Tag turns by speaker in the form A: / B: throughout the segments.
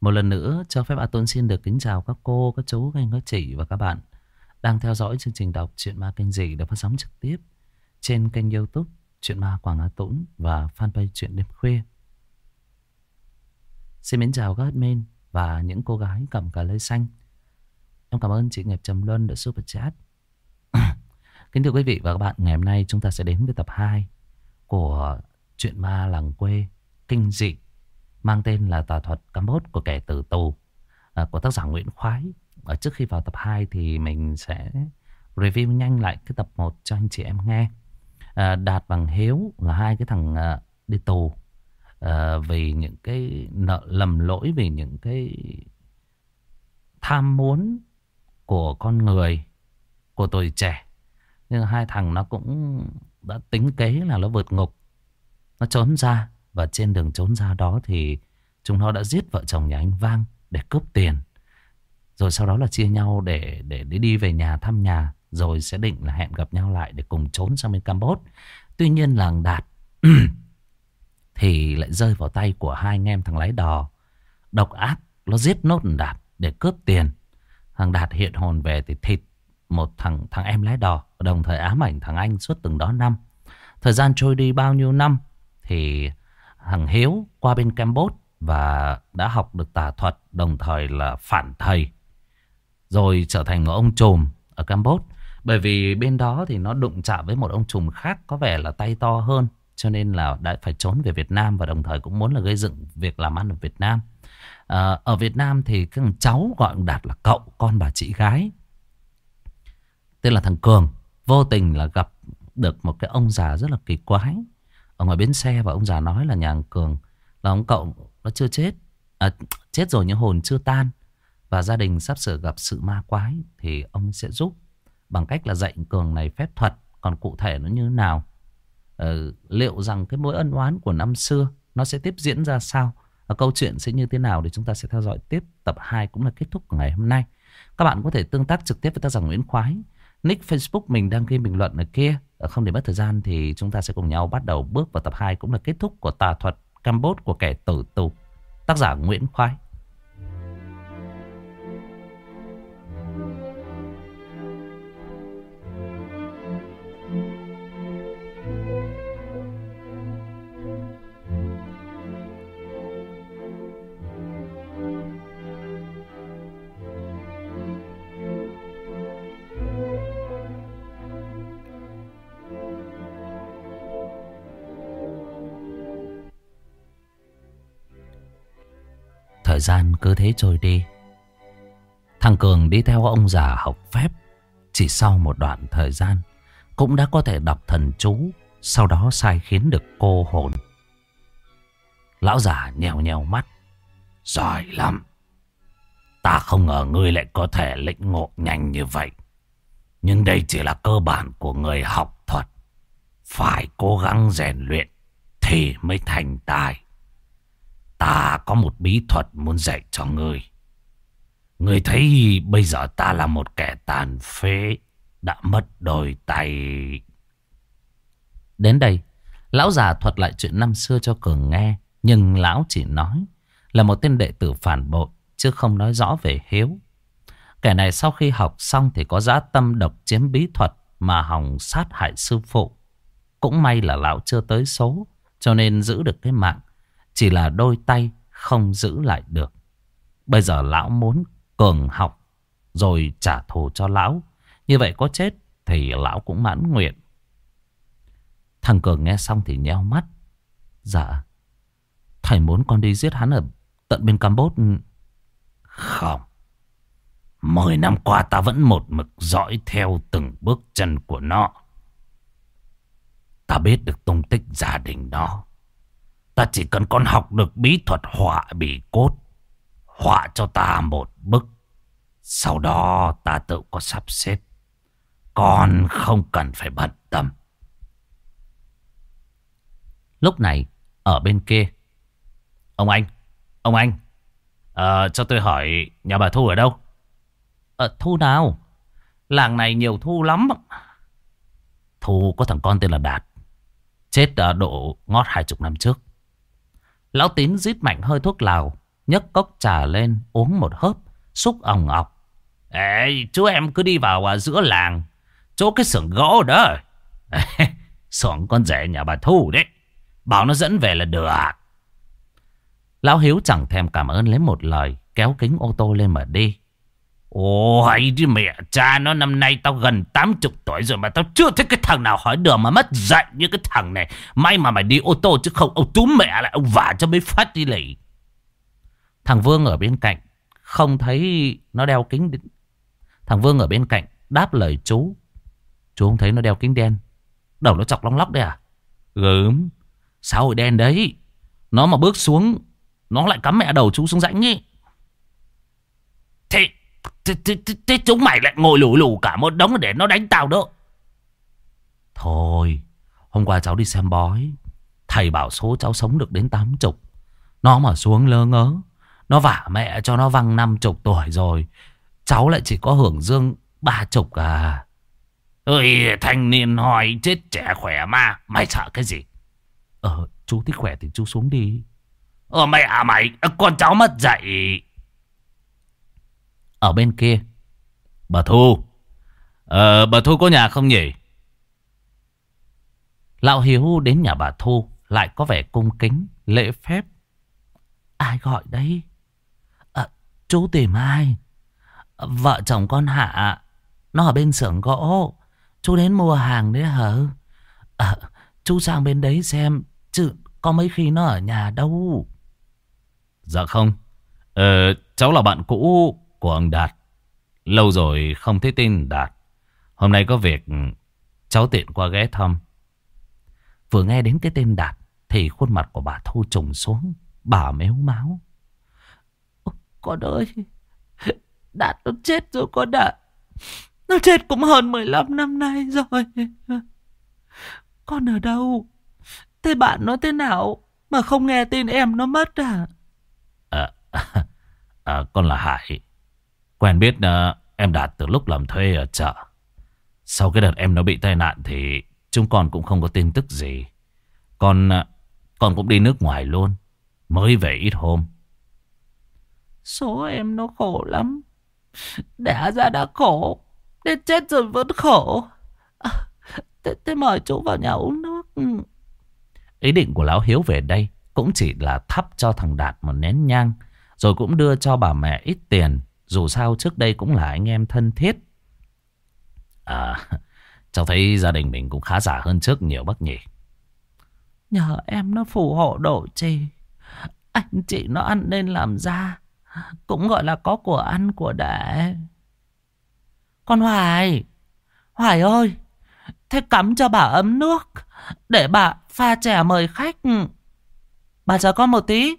A: Một lần nữa cho phép A Tuấn xin được kính chào các cô, các chú, các anh, các chị và các bạn đang theo dõi chương trình đọc truyện ma kênh dị được phát sóng trực tiếp trên kênh youtube Chuyện ma Quảng A Tuấn và fanpage Chuyện đêm khuya. Xin mến chào các admin và những cô gái cầm cà lê xanh. Em cảm ơn chị Nghiệp Trầm Luân đã super chat. Kính thưa quý vị và các bạn, ngày hôm nay chúng ta sẽ đến với tập 2 của Chuyện ma làng quê kinh dị mang tên là Tà thuật cắm bốt của kẻ tử tù à, của tác giả Nguyễn Khoái. Ở trước khi vào tập 2 thì mình sẽ review nhanh lại cái tập 1 cho anh chị em nghe. À, Đạt bằng Hiếu là hai cái thằng à, đi tù à, vì những cái nợ lầm lỗi vì những cái tham muốn của con người của tuổi trẻ nhưng hai thằng nó cũng đã tính kế là nó vượt ngục nó trốn ra và trên đường trốn ra đó thì chúng nó đã giết vợ chồng nhà anh Vang để cướp tiền. Rồi sau đó là chia nhau để để, để đi về nhà thăm nhà. Rồi sẽ định là hẹn gặp nhau lại để cùng trốn sang bên Campuchia. Tuy nhiên làng Đạt thì lại rơi vào tay của hai anh em thằng lái đò. Độc ác, nó giết nốt Đạt để cướp tiền. Thằng Đạt hiện hồn về thì thịt một thằng thằng em lái đò. Đồng thời ám ảnh thằng anh suốt từng đó năm. Thời gian trôi đi bao nhiêu năm thì thằng Hiếu qua bên Campuchia và đã học được tà thuật đồng thời là phản thầy. Rồi trở thành một ông trùm ở Campuchia. Bởi vì bên đó thì nó đụng chạm với một ông trùm khác có vẻ là tay to hơn. Cho nên là đã phải trốn về Việt Nam và đồng thời cũng muốn là gây dựng việc làm ăn ở Việt Nam. À, ở Việt Nam thì cái thằng cháu gọi ông Đạt là cậu, con bà chị gái. Tên là thằng Cường. Vô tình là gặp được một cái ông già rất là kỳ quái. Ở ngoài bến xe và ông già nói là nhà Cường là ông cậu nó chưa chết. À, chết rồi nhưng hồn chưa tan. Và gia đình sắp sửa gặp sự ma quái thì ông sẽ giúp bằng cách là dạy Cường này phép thuật. Còn cụ thể nó như thế nào? Uh, liệu rằng cái mối ân oán của năm xưa nó sẽ tiếp diễn ra sao? Và câu chuyện sẽ như thế nào thì chúng ta sẽ theo dõi tiếp tập 2 cũng là kết thúc của ngày hôm nay. Các bạn có thể tương tác trực tiếp với tác giả Nguyễn Khoái. Nick Facebook mình đăng ký bình luận ở kia. Ờ, không để mất thời gian thì chúng ta sẽ cùng nhau bắt đầu bước vào tập 2 cũng là kết thúc của tà thuật Campuchia của kẻ tử tù. Tác giả Nguyễn Khoai. Thời gian cứ thế trôi đi. Thằng Cường đi theo ông già học phép, Chỉ sau một đoạn thời gian, Cũng đã có thể đọc thần chú, Sau đó sai khiến được cô hồn. Lão già nhèo nhèo mắt. Giỏi lắm. Ta không ngờ ngươi lại có thể lĩnh ngộ nhanh như vậy. Nhưng đây chỉ là cơ bản của người học thuật. Phải cố gắng rèn luyện Thì mới thành tài. Ta có một bí thuật muốn dạy cho ngươi. Ngươi thấy bây giờ ta là một kẻ tàn phế, đã mất đôi tay. Đến đây, lão già thuật lại chuyện năm xưa cho Cường nghe. Nhưng lão chỉ nói là một tên đệ tử phản bội, chứ không nói rõ về hiếu. Kẻ này sau khi học xong thì có giá tâm độc chiếm bí thuật mà hòng sát hại sư phụ. Cũng may là lão chưa tới số, cho nên giữ được cái mạng. Chỉ là đôi tay không giữ lại được. Bây giờ lão muốn cường học rồi trả thù cho lão. Như vậy có chết thì lão cũng mãn nguyện. Thằng Cường nghe xong thì nheo mắt. Dạ, thầy muốn con đi giết hắn ở tận bên Campuchia. Không. Mười năm qua ta vẫn một mực dõi theo từng bước chân của nó. Ta biết được tung tích gia đình nó. Ta chỉ cần con học được bí thuật họa bì cốt. Họa cho ta một bức. Sau đó ta tự có sắp xếp. Con không cần phải bận tâm. Lúc này, ở bên kia. Ông anh, ông anh. À, cho tôi hỏi nhà bà Thu ở đâu? Ờ, Thu nào? Làng này nhiều Thu lắm. Thu có thằng con tên là Đạt. Chết độ ngót hai chục năm trước. Lão Tín rít mạnh hơi thuốc lào. nhấc cốc trà lên uống một hớp, xúc ỏng ọc. Ê, chú em cứ đi vào à, giữa làng, chỗ cái xưởng gỗ đó. xưởng con rể nhà bà Thu đấy. Bảo nó dẫn về là được. Lão Hiếu chẳng thèm cảm ơn lấy một lời, kéo kính ô tô lên mà đi. Ôi đi mẹ cha, nó năm nay tao gần 80 tuổi rồi mà tao chưa thấy cái thằng nào hỏi đường mà mất dạy như cái thằng này. May mà mày đi ô tô chứ không, ông tú mẹ lại, ông vả cho mấy phát đi lì. Thằng Vương ở bên cạnh, không thấy nó đeo kính. Thằng Vương ở bên cạnh đáp lời chú. Chú không thấy nó đeo kính đen. Đầu nó chọc long lóc đấy à? Gớm. xã hội đen đấy? Nó mà bước xuống, nó lại cắm mẹ đầu chú xuống rãnh ấy. Thế Thế, chúng mày lại ngồi lù lù cả một đống để nó đánh tao đó. Thôi, hôm qua cháu đi xem bói. Thầy bảo số cháu sống được đến tám chục. Nó mà xuống lơ ngớ. Nó vả mẹ cho nó văng năm chục tuổi rồi. Cháu lại chỉ có hưởng dương ba chục à. Ơi, thanh niên hỏi chết trẻ khỏe mà. Mày sợ cái gì? Ờ, chú thích khỏe thì chú xuống đi. Ờ mày à mày, con cháu mất dạy. Ở bên kia. Bà Thu. Ờ bà Thu có nhà không nhỉ? Lão Hiếu đến nhà bà Thu Lại có vẻ cung kính Lễ phép. Ai gọi đấy? À, Chú tìm ai? Vợ chồng con Hạ Nó ở bên xưởng gỗ. Chú đến mua hàng đấy hả? À, Chú sang bên đấy xem Chứ có mấy khi nó ở nhà đâu. Dạ không. Ờ cháu là bạn cũ của ông Đạt. Lâu rồi không thấy tin Đạt. Hôm nay có việc cháu tiện qua ghé thăm. Vừa nghe đến cái tên Đạt thì khuôn mặt của bà Thu trùng xuống. Bà méo máu. Con ơi, Đạt nó chết rồi con ạ. Nó chết cũng hơn 15 năm nay rồi. Con ở đâu? Thế bạn nó thế nào mà không nghe tin em nó mất à?
B: À, à con là Hải. Quen biết uh, em Đạt từ lúc làm thuê ở chợ. Sau cái đợt em nó bị tai nạn thì chúng con cũng không có tin tức gì. Con, uh, con cũng đi nước ngoài luôn. Mới về ít hôm.
A: Số em nó khổ lắm. Đẻ ra đã khổ. Đến chết rồi vẫn khổ. À, thế, thế mời chú vào nhà uống nước.
B: Ý định của Lão Hiếu về đây cũng chỉ là thắp cho thằng Đạt một nén nhang. Rồi cũng đưa cho bà mẹ ít tiền dù sao trước đây cũng là anh em thân thiết. À, cháu thấy gia đình mình cũng khá giả hơn trước nhiều bác nhỉ.
A: Nhờ em nó phù hộ độ trì. Anh chị nó ăn nên làm ra. Cũng gọi là có của ăn của để. Con Hoài. Hoài ơi. Thế cắm cho bà ấm nước. Để bà pha chè mời khách. Bà chờ con một tí.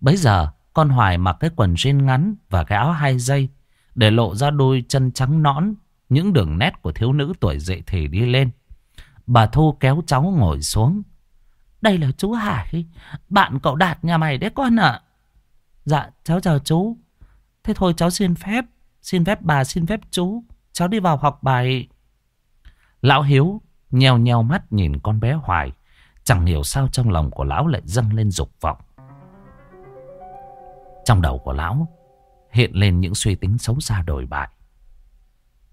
A: Bây giờ con Hoài mặc cái quần jean ngắn và cái áo hai dây để lộ ra đôi chân trắng nõn, những đường nét của thiếu nữ tuổi dậy thì đi lên. Bà Thu kéo cháu ngồi xuống. Đây là chú Hải, bạn cậu Đạt nhà mày đấy con ạ. Dạ, cháu chào chú. Thế thôi cháu xin phép, xin phép bà, xin phép chú. Cháu đi vào học bài. Lão Hiếu nheo nheo mắt nhìn con bé Hoài. Chẳng hiểu sao trong lòng của lão lại dâng lên dục vọng. Trong đầu của lão hiện lên những suy tính xấu xa đổi bại.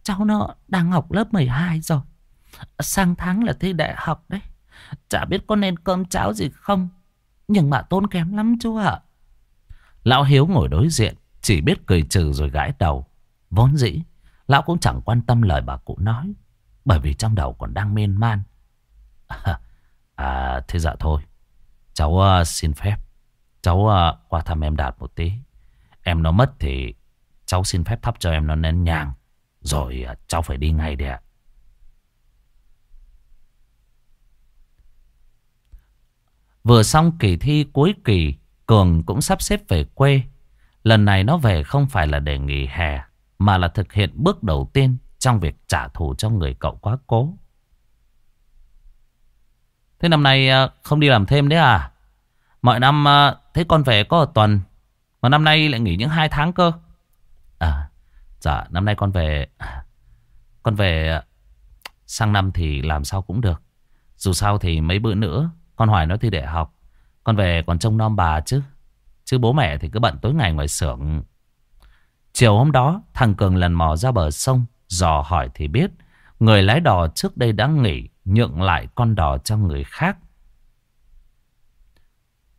A: Cháu nó đang học lớp 12 rồi. Sang tháng là thi đại học đấy. Chả biết có nên cơm cháo gì không. Nhưng mà tốn kém lắm chú ạ. Lão Hiếu ngồi đối diện. Chỉ biết cười trừ rồi gãi đầu. Vốn dĩ. Lão cũng chẳng quan tâm lời bà cụ nói. Bởi vì trong đầu còn đang miên man. À, thế dạ thôi. Cháu uh, xin phép. Cháu uh, qua thăm em Đạt một tí. Em nó mất thì cháu xin phép thắp cho em nó nén nhang. Rồi uh, cháu phải đi ngay đi ạ. Vừa xong kỳ thi cuối kỳ, Cường cũng sắp xếp về quê. Lần này nó về không phải là để nghỉ hè, mà là thực hiện bước đầu tiên trong việc trả thù cho người cậu quá cố. Thế năm nay ờ, không đi làm thêm đấy à? Mọi năm Thế con về có một tuần Mà năm nay lại nghỉ những hai tháng cơ À Dạ năm nay con về Con về à, Sang năm thì làm sao cũng được Dù sao thì mấy bữa nữa Con hỏi nó thi đại học Con về còn trông nom bà chứ Chứ bố mẹ thì cứ bận tối ngày ngoài xưởng. Chiều hôm đó, thằng Cường lần mò ra bờ sông, dò hỏi thì biết. Người lái đò trước đây đã nghỉ, nhượng lại con đò cho người khác.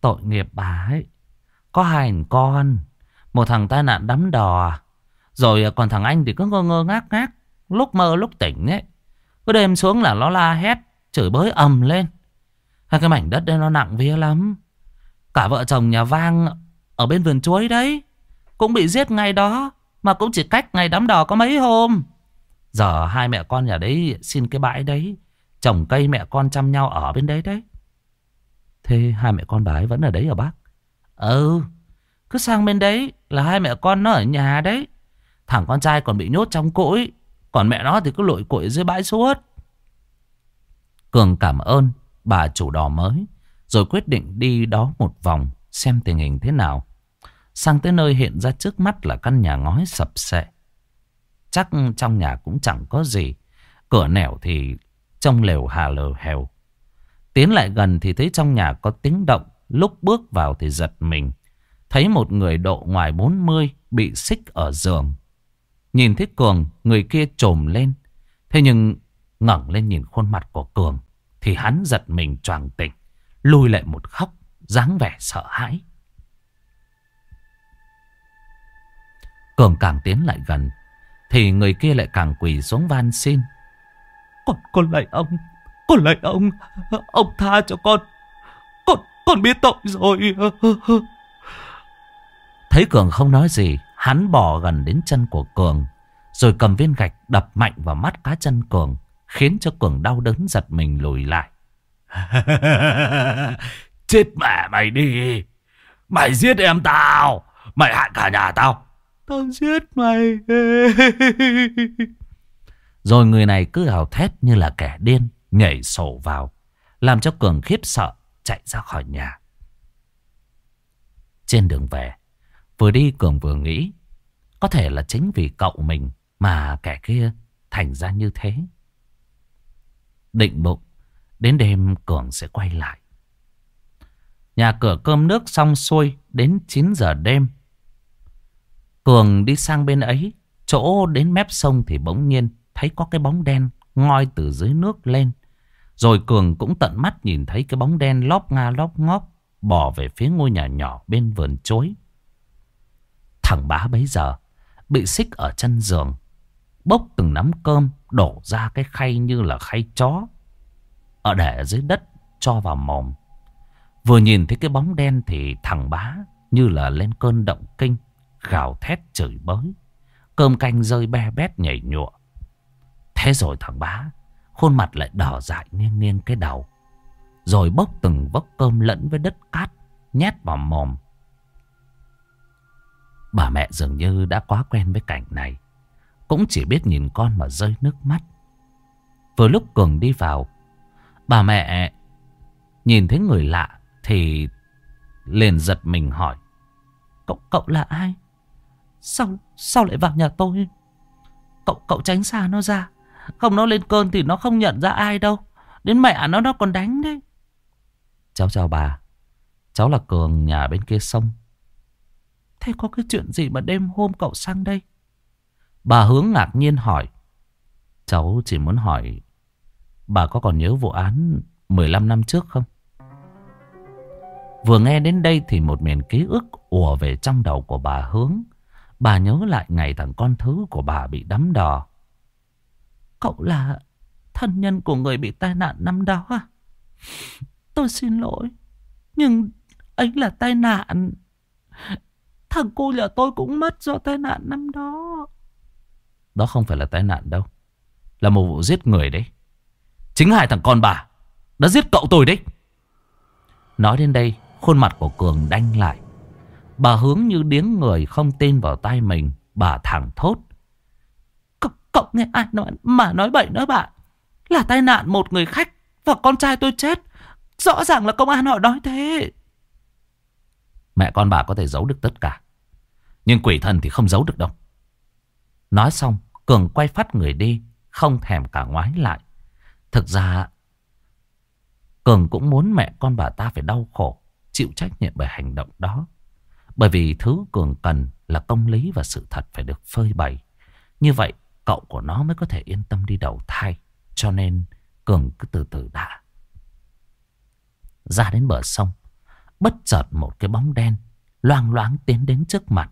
A: Tội nghiệp bà ấy. Có hai con. Một thằng tai nạn đắm đò. Rồi còn thằng anh thì cứ ngơ ngơ ngác ngác. Lúc mơ lúc tỉnh ấy. Cứ đêm xuống là nó la hét. Chửi bới ầm lên. Hai cái mảnh đất đây nó nặng vía lắm. Cả vợ chồng nhà vang ở bên vườn chuối đấy. Cũng bị giết ngay đó. Mà cũng chỉ cách ngày đám đò có mấy hôm. Giờ hai mẹ con nhà đấy xin cái bãi đấy. Trồng cây mẹ con chăm nhau ở bên đấy đấy. Thế hai mẹ con bà ấy vẫn ở đấy à bác? Ừ. Cứ sang bên đấy là hai mẹ con nó ở nhà đấy. Thằng con trai còn bị nhốt trong cỗi. Còn mẹ nó thì cứ lội cội dưới bãi suốt. Cường cảm ơn, bà chủ đò mới. Rồi quyết định đi đó một vòng, xem tình hình thế nào. Sang tới nơi hiện ra trước mắt là căn nhà ngói sập sệ. Chắc trong nhà cũng chẳng có gì. Cửa nẻo thì trông lều hà lờ hèo. Tiến lại gần thì thấy trong nhà có tiếng động. Lúc bước vào thì giật mình. Thấy một người độ ngoài 40 bị xích ở giường. Nhìn thấy Cường, người kia trồm lên. Thế nhưng ngẩng lên nhìn khuôn mặt của Cường thì hắn giật mình choàng tỉnh. Lùi lại một khóc, dáng vẻ sợ hãi. Cường càng tiến lại gần thì người kia lại càng quỳ xuống van xin. còn con lại ông, con lạy ông, ông tha cho con. Con, con biết tội rồi. Thấy Cường không nói gì, hắn bò gần đến chân của Cường. Rồi cầm viên gạch đập mạnh vào mắt cá chân Cường. Khiến cho Cường đau đớn giật mình lùi lại.
B: Chết mẹ mày đi. Mày giết em tao. Mày hại cả nhà tao.
A: Tao giết mày. Rồi người này cứ gào thét như là kẻ điên. Nhảy sổ vào. Làm cho Cường khiếp sợ. Chạy ra khỏi nhà. Trên đường về. Vừa đi Cường vừa nghĩ. Có thể là chính vì cậu mình. Mà kẻ kia thành ra như thế. Định bụng. Đến đêm Cường sẽ quay lại. Nhà cửa cơm nước xong xuôi. Đến 9 giờ đêm. Cường đi sang bên ấy. Chỗ đến mép sông thì bỗng nhiên thấy có cái bóng đen ngoi từ dưới nước lên. Rồi Cường cũng tận mắt nhìn thấy cái bóng đen lóp nga lóp ngóp bỏ về phía ngôi nhà nhỏ bên vườn chối. Thằng bá bấy giờ bị xích ở chân giường, bốc từng nắm cơm đổ ra cái khay như là khay chó. Ở để dưới đất cho vào mồm. Vừa nhìn thấy cái bóng đen thì thằng bá như là lên cơn động kinh, gào thét chửi bới. Cơm canh rơi be bét nhảy nhụa. Thế rồi thằng bá Khuôn mặt lại đỏ dại nghiêng nghiêng cái đầu. Rồi bốc từng vốc cơm lẫn với đất cát Nhét vào mồm. Bà mẹ dường như đã quá quen với cảnh này. Cũng chỉ biết nhìn con mà rơi nước mắt. Vừa lúc Cường đi vào Bà mẹ nhìn thấy người lạ Thì liền giật mình hỏi Cậu, cậu là ai? Sao, sao lại vào nhà tôi? Cậu, cậu tránh xa nó ra không nó lên cơn thì nó không nhận ra ai đâu. Đến mẹ nó nó còn đánh đấy. Cháu chào bà. Cháu là Cường nhà bên kia sông. Thế có cái chuyện gì mà đêm hôm cậu sang đây? Bà hướng ngạc nhiên hỏi. Cháu chỉ muốn hỏi bà có còn nhớ vụ án 15 năm trước không? Vừa nghe đến đây thì một miền ký ức ùa về trong đầu của bà hướng. Bà nhớ lại ngày thằng con thứ của bà bị đắm đò. Cậu là thân nhân của người bị tai nạn năm đó à? Tôi xin lỗi. Nhưng ấy là tai nạn. Thằng cô nhà tôi cũng mất do tai nạn năm đó. Đó không phải là tai nạn đâu. Là một vụ giết người đấy. Chính hai thằng con bà đã giết cậu tôi đấy. Nói đến đây, khuôn mặt của Cường đanh lại. Bà hướng như điếng người không tin vào tay mình. Bà thẳng thốt. Cậu nghe ai nói, mà nói bậy nói bạn Là tai nạn một người khách Và con trai tôi chết. Rõ ràng là công an họ nói thế. Mẹ con bà có thể giấu được tất cả. Nhưng quỷ thần thì không giấu được đâu. Nói xong, Cường quay phát người đi, Không thèm cả ngoái lại. Thực ra, Cường cũng muốn mẹ con bà ta phải đau khổ, Chịu trách nhiệm về hành động đó. Bởi vì thứ Cường cần là công lý và sự thật phải được phơi bày. Như vậy cậu của nó mới có thể yên tâm đi đầu thai. Cho nên Cường cứ từ từ đã. Ra đến bờ sông. Bất chợt một cái bóng đen loang loáng tiến đến trước mặt.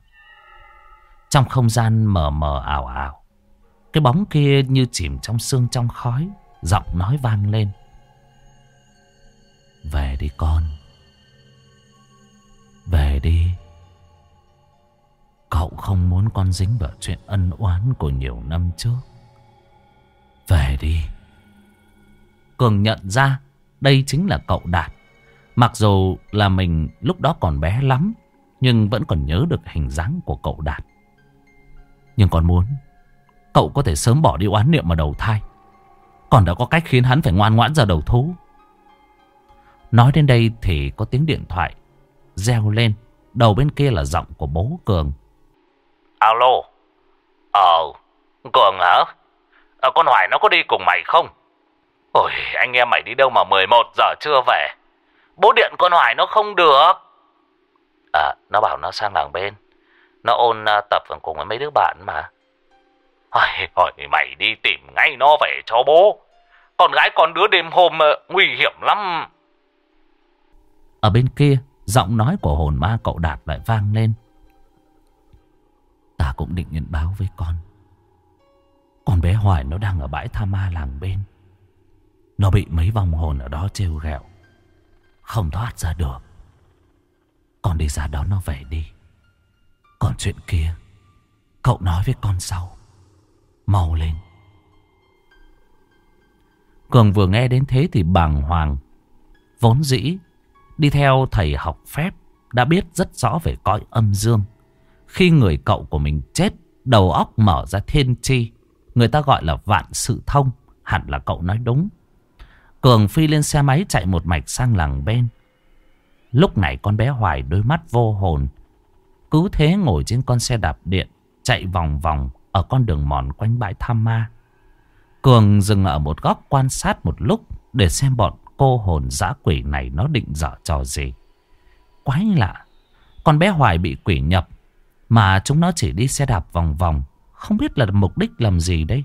A: Trong không gian mờ mờ ảo ảo. Cái bóng kia như chìm trong sương trong khói. Giọng nói vang lên. Về đi con. Về đi. Cậu không muốn con dính vào chuyện ân oán của nhiều năm trước. Về đi. Cường nhận ra đây chính là cậu Đạt. Mặc dù là mình lúc đó còn bé lắm, nhưng vẫn còn nhớ được hình dáng của cậu Đạt. Nhưng con muốn cậu có thể sớm bỏ đi oán niệm mà đầu thai. Còn đã có cách khiến hắn phải ngoan ngoãn ra đầu thú. Nói đến đây thì có tiếng điện thoại reo lên. Đầu bên kia là giọng của bố Cường.
B: Alo. Ờ, Cường hả? Ờ, con Hoài nó có đi cùng mày không? Ôi, anh em mày đi đâu mà 11 giờ chưa về? Bố điện con Hoài nó không được.
A: À, nó bảo nó sang làng bên. Nó ôn uh, tập cùng với mấy đứa bạn mà.
B: Hỏi, hỏi mày đi tìm ngay nó về cho bố. Con gái con đứa đêm hôm uh, nguy hiểm lắm.
A: Ở bên kia, giọng nói của hồn ma cậu Đạt lại vang lên. Ta cũng định nhận báo với con. Con bé Hoài nó đang ở bãi tha ma làng bên. Nó bị mấy vong hồn ở đó trêu ghẹo. Không thoát ra được. Con đi ra đó nó về đi. Còn chuyện kia, cậu nói với con sau. Mau lên. Cường vừa nghe đến thế thì bàng hoàng. Vốn dĩ, đi theo thầy học phép đã biết rất rõ về cõi âm dương. Khi người cậu của mình chết, đầu óc mở ra thiên chi. Người ta gọi là vạn sự thông. Hẳn là cậu nói đúng. Cường phi lên xe máy chạy một mạch sang làng bên. Lúc này con bé Hoài đôi mắt vô hồn. Cứ thế ngồi trên con xe đạp điện. Chạy vòng vòng ở con đường mòn quanh bãi tham ma. Cường dừng ở một góc quan sát một lúc để xem bọn cô hồn dã quỷ này nó định dở trò gì. Quái lạ, con bé Hoài bị quỷ nhập mà chúng nó chỉ đi xe đạp vòng vòng, không biết là mục đích làm gì đây.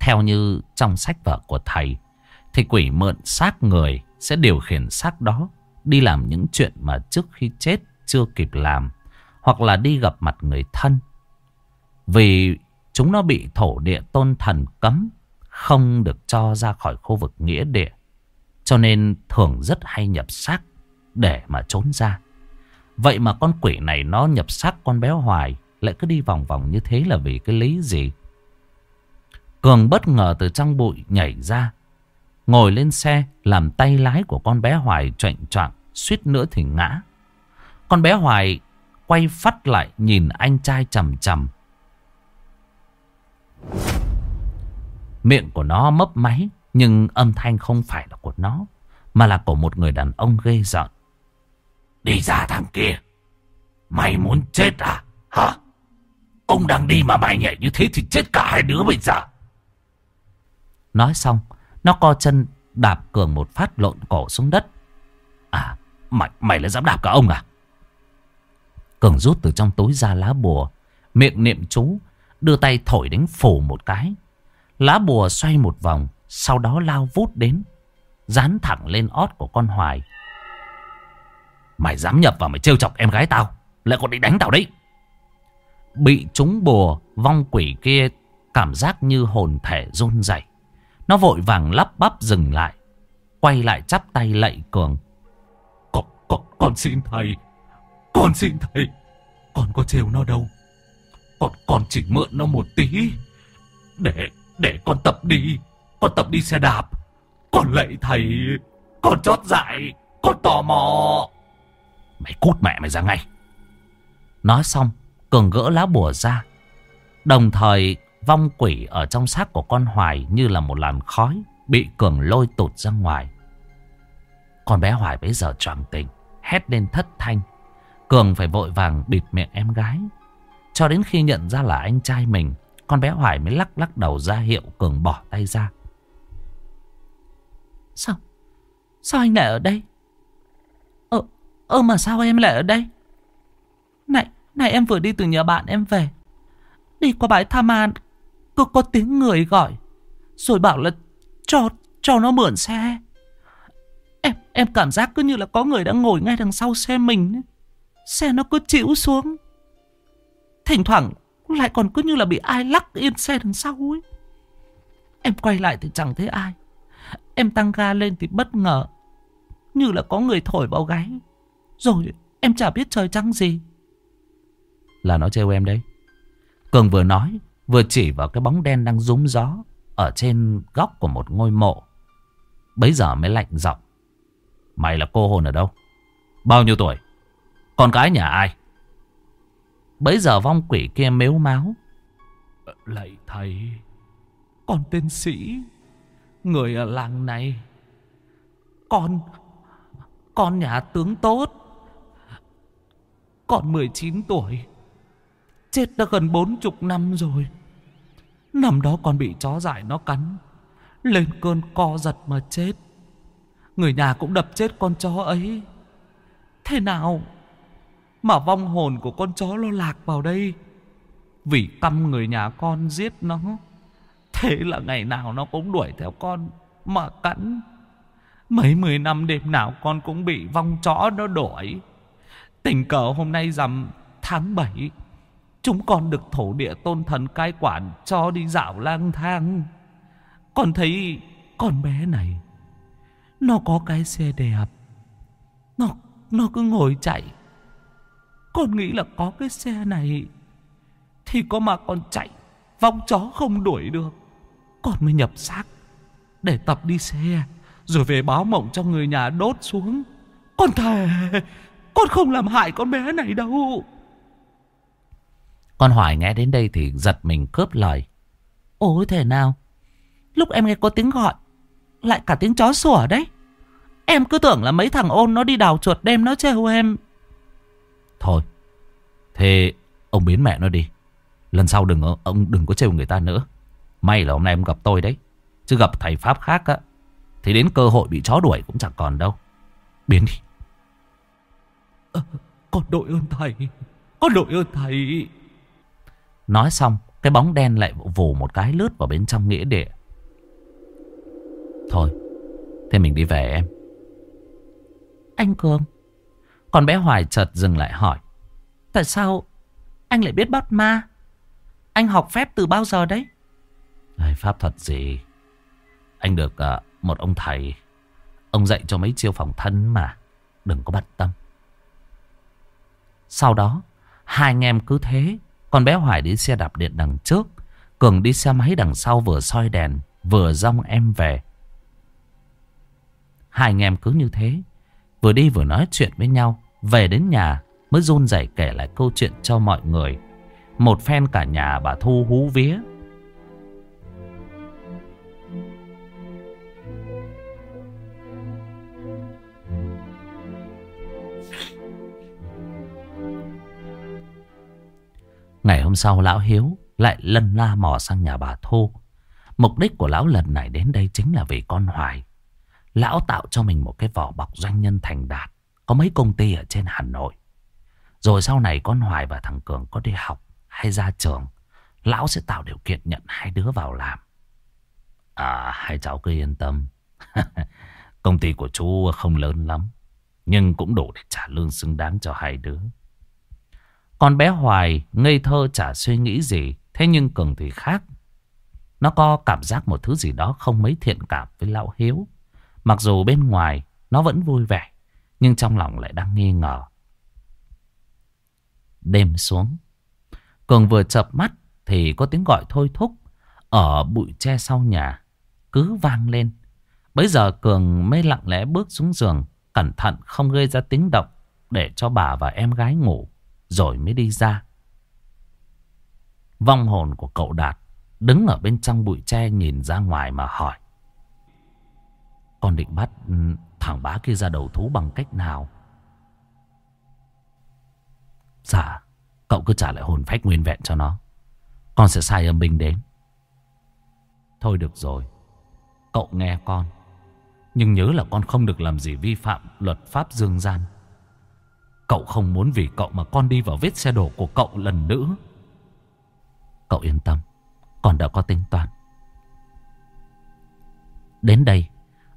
A: Theo như trong sách vở của thầy, thì quỷ mượn xác người sẽ điều khiển xác đó đi làm những chuyện mà trước khi chết chưa kịp làm, hoặc là đi gặp mặt người thân. Vì chúng nó bị thổ địa tôn thần cấm, không được cho ra khỏi khu vực nghĩa địa. Cho nên thường rất hay nhập xác để mà trốn ra. Vậy mà con quỷ này nó nhập xác con béo hoài, lại cứ đi vòng vòng như thế là vì cái lý gì? Cường bất ngờ từ trong bụi nhảy ra. Ngồi lên xe làm tay lái của con bé Hoài choạng trọn suýt nữa thì ngã. Con bé Hoài quay phát lại nhìn anh trai chầm chầm. Miệng của nó mấp máy, nhưng âm thanh không phải là của nó, mà là của một người đàn ông ghê giận.
B: Đi ra thằng kia. Mày muốn chết à? Hả? Ông đang đi mà mày nhảy như thế thì chết cả hai đứa bây giờ.
A: Nói xong, nó co chân đạp Cường một phát lộn cổ xuống đất. À, mày, mày lại dám đạp cả ông à? Cường rút từ trong túi ra lá bùa, miệng niệm chú, đưa tay thổi đánh phủ một cái. Lá bùa xoay một vòng, sau đó lao vút đến, dán thẳng lên ót của con Hoài. Mày dám nhập vào mày trêu chọc em gái tao, lại còn định đánh tao đấy. Bị trúng bùa, vong quỷ kia cảm giác như hồn thể run rẩy. Nó vội vàng lắp bắp dừng lại. Quay lại chắp tay lạy Cường.
B: Con, con, con xin thầy. Con xin thầy. Con có trêu nó đâu. Con, con chỉ mượn nó một tí. Để, để con tập đi. Con tập đi xe đạp. Con lạy thầy. Con chót dại. Con tò mò.
A: Mày cút mẹ mày ra ngay. Nói xong, Cường gỡ lá bùa ra. Đồng thời Vong quỷ ở trong xác của con Hoài như là một làn khói bị Cường lôi tụt ra ngoài. Con bé Hoài bây giờ tròn tình, hét lên thất thanh. Cường phải vội vàng bịt miệng em gái. Cho đến khi nhận ra là anh trai mình, con bé Hoài mới lắc lắc đầu ra hiệu Cường bỏ tay ra. Sao? Sao anh lại ở đây? Ơ mà sao em lại ở đây? Này, này em vừa đi từ nhà bạn em về. Đi qua bãi Tham An, có, có tiếng người gọi. Rồi bảo là cho, cho nó mượn xe. Em, em cảm giác cứ như là có người đang ngồi ngay đằng sau xe mình. Xe nó cứ chịu xuống. Thỉnh thoảng lại còn cứ như là bị ai lắc yên xe đằng sau ấy. Em quay lại thì chẳng thấy ai. Em tăng ga lên thì bất ngờ. Như là có người thổi vào gáy. Rồi em chả biết trời trăng gì.
B: Là nó trêu em đấy. Cường vừa nói, vừa chỉ vào cái bóng đen đang rúng gió ở trên góc của một ngôi mộ. Bấy giờ mới lạnh giọng. Mày là cô hồn ở đâu? Bao nhiêu tuổi? Con cái nhà ai? Bấy giờ vong quỷ kia mếu máu.
A: Lạy thầy, con tên sĩ, người ở làng này. Con, con nhà tướng tốt. Còn 19 tuổi. Chết đã gần bốn chục năm rồi. Năm đó con bị chó dại nó cắn. Lên cơn co giật mà chết. Người nhà cũng đập chết con chó ấy. Thế nào mà vong hồn của con chó nó lạc vào đây Vì căm người nhà con giết nó, Thế là ngày nào nó cũng đuổi theo con Mà cắn Mấy mười năm đêm nào con cũng bị vong chó nó đuổi Tình cờ hôm nay rằm tháng 7 Chúng con được thổ địa tôn thần cai quản cho đi dạo lang thang. Con thấy con bé này Nó có cái xe đẹp. Nó, nó cứ ngồi chạy. Con nghĩ là có cái xe này Thì có mà con chạy Vong chó không đuổi được. Con mới nhập xác Để tập đi xe Rồi về báo mộng cho người nhà đốt xuống. Con thề con không làm hại con bé này đâu.
B: Con Hoài nghe đến đây thì giật mình cướp lời.
A: Ôi thế nào? Lúc em nghe có tiếng gọi, Lại cả tiếng chó sủa đấy. Em cứ tưởng là mấy thằng ôn nó đi đào chuột đem nó trêu em.
B: Thôi, Thế ông biến mẹ nó đi. Lần sau đừng ông đừng có trêu người ta nữa. May là hôm nay ông gặp tôi đấy. Chứ gặp thầy Pháp khác á, Thì đến cơ hội bị chó đuổi cũng chẳng còn đâu. Biến đi
A: à, Con đội ơn thầy Con đội ơn thầy
B: Nói xong Cái bóng đen lại vù một cái lướt vào bên trong nghĩa địa Thôi Thế mình đi về em
A: Anh Cường còn bé Hoài chợt dừng lại hỏi Tại sao anh lại biết bắt ma? Anh học phép từ bao giờ đấy?
B: Ai, pháp thuật gì? Anh được uh, một ông thầy. Ông dạy cho mấy chiêu phòng thân mà. Đừng có bận tâm. Sau đó, hai anh em cứ thế. Con bé Hoài đi xe đạp điện đằng trước. Cường đi xe máy đằng sau vừa soi đèn, vừa rong em về. Hai anh em cứ như thế. Vừa đi vừa nói chuyện với nhau. Về đến nhà, mới run rẩy kể lại câu chuyện cho mọi người. Một phen cả nhà bà Thu hú vía. Ngày hôm sau lão Hiếu lại lân la mò sang nhà bà Thu. Mục đích của lão lần này đến đây chính là vì con Hoài. Lão tạo cho mình một cái vỏ bọc doanh nhân thành đạt. Có mấy công ty ở trên Hà Nội. Rồi sau này con Hoài và thằng Cường có đi học hay ra trường, lão sẽ tạo điều kiện nhận hai đứa vào làm. À, hai cháu cứ yên tâm. Công ty của chú không lớn lắm, nhưng cũng đủ để trả lương xứng đáng cho hai đứa. Con bé Hoài ngây thơ chả suy nghĩ gì, thế nhưng Cường thì khác. Nó có cảm giác một thứ gì đó không mấy thiện cảm với lão Hiếu. Mặc dù bên ngoài nó vẫn vui vẻ, nhưng trong lòng lại đang nghi ngờ. Đêm xuống. Cường vừa chập mắt thì có tiếng gọi thôi thúc. Ở bụi tre sau nhà. Cứ vang lên. Bây giờ Cường mới lặng lẽ bước xuống giường. Cẩn thận không gây ra tiếng động. Để cho bà và em gái ngủ. Rồi mới đi ra. Vong hồn của cậu Đạt. Đứng ở bên trong bụi tre nhìn ra ngoài mà hỏi. Con định bắt ừ, thằng bá kia ra đầu thú bằng cách nào? Dạ Cậu cứ trả lại hồn phách nguyên vẹn cho nó Con sẽ sai âm binh đến Thôi được rồi, Cậu nghe con Nhưng nhớ là con không được làm gì vi phạm luật pháp dương gian
A: Cậu không muốn vì cậu mà con đi vào vết xe đổ của cậu lần nữa. Cậu yên tâm, Con đã có tính toán. Đến đây,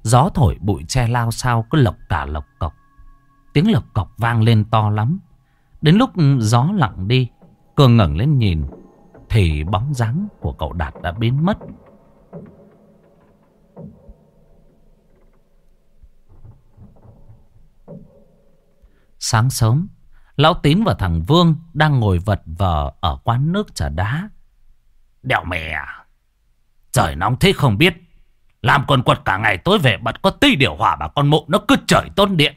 A: Gió thổi bụi tre lao sao cứ lộc cả lộc cọc Tiếng lộc cọc vang lên to lắm. Đến lúc gió lặng đi, Cường ngẩng lên nhìn, Thì bóng dáng của cậu Đạt đã biến mất. Sáng sớm, Lão Tín và thằng Vương Đang ngồi vật vờ ở quán nước trà đá. Đẹo mẹ à, Trời nóng thế không biết. Làm quần quật cả ngày tối về bật có tí điều hòa bà con mụ nó cứ trời tôn điện.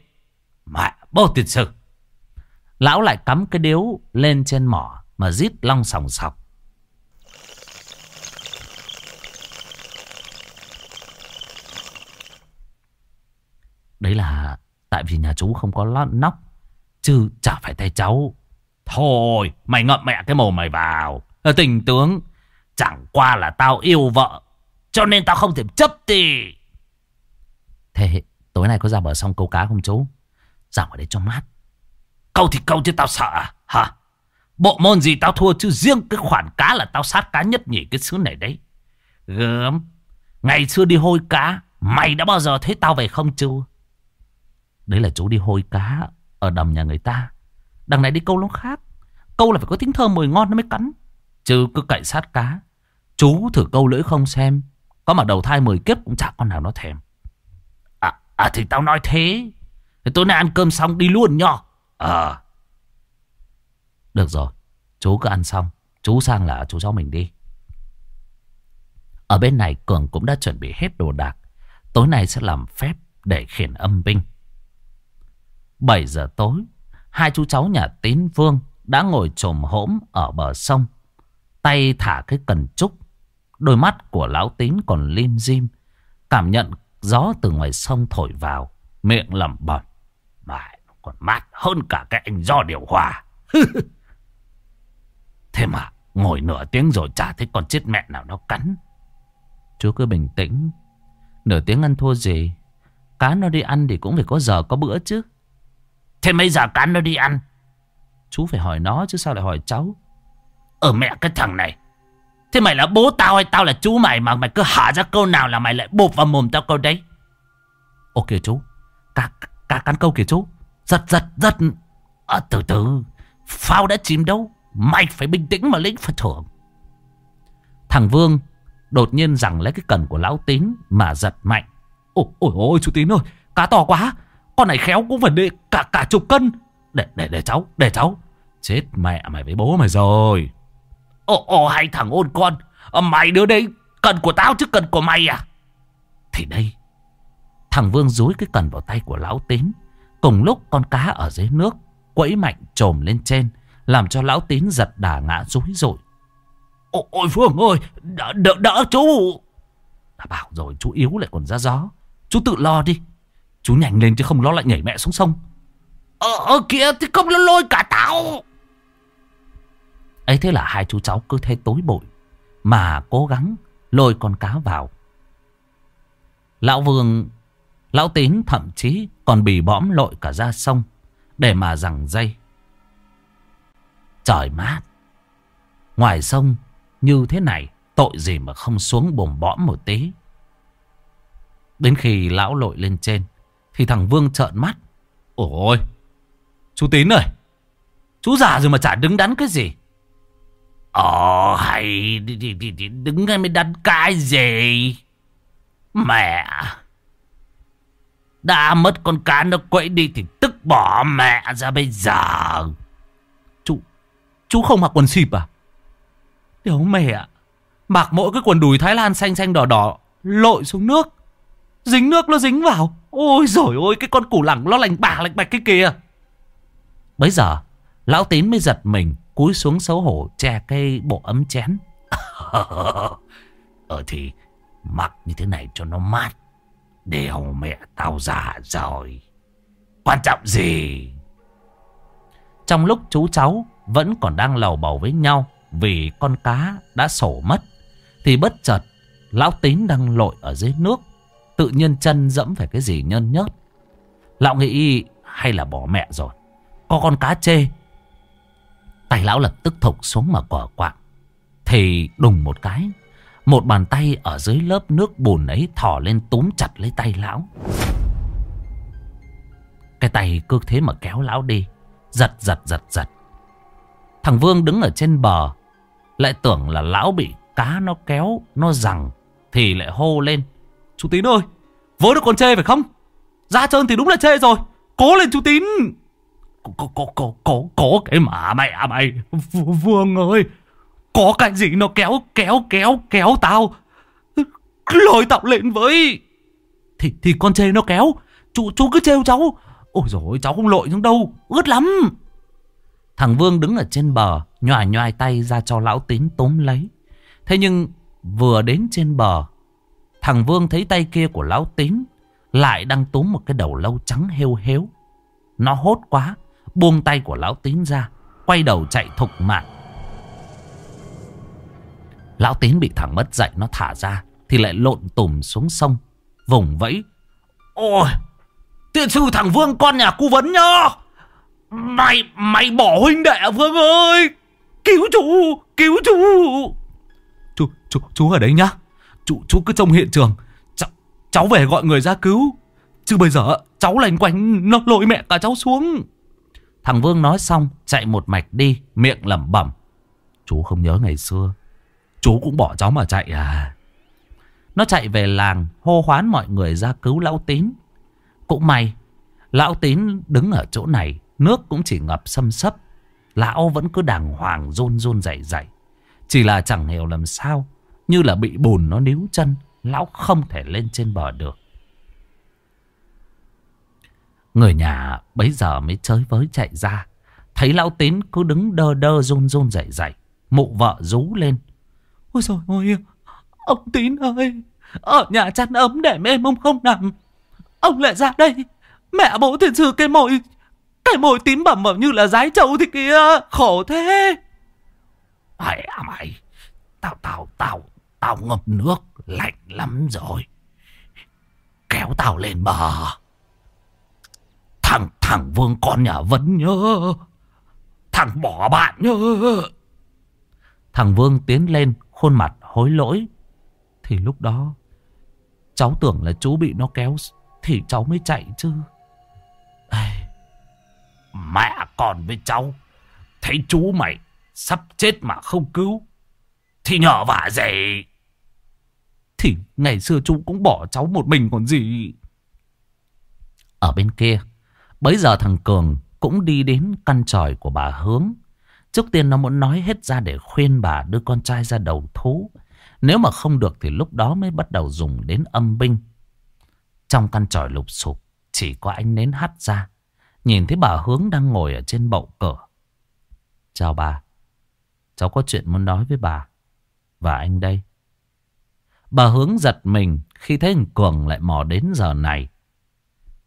A: Mẹ, bố tiền sư. Lão lại cắm cái điếu lên trên mỏ Mà rít long sòng sọc. Đấy là tại vì nhà chú không có nóc. Chứ chả phải tay cháu. Thôi, mày ngậm mẹ cái mồm mày vào. Tình tướng, Chẳng qua là tao yêu vợ, Cho nên tao không thể chấp thì. Thế tối nay có ra bờ sông câu cá không chú? Ra ngoài đấy cho mát. Câu thì câu chứ tao sợ à? Hả? Bộ môn gì tao thua chứ riêng cái khoản cá là tao sát cá nhất nhỉ, cái xứ này đấy. Gớm, Ngày xưa đi hôi cá, Mày đã bao giờ thấy tao về không chưa Đấy là chú đi hôi cá. Ở đầm nhà người ta. Đằng này đi câu nó khác. Câu là phải có tiếng thơm mùi ngon nó mới cắn. Chứ cứ cậy sát cá. Chú thử câu lưỡi không xem. Có mà đầu thai 10 kiếp cũng chả con nào nó thèm. À, à thì tao nói thế. Thì Tối nay ăn cơm xong đi luôn nhỏ Ờ. Được rồi. Chú cứ ăn xong. Chú sang là chú cháu mình đi. Ở bên này Cường cũng đã chuẩn bị hết đồ đạc. Tối nay sẽ làm phép để khiển âm binh. 7 giờ tối, Hai chú cháu nhà Tín Vương Đã ngồi trồm hỗm ở bờ sông, Tay thả cái cần trúc. Đôi mắt của lão tín còn lim dim, Cảm nhận gió từ ngoài sông thổi vào, Miệng lẩm bẩm Mà còn mát hơn cả cái anh do điều hòa. Thế mà ngồi nửa tiếng rồi chả thấy con chết mẹ nào nó cắn. Chú cứ bình tĩnh. Nửa tiếng ăn thua gì? Cá nó đi ăn thì cũng phải có giờ có bữa chứ. Thế mấy giờ cá nó đi ăn? Chú phải hỏi nó chứ sao lại hỏi cháu? Ở mẹ cái thằng này. Thế mày là bố tao hay tao là chú mày Mà mày cứ hả ra câu nào là mày lại bột vào mồm tao câu đấy? Ok chú Cá, cá cắn câu kìa chú. Giật giật giật. À, Từ từ Phao đã chìm đâu? Mày phải bình tĩnh mà lĩnh phần thưởng. Thằng Vương Đột nhiên rằng lấy cái cần của lão tín Mà giật mạnh. Ôi ôi ôi chú tín ơi Cá to quá. Con này khéo cũng phải để cả cả chục cân. Để để để cháu Để cháu. Chết mẹ mày với bố mày rồi. Ồ, ồ hai thằng ôn con. Ờ, mày đưa đây Cần của tao chứ cần của mày à? Thì đây Thằng Vương dúi cái cần vào tay của lão tín. Cùng lúc con cá ở dưới nước Quẫy mạnh trồm lên trên Làm cho lão tín giật đà ngã rúi rồi. Ôi, ôi Vương ơi đỡ, đỡ, đỡ chú. Đã bảo rồi chú yếu lại còn ra gió. Chú tự lo đi. Chú nhanh lên chứ không lo lại nhảy mẹ xuống sông. Ờ, ờ kìa thì không nó lôi cả tao. Ấy thế là hai chú cháu cứ thế tối bội Mà cố gắng lôi con cá vào. Lão Vương Lão Tín thậm chí còn bị bõm lội cả ra sông Để mà rằng dây. Trời mát Ngoài sông như thế này Tội gì mà không xuống bồm bõm một tí. Đến khi lão lội lên trên thì thằng Vương trợn mắt. Ôi, Chú Tín ơi, Chú già rồi mà chả đứng đắn cái gì. Ồ hay Đứng ngay mới đắn cái gì? Mẹ, Đã mất con cá nó quậy đi Thì tức bỏ mẹ ra bây giờ. Chú Chú không mặc quần xịp à? Điều mẹ, Mặc mỗi cái quần đùi Thái Lan xanh xanh đỏ đỏ Lội xuống nước. Dính nước nó dính vào. Ôi rồi ôi cái con củ lẳng nó lành bà lành bạch cái kia. Bấy giờ, Lão tín mới giật mình, Cúi xuống xấu hổ che cây bộ ấm chén. Ờ thì, Mặc như thế này cho nó mát. Đều mẹ tao già rồi. Quan trọng gì? Trong lúc chú cháu Vẫn còn đang lầu bầu với nhau Vì con cá đã sổ mất, Thì bất chợt, Lão tín đang lội ở dưới nước. Tự nhiên chân dẫm phải cái gì nhơn nhớt Lão nghĩ hay là bỏ mẹ rồi có con cá chê. Tay lão lập tức thục xuống mà quả quạng. Thì đùng một cái. Một bàn tay ở dưới lớp nước bùn ấy thỏ lên túm chặt lấy tay lão. Cái tay cứ thế mà kéo lão đi. Giật giật giật giật. Thằng Vương đứng ở trên bờ. Lại tưởng là lão bị cá nó kéo, nó rằng. Thì lại hô lên. Chú Tín ơi, vớ được con chê phải không? Ra trơn thì đúng là chê rồi. Cố lên chú Tín. Có, có, có, có, có cái mà mẹ mày. Vương ơi, có cái gì nó kéo, kéo, kéo, kéo tao. Lôi tao lên với. Thì, thì con chê nó kéo. Chú, chú cứ trêu cháu. Ôi rồi cháu không lội xuống đâu. Ướt lắm. Thằng Vương đứng ở trên bờ. Nhòa nhòa tay ra cho lão tín tóm lấy. Thế nhưng vừa đến trên bờ. Thằng Vương thấy tay kia của lão tín. Lại đang túm một cái đầu lâu trắng heo héo. Nó hốt quá. Buông tay của lão tín ra. Quay đầu chạy thục mạng. Lão tín bị thằng mất dạy nó thả ra. Thì lại lộn tùm xuống sông. Vùng vẫy. Ôi! Tiên sư thằng Vương con nhà cu vấn nhá. Mày, mày bỏ huynh đệ à, Vương ơi. Cứu chú, cứu chú. Chú, chú, chú ở đấy nhá. Chú, chú cứ trông hiện trường. Cháu, cháu về gọi người ra cứu. Chứ bây giờ cháu lành quanh nó lôi mẹ cả cháu xuống. Thằng Vương nói xong chạy một mạch đi miệng lẩm bẩm. Chú không nhớ ngày xưa. Chú cũng bỏ cháu mà chạy à. Nó chạy về làng hô hoán mọi người ra cứu lão tín. Cũng may, lão tín đứng ở chỗ này, nước cũng chỉ ngập xâm sấp. Lão vẫn cứ đàng hoàng run run dậy dậy. Chỉ là chẳng hiểu làm sao, như là bị bùn nó níu chân, lão không thể lên trên bờ được. Người nhà bấy giờ mới chơi với chạy ra. Thấy lão tín cứ đứng đơ đơ run run dậy dậy. Mụ vợ rú lên. Ôi trời ơi, ông tín ơi, ở nhà chăn ấm để em ông không nằm. Ông lại ra đây Mẹ bố thì trừ cái mồi Cái mồi tím bẩm bẩm như là rái trâu thì kia Khổ thế
B: Mày à mày Tao tao tao Tao ngâm nước, lạnh lắm rồi. Kéo tao lên bờ. Thằng thằng vương con nhà vẫn nhớ. Thằng bỏ bạn nhớ.
A: Thằng Vương tiến lên, khuôn mặt hối lỗi. Thì lúc đó, Cháu tưởng là chú bị nó kéo, thì cháu mới chạy chứ.
B: Mẹ còn với cháu, Thấy chú mày Sắp chết mà không cứu, Thì nhỏ vả gì
A: thì ngày xưa chú cũng bỏ cháu một mình còn gì. Ở bên kia, Bấy giờ thằng Cường Cũng đi đến căn tròi của bà Hướng. Trước tiên nó muốn nói hết ra để khuyên bà đưa con trai ra đầu thú. Nếu mà không được thì lúc đó mới bắt đầu dùng đến âm binh. Trong căn tròi lục sụp, Chỉ có ánh nến hắt ra. Nhìn thấy bà Hướng đang ngồi ở trên bậu cửa. Chào bà, Cháu có chuyện muốn nói với bà. Và anh đây. Bà Hướng giật mình Khi thấy thằng Cường lại mò đến giờ này.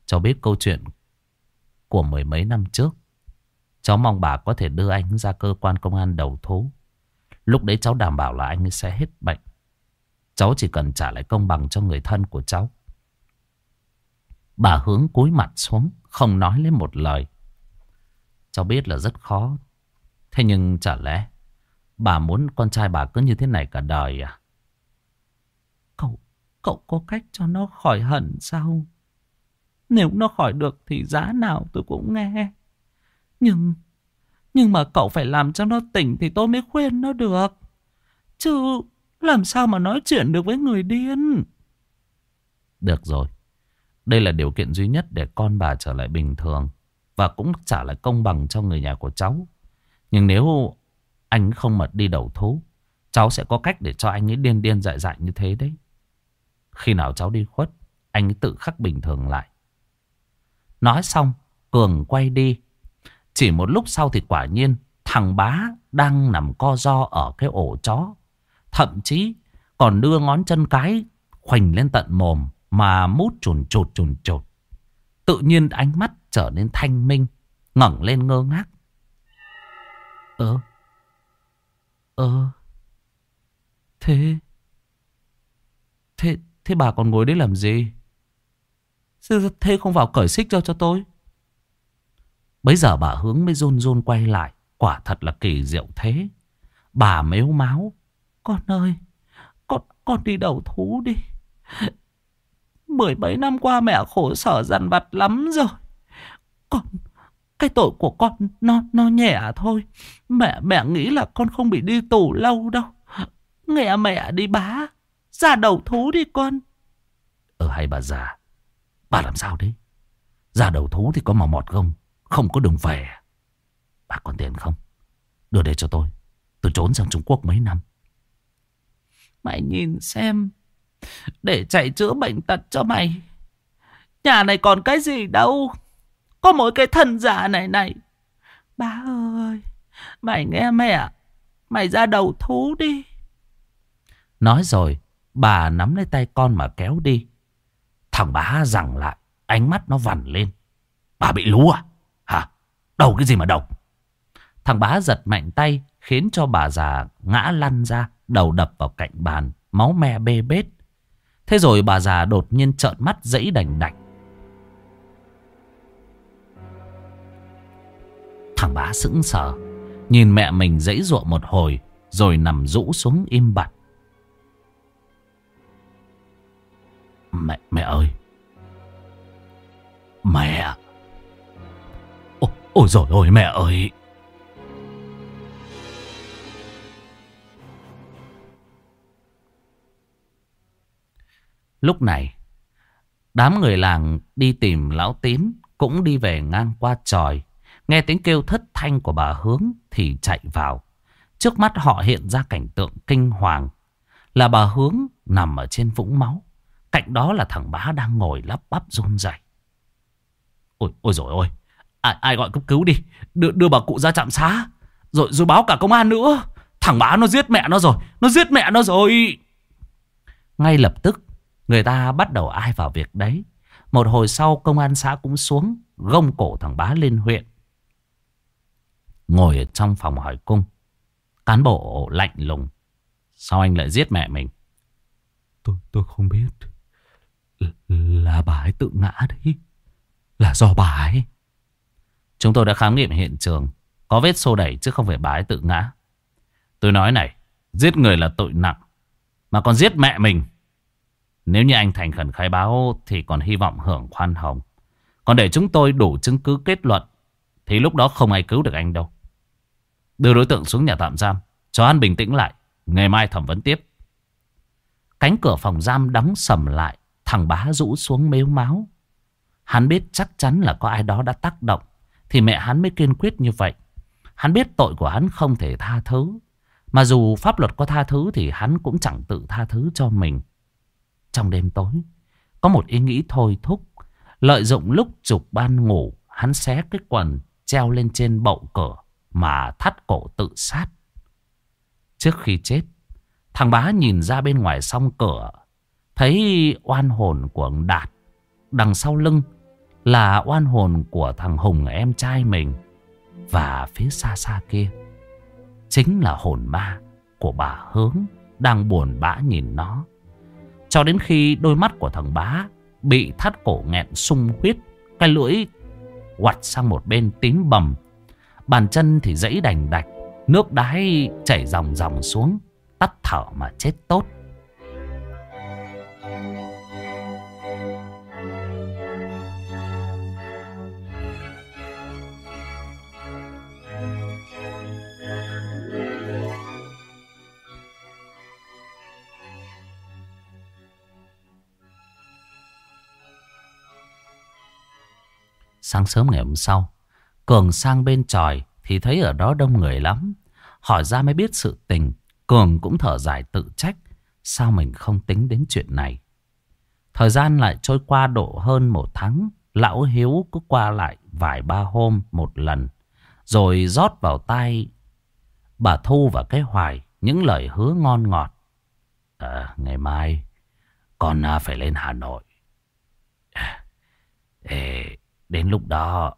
A: Cháu biết câu chuyện Của mười mấy năm trước, Cháu mong bà có thể đưa anh ra cơ quan công an đầu thú. Lúc đấy cháu đảm bảo là anh sẽ hết bệnh. Cháu chỉ cần trả lại công bằng cho người thân của cháu. Bà hướng cúi mặt xuống, Không nói lên một lời. Cháu biết là rất khó. Thế nhưng chả lẽ Bà muốn con trai bà cứ như thế này cả đời à? Cậu có cách cho nó khỏi hận sao Nếu nó khỏi được Thì giá nào tôi cũng nghe Nhưng Nhưng mà cậu phải làm cho nó tỉnh Thì tôi mới khuyên nó được Chứ làm sao mà nói chuyện được với người điên Được rồi đây là điều kiện duy nhất để con bà trở lại bình thường. Và cũng trả lại công bằng cho người nhà của cháu. Nhưng nếu anh không mật đi đầu thú. Cháu sẽ có cách để cho anh ấy điên điên dại dại như thế đấy. Khi nào cháu đi khuất. Anh ấy tự khắc bình thường lại. Nói xong. Cường quay đi. Chỉ một lúc sau thì quả nhiên. Thằng bá đang nằm co do ở cái ổ chó. Thậm chí còn đưa ngón chân cái khoành lên tận mồm mà mút chùn chụt chùn chụt. Tự nhiên ánh mắt trở nên thanh minh, ngẩng lên ngơ ngác. Ơ, ơ, thế, thế, thế bà còn ngồi đấy làm gì? Thế không vào cởi xích cho cho tôi? Bấy giờ bà hướng mới run run quay lại. Quả thật là kỳ diệu thế. Bà mếu máu. Con ơi, con, con đi đầu thú đi. Mười mấy năm qua mẹ khổ sở dằn vặt lắm rồi. Con, cái tội của con nó nó nhẹ thôi. Mẹ mẹ nghĩ là con không bị đi tù lâu đâu. Nghe mẹ đi bá. Ra đầu thú đi con.
B: Ờ hay bà già. Bà làm sao đấy? Ra đầu thú thì có mò mọt không? Không có đường về. Bà còn tiền không? Đưa đây cho tôi. Tôi trốn sang Trung Quốc mấy năm.
A: Mày nhìn xem. Để chạy chữa bệnh tật cho mày. Nhà này còn cái gì đâu. Có mỗi cái thân giả này này. Ba ơi. Mày nghe mẹ. Mày ra đầu thú đi. Nói rồi. Bà nắm lấy tay con mà kéo đi.
B: Thằng bá rằng lại. Ánh mắt nó vằn lên. Bà bị lú à? Hả? Đầu cái gì mà độc?
A: Thằng bá giật mạnh tay khiến cho bà già ngã lăn ra, đầu đập vào cạnh bàn, máu me bê bết. Thế rồi bà già đột nhiên trợn mắt dẫy đành đạch. Thằng bá sững sờ, nhìn mẹ mình dãy ruộng một hồi, rồi nằm rũ xuống im bặt.
B: Mẹ, mẹ ơi! Mẹ! Ô, ôi dồi ôi mẹ ơi!
A: Lúc này, đám người làng đi tìm lão tím cũng đi về ngang qua tròi. Nghe tiếng kêu thất thanh của bà hướng thì chạy vào. Trước mắt họ hiện ra cảnh tượng kinh hoàng. Là bà hướng nằm ở trên vũng máu. Cạnh đó là thằng bá đang ngồi lắp bắp run rẩy.
B: Ôi, ôi dồi ôi, ai, ai gọi cấp cứu đi, đưa, đưa bà cụ ra trạm xá. Rồi, rồi báo cả công an nữa. Thằng bá nó giết mẹ nó rồi, nó giết mẹ nó rồi.
A: Ngay lập tức, Người ta bắt đầu ai vào việc đấy. Một hồi sau công an xã cũng xuống gông cổ thằng bá lên huyện. Ngồi ở trong phòng hỏi cung. Cán bộ lạnh lùng. Sao anh lại giết mẹ mình?
B: Tôi tôi không biết. Là bà ấy tự ngã đấy. Là do bà ấy.
A: Chúng tôi đã khám nghiệm hiện trường. Có vết xô đẩy chứ không phải bà ấy tự ngã. Tôi nói này. Giết người là tội nặng. Mà còn giết mẹ mình nếu như anh thành khẩn khai báo thì còn hy vọng hưởng khoan hồng. Còn để chúng tôi đủ chứng cứ kết luận, thì lúc đó không ai cứu được anh đâu. Đưa đối tượng xuống nhà tạm giam. Cho anh bình tĩnh lại. Ngày mai thẩm vấn tiếp. Cánh cửa phòng giam đóng sầm lại. Thằng bá rũ xuống mếu máu. Hắn biết chắc chắn là có ai đó đã tác động. Thì mẹ hắn mới kiên quyết như vậy. Hắn biết tội của hắn không thể tha thứ. Mà dù pháp luật có tha thứ thì hắn cũng chẳng tự tha thứ cho mình. Trong đêm tối, có một ý nghĩ thôi thúc. Lợi dụng lúc trục ban ngủ, hắn xé cái quần treo lên trên bậu cửa mà thắt cổ tự sát. Trước khi chết, thằng bá nhìn ra bên ngoài song cửa, thấy oan hồn của Đạt. Đằng sau lưng là oan hồn của thằng Hùng em trai mình. Và phía xa xa kia, chính là hồn ma của bà Hướng đang buồn bã nhìn nó. Cho đến khi đôi mắt của thằng bá bị thắt cổ nghẹn sung huyết. Cái lưỡi quặt sang một bên tím bầm. Bàn chân thì dãy đành đạch. Nước đái chảy dòng dòng xuống. Tắt thở mà chết tốt. Sáng sớm ngày hôm sau, Cường sang bên tròi thì thấy ở đó đông người lắm. Hỏi ra mới biết sự tình, Cường cũng thở dài tự trách. Sao mình không tính đến chuyện này? Thời gian lại trôi qua độ hơn một tháng. Lão Hiếu cứ qua lại vài ba hôm một lần. Rồi rót vào tay bà Thu và cái hoài những lời hứa ngon ngọt. À, ngày mai con à, phải lên Hà Nội. Ê, Đến lúc đó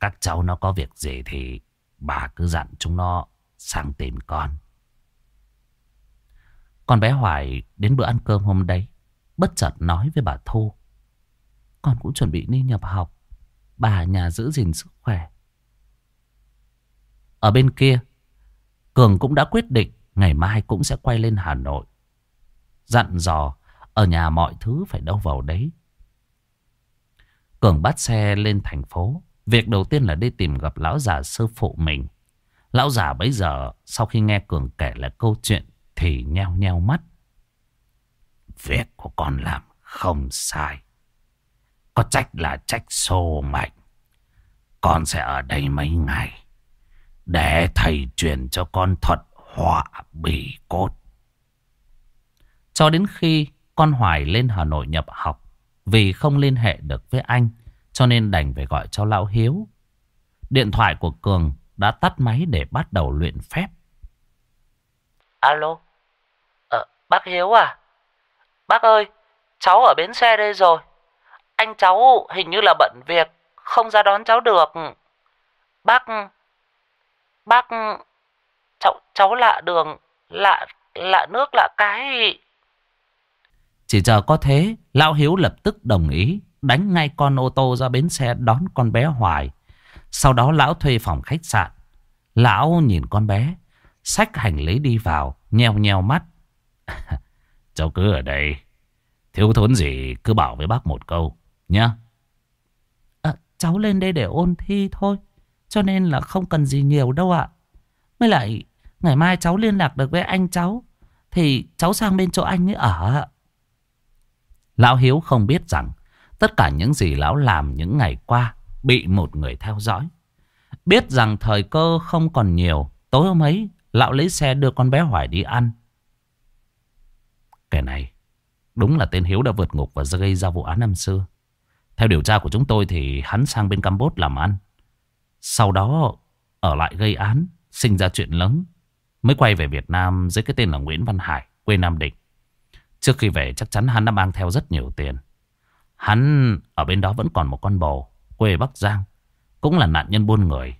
A: các cháu nó có việc gì thì bà cứ dặn chúng nó sang tìm con. Con bé Hoài đến bữa ăn cơm hôm đấy bất chợt nói với bà Thu. Con cũng chuẩn bị đi nhập học. Bà nhà giữ gìn sức khỏe. Ở bên kia, Cường cũng đã quyết định ngày mai cũng sẽ quay lên Hà Nội. Dặn dò, ở nhà mọi thứ phải đâu vào đấy. Cường bắt xe lên thành phố. Việc đầu tiên là đi tìm gặp lão già sư phụ mình. Lão già bấy giờ, sau khi nghe Cường kể lại câu chuyện, thì nheo nheo mắt. Việc của con làm không sai. Có trách là trách sô mạnh. Con sẽ ở đây mấy ngày. Để thầy truyền cho con thuật họa bì cốt. Cho đến khi con Hoài lên Hà Nội nhập học. Vì không liên hệ được với anh. Cho nên đành phải gọi cho Lão Hiếu. Điện thoại của Cường đã tắt máy để bắt đầu luyện phép.
C: Alo, ờ, bác Hiếu à? Bác ơi, cháu ở bến xe đây rồi. Anh cháu hình như là bận việc, không ra đón cháu được. Bác, bác, cháu, cháu lạ đường, lạ, lạ nước, lạ cái.
A: Chỉ chờ có thế, Lão Hiếu lập tức đồng ý, đánh ngay con ô tô ra bến xe đón con bé Hoài. Sau đó lão thuê phòng khách sạn. Lão nhìn con bé, xách hành lý đi vào, nheo nheo mắt. Cháu cứ ở đây, thiếu thốn gì cứ bảo với bác một câu, nhá.
C: À, cháu lên đây để ôn thi thôi, cho nên là không cần gì nhiều đâu ạ. Mới lại, ngày mai cháu liên lạc được với anh cháu, thì cháu sang bên chỗ anh ấy ở.
A: ạ Lão Hiếu không biết rằng, tất cả những gì lão làm những ngày qua bị một người theo dõi. Biết rằng thời cơ không còn nhiều, tối hôm ấy, lão lấy xe đưa con bé Hoài đi ăn. Kẻ này, đúng là tên Hiếu đã vượt ngục và gây ra vụ án năm xưa. Theo điều tra của chúng tôi thì hắn sang bên Campuchia làm ăn. Sau đó ở lại gây án, sinh ra chuyện lớn. Mới quay về Việt Nam dưới cái tên là Nguyễn Văn Hải, quê Nam Định. Trước khi về chắc chắn hắn đã mang theo rất nhiều tiền. Hắn ở bên đó vẫn còn một con bồ, quê Bắc Giang. Cũng là nạn nhân buôn người.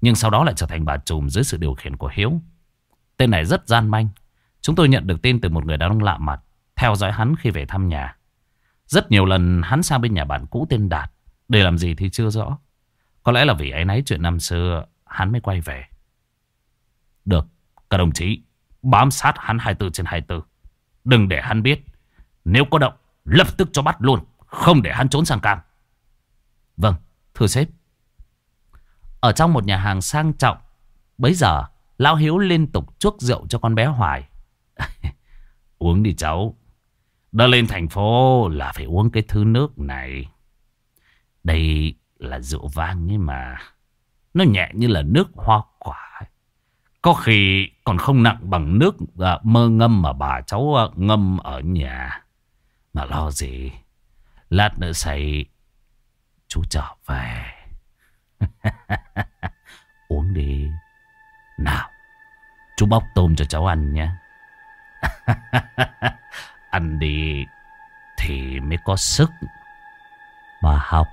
A: Nhưng sau đó lại trở thành bà trùm dưới sự điều khiển của Hiếu. Tên này rất gian manh. Chúng tôi nhận được tin từ một người đàn ông lạ mặt. Theo dõi hắn khi về thăm nhà. Rất nhiều lần hắn sang bên nhà bạn cũ tên Đạt. Để làm gì thì chưa rõ. Có lẽ là vì ấy nấy chuyện năm xưa hắn mới quay về. Được, các đồng chí bám sát hắn 24 trên 24. Đừng để hắn biết. Nếu có động, lập tức cho bắt luôn. Không để hắn trốn sang cam. Vâng, thưa sếp. Ở trong một nhà hàng sang trọng, bấy giờ Lão Hiếu liên tục chuốc rượu cho con bé Hoài. uống đi cháu. Đã lên thành phố là phải uống cái thứ nước này. Đây là rượu vang nhưng mà nó nhẹ như là nước hoa. Có khi còn không nặng bằng nước à, mơ ngâm mà bà cháu à, ngâm ở nhà. Mà lo gì. Lát nữa say chú trở về. Uống đi. Nào. Chú bóc tôm cho cháu ăn nhé. ăn đi thì mới có sức mà học.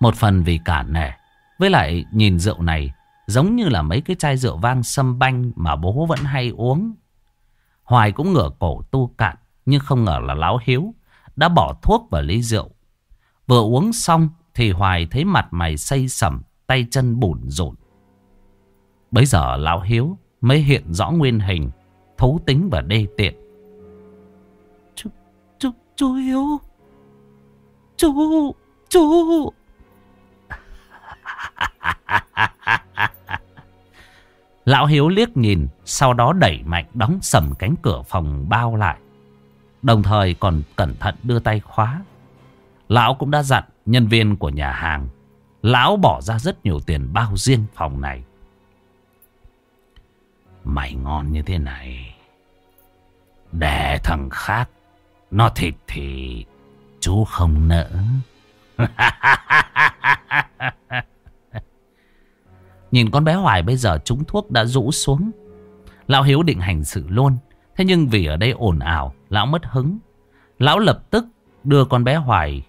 A: Một phần vì cả nể. Với lại nhìn rượu này giống như là mấy cái chai rượu vang sâm banh mà bố vẫn hay uống. Hoài cũng ngửa cổ tu cạn nhưng không ngờ là láo hiếu đã bỏ thuốc vào ly rượu. Vừa uống xong thì Hoài thấy mặt mày say sẩm, tay chân bủn rộn. Bây giờ lão hiếu mới hiện rõ nguyên hình, thấu tính và đê tiện.
C: Chú, chú, chú hiếu, chú, chú...
A: Lão Hiếu liếc nhìn, sau đó đẩy mạnh đóng sầm cánh cửa phòng bao lại. Đồng thời còn cẩn thận đưa tay khóa. Lão cũng đã dặn nhân viên của nhà hàng. Lão bỏ ra rất nhiều tiền bao riêng phòng này. Mày ngon như thế này. Để thằng khác nó thịt thì chú không nỡ. Nhìn con bé Hoài bây giờ trúng thuốc đã rũ xuống. Lão Hiếu định hành sự luôn. Thế nhưng vì ở đây ồn ào, lão mất hứng. Lão lập tức đưa con bé Hoài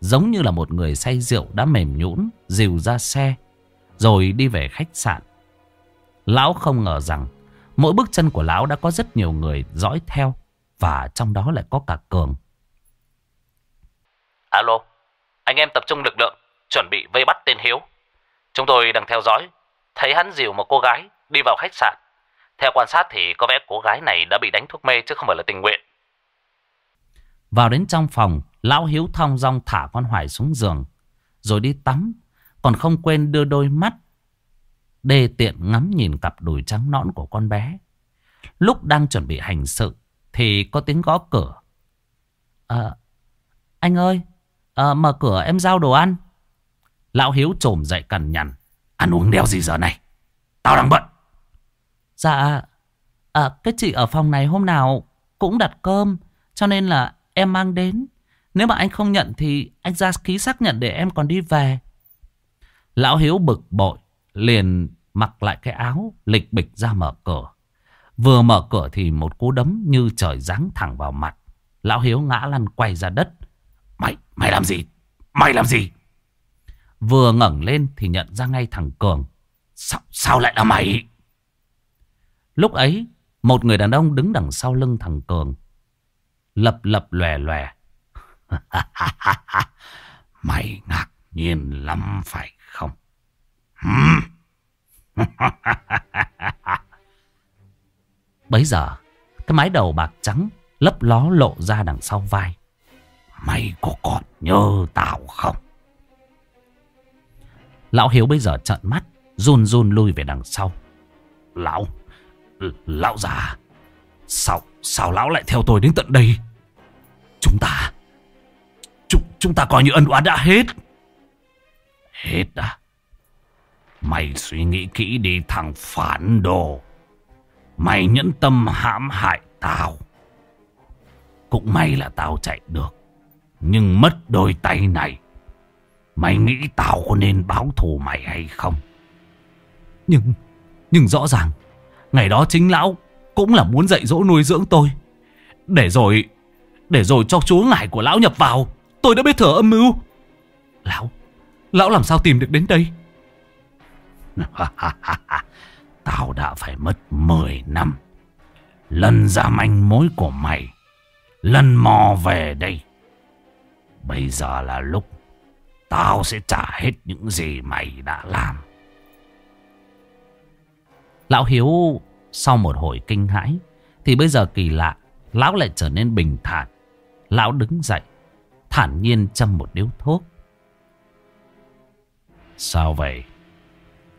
A: giống như là một người say rượu đã mềm nhũn dìu ra xe, rồi đi về khách sạn. Lão không ngờ rằng mỗi bước chân của lão đã có rất nhiều người dõi theo và trong đó lại có cả Cường.
C: Alo, anh em tập trung lực lượng, chuẩn bị vây bắt tên Hiếu. Chúng tôi đang theo dõi, thấy hắn dìu một cô gái đi vào khách sạn. Theo quan sát thì có vẻ cô gái này đã bị đánh thuốc mê chứ không phải là tình nguyện.
A: Vào đến trong phòng, Lão Hiếu thong dong thả con Hoài xuống giường. Rồi đi tắm, còn không quên đưa đôi mắt. Đê tiện ngắm nhìn cặp đùi trắng nõn của con bé. Lúc đang chuẩn bị hành sự, thì có tiếng gõ cửa. À, anh ơi, à, mở cửa em giao đồ ăn. Lão Hiếu trồm dậy cằn nhằn.
B: Ăn uống đeo gì giờ này? Tao đang bận.
A: Dạ, à, cái chị ở phòng này hôm nào cũng đặt cơm. Cho nên là em mang đến. Nếu mà anh không nhận thì anh ra ký xác nhận để em còn đi về. Lão Hiếu bực bội, liền mặc lại cái áo, lịch bịch ra mở cửa. Vừa mở cửa thì một cú đấm như trời giáng thẳng vào mặt. Lão Hiếu ngã lăn quay ra đất.
B: Mày, mày làm gì? Mày làm gì?
A: Vừa ngẩng lên thì nhận ra ngay thằng Cường.
B: Sao, sao lại là mày?
A: Lúc ấy, một người đàn ông đứng đằng sau lưng thằng Cường. Lập lập lòe lòe.
B: mày ngạc nhiên lắm phải không?
A: Bấy giờ, cái mái đầu bạc trắng lấp ló lộ ra đằng sau vai.
B: Mày có còn nhớ tao không?
A: Lão Hiếu bây giờ trợn mắt, run run lui về đằng sau.
B: Lão, ừ, lão già, sao, sao lão lại theo tôi đến tận đây? Chúng ta, chúng, chúng ta coi như ân oán đã hết. Hết à? Mày suy nghĩ kỹ đi thằng phản đồ. Mày nhẫn tâm hãm hại tao. Cũng may là tao chạy được. Nhưng mất đôi tay này. Mày nghĩ tao có nên báo thù mày hay không?
A: Nhưng, nhưng rõ ràng, ngày đó chính lão cũng là muốn dạy dỗ nuôi dưỡng tôi. Để rồi, để rồi cho chúa ngải của lão nhập vào. Tôi đã biết thở âm mưu. Lão, lão làm sao tìm được đến đây?
B: Tao đã phải mất 10 năm. Lần ra manh mối của mày. Lần mò về đây. Bây giờ là lúc Tao sẽ trả hết những gì mày đã làm.
A: Lão Hiếu sau một hồi kinh hãi thì bây giờ kỳ lạ, lão lại trở nên bình thản. Lão đứng dậy, thản nhiên châm một điếu thuốc.
B: Sao vậy?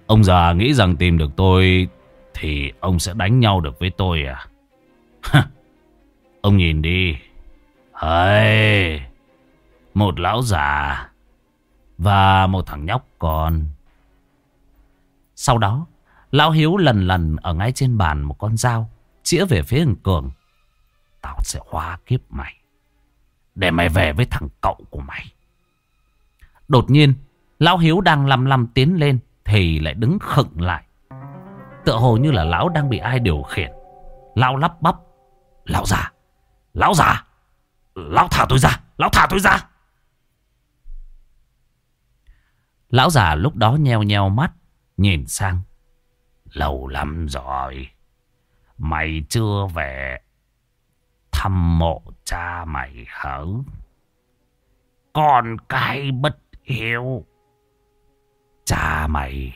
B: Ông già nghĩ rằng tìm được tôi thì ông sẽ đánh nhau được với tôi à? ông nhìn đi. Hey, một lão già và một thằng nhóc con.
A: Sau đó, Lão Hiếu lần lần ở ngay trên bàn một con dao, chĩa về phía thằng Cường.
B: Tao sẽ hóa kiếp mày, để mày về với thằng cậu của mày.
A: Đột nhiên, Lão Hiếu đang lăm lăm tiến lên, thì lại đứng khựng lại. Tựa hồ như là lão đang bị ai điều khiển. Lão lắp bắp.
B: Lão già, lão già, lão thả tôi ra, lão thả tôi ra.
A: Lão già lúc đó nheo nheo mắt, nhìn sang.
B: Lâu lắm rồi, mày chưa về thăm mộ cha mày hở Con cái bất hiếu. Cha mày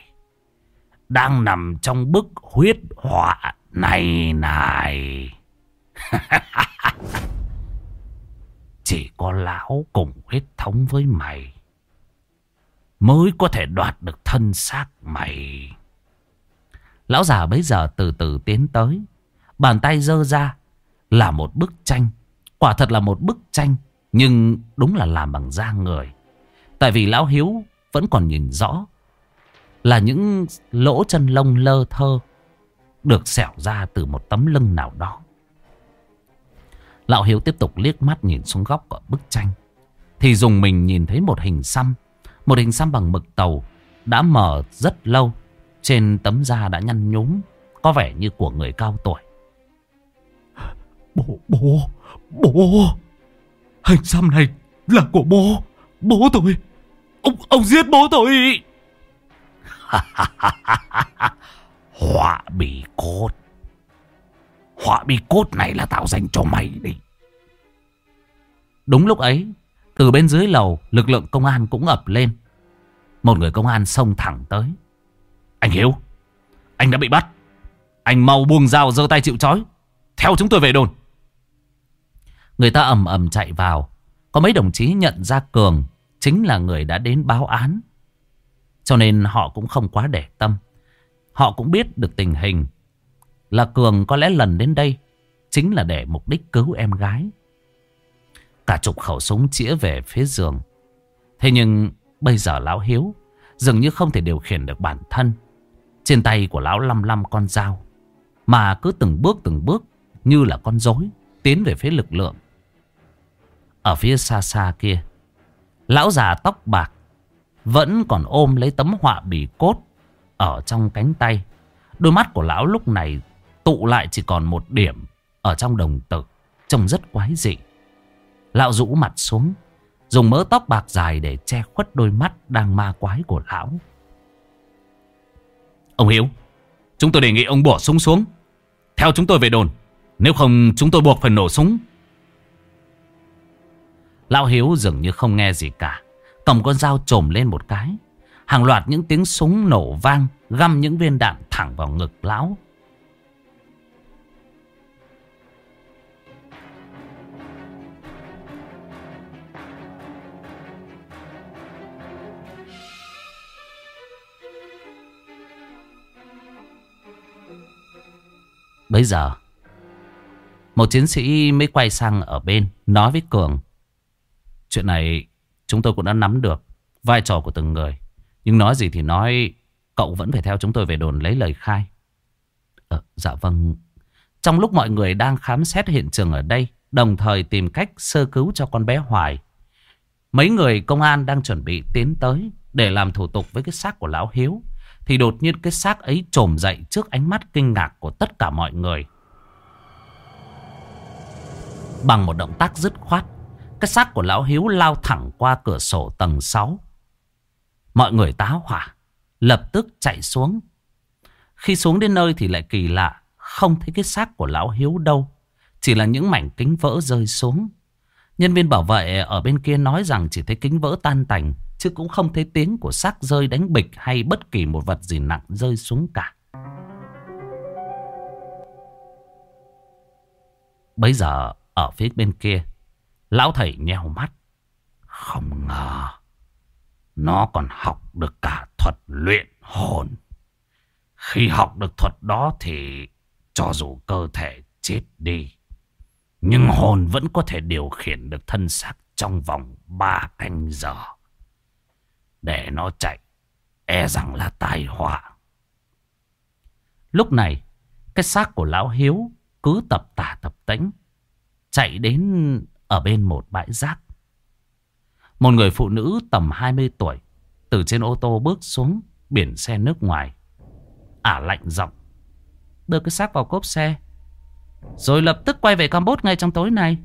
B: đang nằm trong bức huyết họa này này. Chỉ có lão cùng huyết thống với mày mới có thể đoạt được thân xác mày.
A: Lão già bấy giờ từ từ tiến tới. Bàn tay dơ ra là một bức tranh. Quả thật là một bức tranh. Nhưng đúng là làm bằng da người. Tại vì Lão Hiếu vẫn còn nhìn rõ. Là những lỗ chân lông lơ thơ. Được xẻo ra từ một tấm lưng nào đó. Lão Hiếu tiếp tục liếc mắt nhìn xuống góc của bức tranh. Thì dùng mình nhìn thấy một hình xăm một hình xăm bằng mực tàu đã mở rất lâu. Trên tấm da đã nhăn nhúm, có vẻ như của người cao tuổi.
D: Bố, bố, bố. Hình xăm này là của bố. Bố tôi. Ông, ông giết bố tôi.
B: Họa bì cốt. Họa bì cốt này là tạo dành cho mày đi.
A: Đúng lúc ấy, từ bên dưới lầu, lực lượng công an cũng ập lên. Một người công an xông thẳng tới. Anh Hiếu, anh đã bị bắt. Anh mau buông dao giơ tay chịu trói. Theo chúng tôi về đồn. Người ta ầm ầm chạy vào. Có mấy đồng chí nhận ra Cường chính là người đã đến báo án. Cho nên họ cũng không quá để tâm. Họ cũng biết được tình hình là Cường có lẽ lần đến đây chính là để mục đích cứu em gái. Cả chục khẩu súng chĩa về phía giường. Thế nhưng bây giờ Lão Hiếu dường như không thể điều khiển được bản thân. Trên tay của Lão lăm lăm con dao. Mà cứ từng bước từng bước như là con rối tiến về phía lực lượng. Ở phía xa xa kia, Lão già tóc bạc vẫn còn ôm lấy tấm họa bì cốt ở trong cánh tay. Đôi mắt của lão lúc này tụ lại chỉ còn một điểm ở trong đồng tử, trông rất quái dị. Lão rũ mặt xuống, dùng mớ tóc bạc dài để che khuất đôi mắt đang ma quái của lão. Ông Hiếu, chúng tôi đề nghị ông bỏ súng xuống. Theo chúng tôi về đồn, nếu không chúng tôi buộc phải nổ súng. Lão Hiếu dường như không nghe gì cả. Cầm con dao trồm lên một cái. Hàng loạt những tiếng súng nổ vang găm những viên đạn thẳng vào ngực lão. Bây giờ Một chiến sĩ mới quay sang ở bên Nói với Cường Chuyện này chúng tôi cũng đã nắm được Vai trò của từng người Nhưng nói gì thì nói Cậu vẫn phải theo chúng tôi về đồn lấy lời khai. À, Dạ vâng. Trong lúc mọi người đang khám xét hiện trường ở đây Đồng thời tìm cách sơ cứu cho con bé Hoài Mấy người công an đang chuẩn bị tiến tới Để làm thủ tục với cái xác của Lão Hiếu thì đột nhiên cái xác ấy trồm dậy trước ánh mắt kinh ngạc của tất cả mọi người. Bằng một động tác dứt khoát, cái xác của Lão Hiếu lao thẳng qua cửa sổ tầng 6. Mọi người táo hỏa, lập tức chạy xuống. Khi xuống đến nơi thì lại kỳ lạ, không thấy cái xác của Lão Hiếu đâu. Chỉ là những mảnh kính vỡ rơi xuống. Nhân viên bảo vệ ở bên kia nói rằng chỉ thấy kính vỡ tan tành. Chứ cũng không thấy tiếng của xác rơi đánh bịch hay bất kỳ một vật gì nặng rơi xuống cả. Bây giờ ở phía bên kia, lão thầy nheo mắt. Không ngờ, nó còn học được cả thuật luyện hồn. Khi học được thuật đó thì cho dù cơ thể chết đi, nhưng hồn vẫn có thể điều khiển được thân xác trong vòng 3 canh giờ. Để nó chạy. E rằng là tai họa. Lúc này, Cái xác của lão Hiếu Cứ tập tả tập tánh Chạy đến ở bên một bãi rác. Một người phụ nữ tầm 20 tuổi Từ trên ô tô bước xuống Biển xe nước ngoài, Ả lạnh giọng, Đưa cái xác vào cốp xe, Rồi lập tức quay về Campuchia ngay trong tối nay.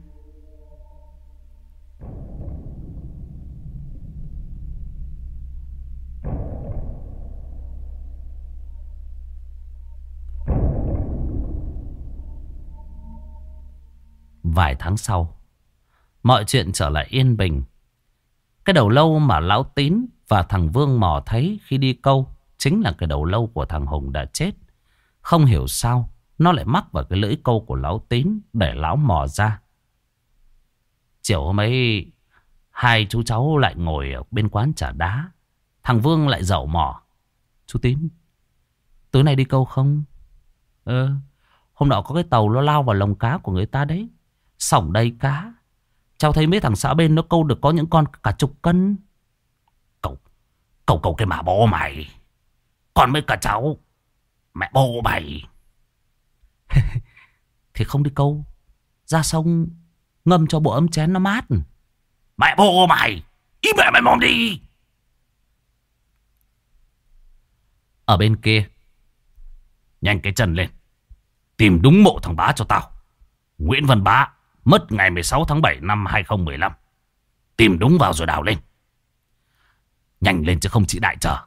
A: Vài tháng sau, mọi chuyện trở lại yên bình. Cái đầu lâu mà Lão Tín và thằng Vương mò thấy khi đi câu chính là cái đầu lâu của thằng Hùng đã chết. Không hiểu sao nó lại mắc vào cái lưỡi câu của Lão Tín để Lão mò ra. Chiều hôm ấy, hai chú cháu lại ngồi ở bên quán trà đá. Thằng Vương lại dậu mò. Chú Tín, tối nay đi câu không? Ờ, hôm nọ có cái tàu nó lao vào lồng cá của người ta đấy. Sổng đầy cá. Cháu thấy mấy thằng xã bên nó câu được có những con cả chục cân. Cậu, cậu cậu cái mà bố mày. Còn mấy cả cháu, mẹ bố mày. Thì không đi câu. Ra sông ngâm cho bộ ấm chén nó mát. Mẹ bố mày, ý mẹ mày mong đi. Ở bên kia, nhanh cái chân lên. Tìm đúng mộ thằng bá cho tao. Nguyễn Văn Bá Mất ngày 16 tháng 7 năm 2015 Tìm đúng vào rồi đào lên. Nhanh lên chứ không chỉ đại chờ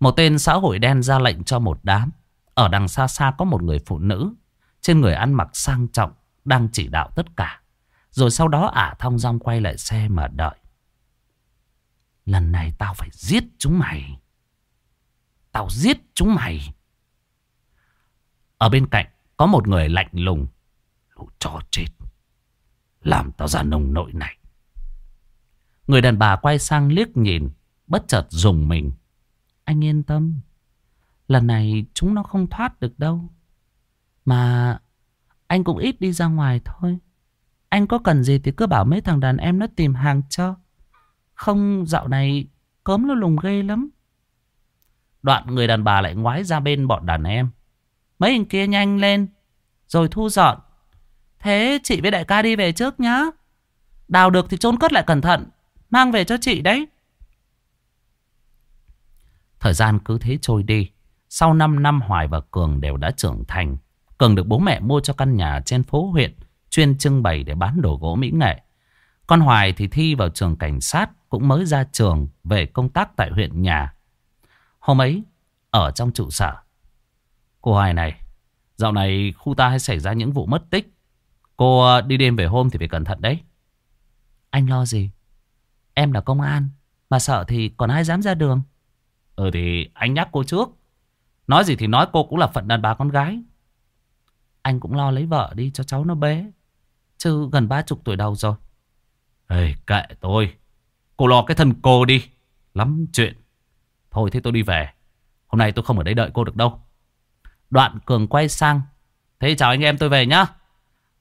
A: Một tên xã hội đen ra lệnh cho một đám. Ở đằng xa xa có một người phụ nữ. Trên người ăn mặc sang trọng, Đang chỉ đạo tất cả. Rồi sau đó ả thong dong quay lại xe mà đợi. Lần này tao phải giết chúng mày. Tao giết chúng mày. Ở bên cạnh có một người lạnh lùng. Lũ chó chết. Làm tao ra nồng nội này. Người đàn bà quay sang liếc nhìn. Bất chợt dùng mình. Anh yên tâm. Lần này chúng nó không thoát được đâu. Mà anh cũng ít đi ra ngoài thôi. Anh có cần gì thì cứ bảo mấy thằng đàn em nó tìm hàng cho. Không, dạo này cớm nó lùng ghê lắm. Đoạn người đàn bà lại ngoái ra bên bọn đàn em. Mấy anh kia nhanh lên. Rồi thu dọn. Thế chị với đại ca đi về trước nhá. Đào được thì chôn cất lại cẩn thận. Mang về cho chị đấy. Thời gian cứ thế trôi đi. Sau 5 năm Hoài và Cường đều đã trưởng thành. Cường được bố mẹ mua cho căn nhà trên phố huyện. Chuyên trưng bày để bán đồ gỗ mỹ nghệ. Con Hoài thì thi vào trường cảnh sát. Cũng mới ra trường về công tác tại huyện nhà. Hôm ấy, ở trong trụ sở. Cô Hoài này, dạo này khu ta hay xảy ra những vụ mất tích. Cô đi đêm về hôm thì phải cẩn thận đấy. Anh lo gì? Em là công an. Mà sợ thì còn ai dám ra đường? Ừ thì anh nhắc cô trước. Nói gì thì nói cô cũng là phận đàn bà con gái. Anh cũng lo lấy vợ đi cho cháu nó bế. Chứ gần ba chục tuổi đầu rồi. Ê, kệ tôi. Cô lo cái thân cô đi. Lắm chuyện. Thôi thế tôi đi về. Hôm nay tôi không ở đây đợi cô được đâu. Đoạn Cường quay sang. Thế chào anh em tôi về nhá.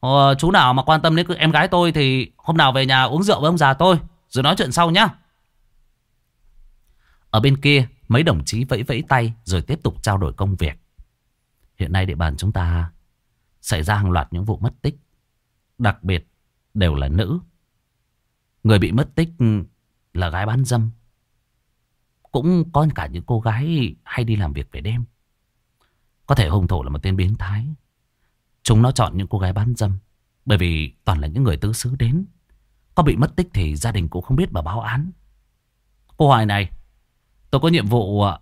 A: Ờ, chú nào mà quan tâm đến em gái tôi thì hôm nào về nhà uống rượu với ông già tôi. Rồi nói chuyện sau nhá. Ở bên kia, mấy đồng chí vẫy vẫy tay rồi tiếp tục trao đổi công việc. Hiện nay địa bàn chúng ta xảy ra hàng loạt những vụ mất tích. Đặc biệt đều là nữ. Người bị mất tích là gái bán dâm. Cũng có cả những cô gái hay đi làm việc về đêm. Có thể hung thủ là một tên biến thái. Chúng nó chọn những cô gái bán dâm. Bởi vì toàn là những người tứ xứ đến. Có bị mất tích thì gia đình cũng không biết mà báo án. Cô Hoài này, tôi có nhiệm vụ à,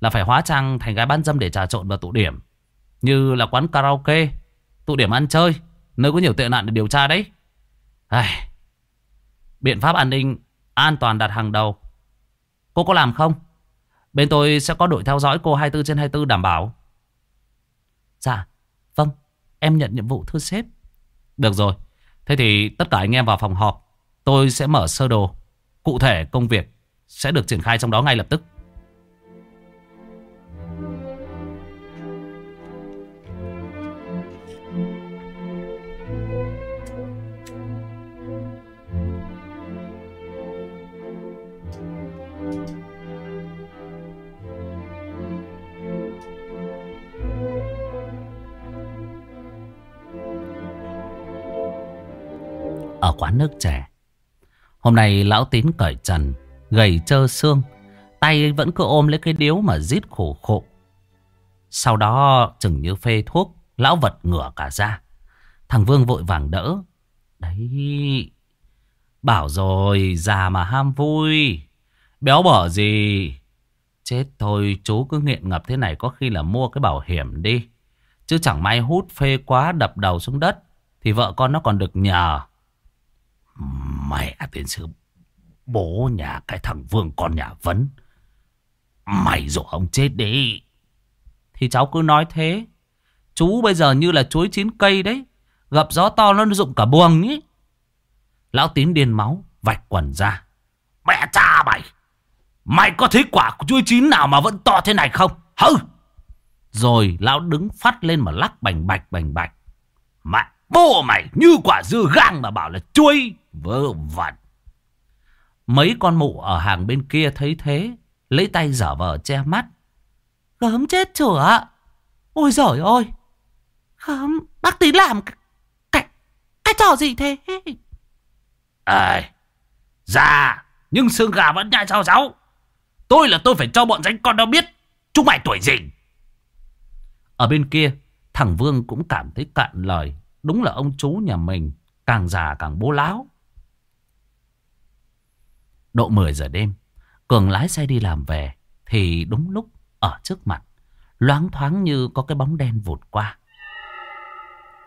A: là phải hóa trang thành gái bán dâm để trà trộn vào tụ điểm. Như là quán karaoke, tụ điểm ăn chơi, nơi có nhiều tệ nạn để điều tra đấy. Ai, biện pháp an ninh, an toàn đặt hàng đầu. Cô có làm không? Bên tôi sẽ có đội theo dõi cô 24 trên 24 đảm bảo. Dạ, vâng, em nhận nhiệm vụ thưa sếp. Được rồi, thế thì tất cả anh em vào phòng họp. Tôi sẽ mở sơ đồ. Cụ thể công việc sẽ được triển khai trong đó ngay lập tức. Quán nước trẻ. Hôm nay lão tín cởi trần, gầy trơ xương, tay vẫn cứ ôm lấy cái điếu mà rít khổ khổ. Sau đó chừng như phê thuốc, lão vật ngửa cả ra. Thằng Vương vội vàng đỡ. Đấy, bảo rồi, già mà ham vui, béo bở gì. Chết thôi, chú cứ nghiện ngập thế này có khi là mua cái bảo hiểm đi. Chứ chẳng may hút phê quá đập đầu xuống đất, thì vợ con nó còn được nhờ. Mẹ tiến sư, Bố nhà cái thằng Vương con nhà Vấn. Mày rủ ông chết đi. Thì cháu cứ nói thế. Chú bây giờ như là chuối chín cây đấy. Gặp gió to nó rụng cả buồng ý Lão tín điên máu, Vạch quần ra. Mẹ cha mày Mày có thấy quả chuối chín nào mà vẫn to thế này không? Hừ. Rồi lão đứng phát lên mà lắc bành bạch bành bạch. Mẹ bố mày như quả dưa gang mà bảo là chuối Vớ vẩn. Mấy con mụ ở hàng bên kia thấy thế. Lấy tay giở vờ che mắt. Gớm chết chửa. Ôi giời ơi. Gớm. Bác tí làm cái, cái, trò gì thế?
B: À, già Nhưng xương gà vẫn nhai sao cháu. Tôi là tôi phải cho bọn ránh con đó biết. Chúng mày tuổi gì?
A: Ở bên kia. Thằng Vương cũng cảm thấy cạn lời. Đúng là ông chú nhà mình. Càng già càng bố láo. Độ 10 giờ đêm, Cường lái xe đi làm về thì đúng lúc ở trước mặt, loáng thoáng như có cái bóng đen vụt qua.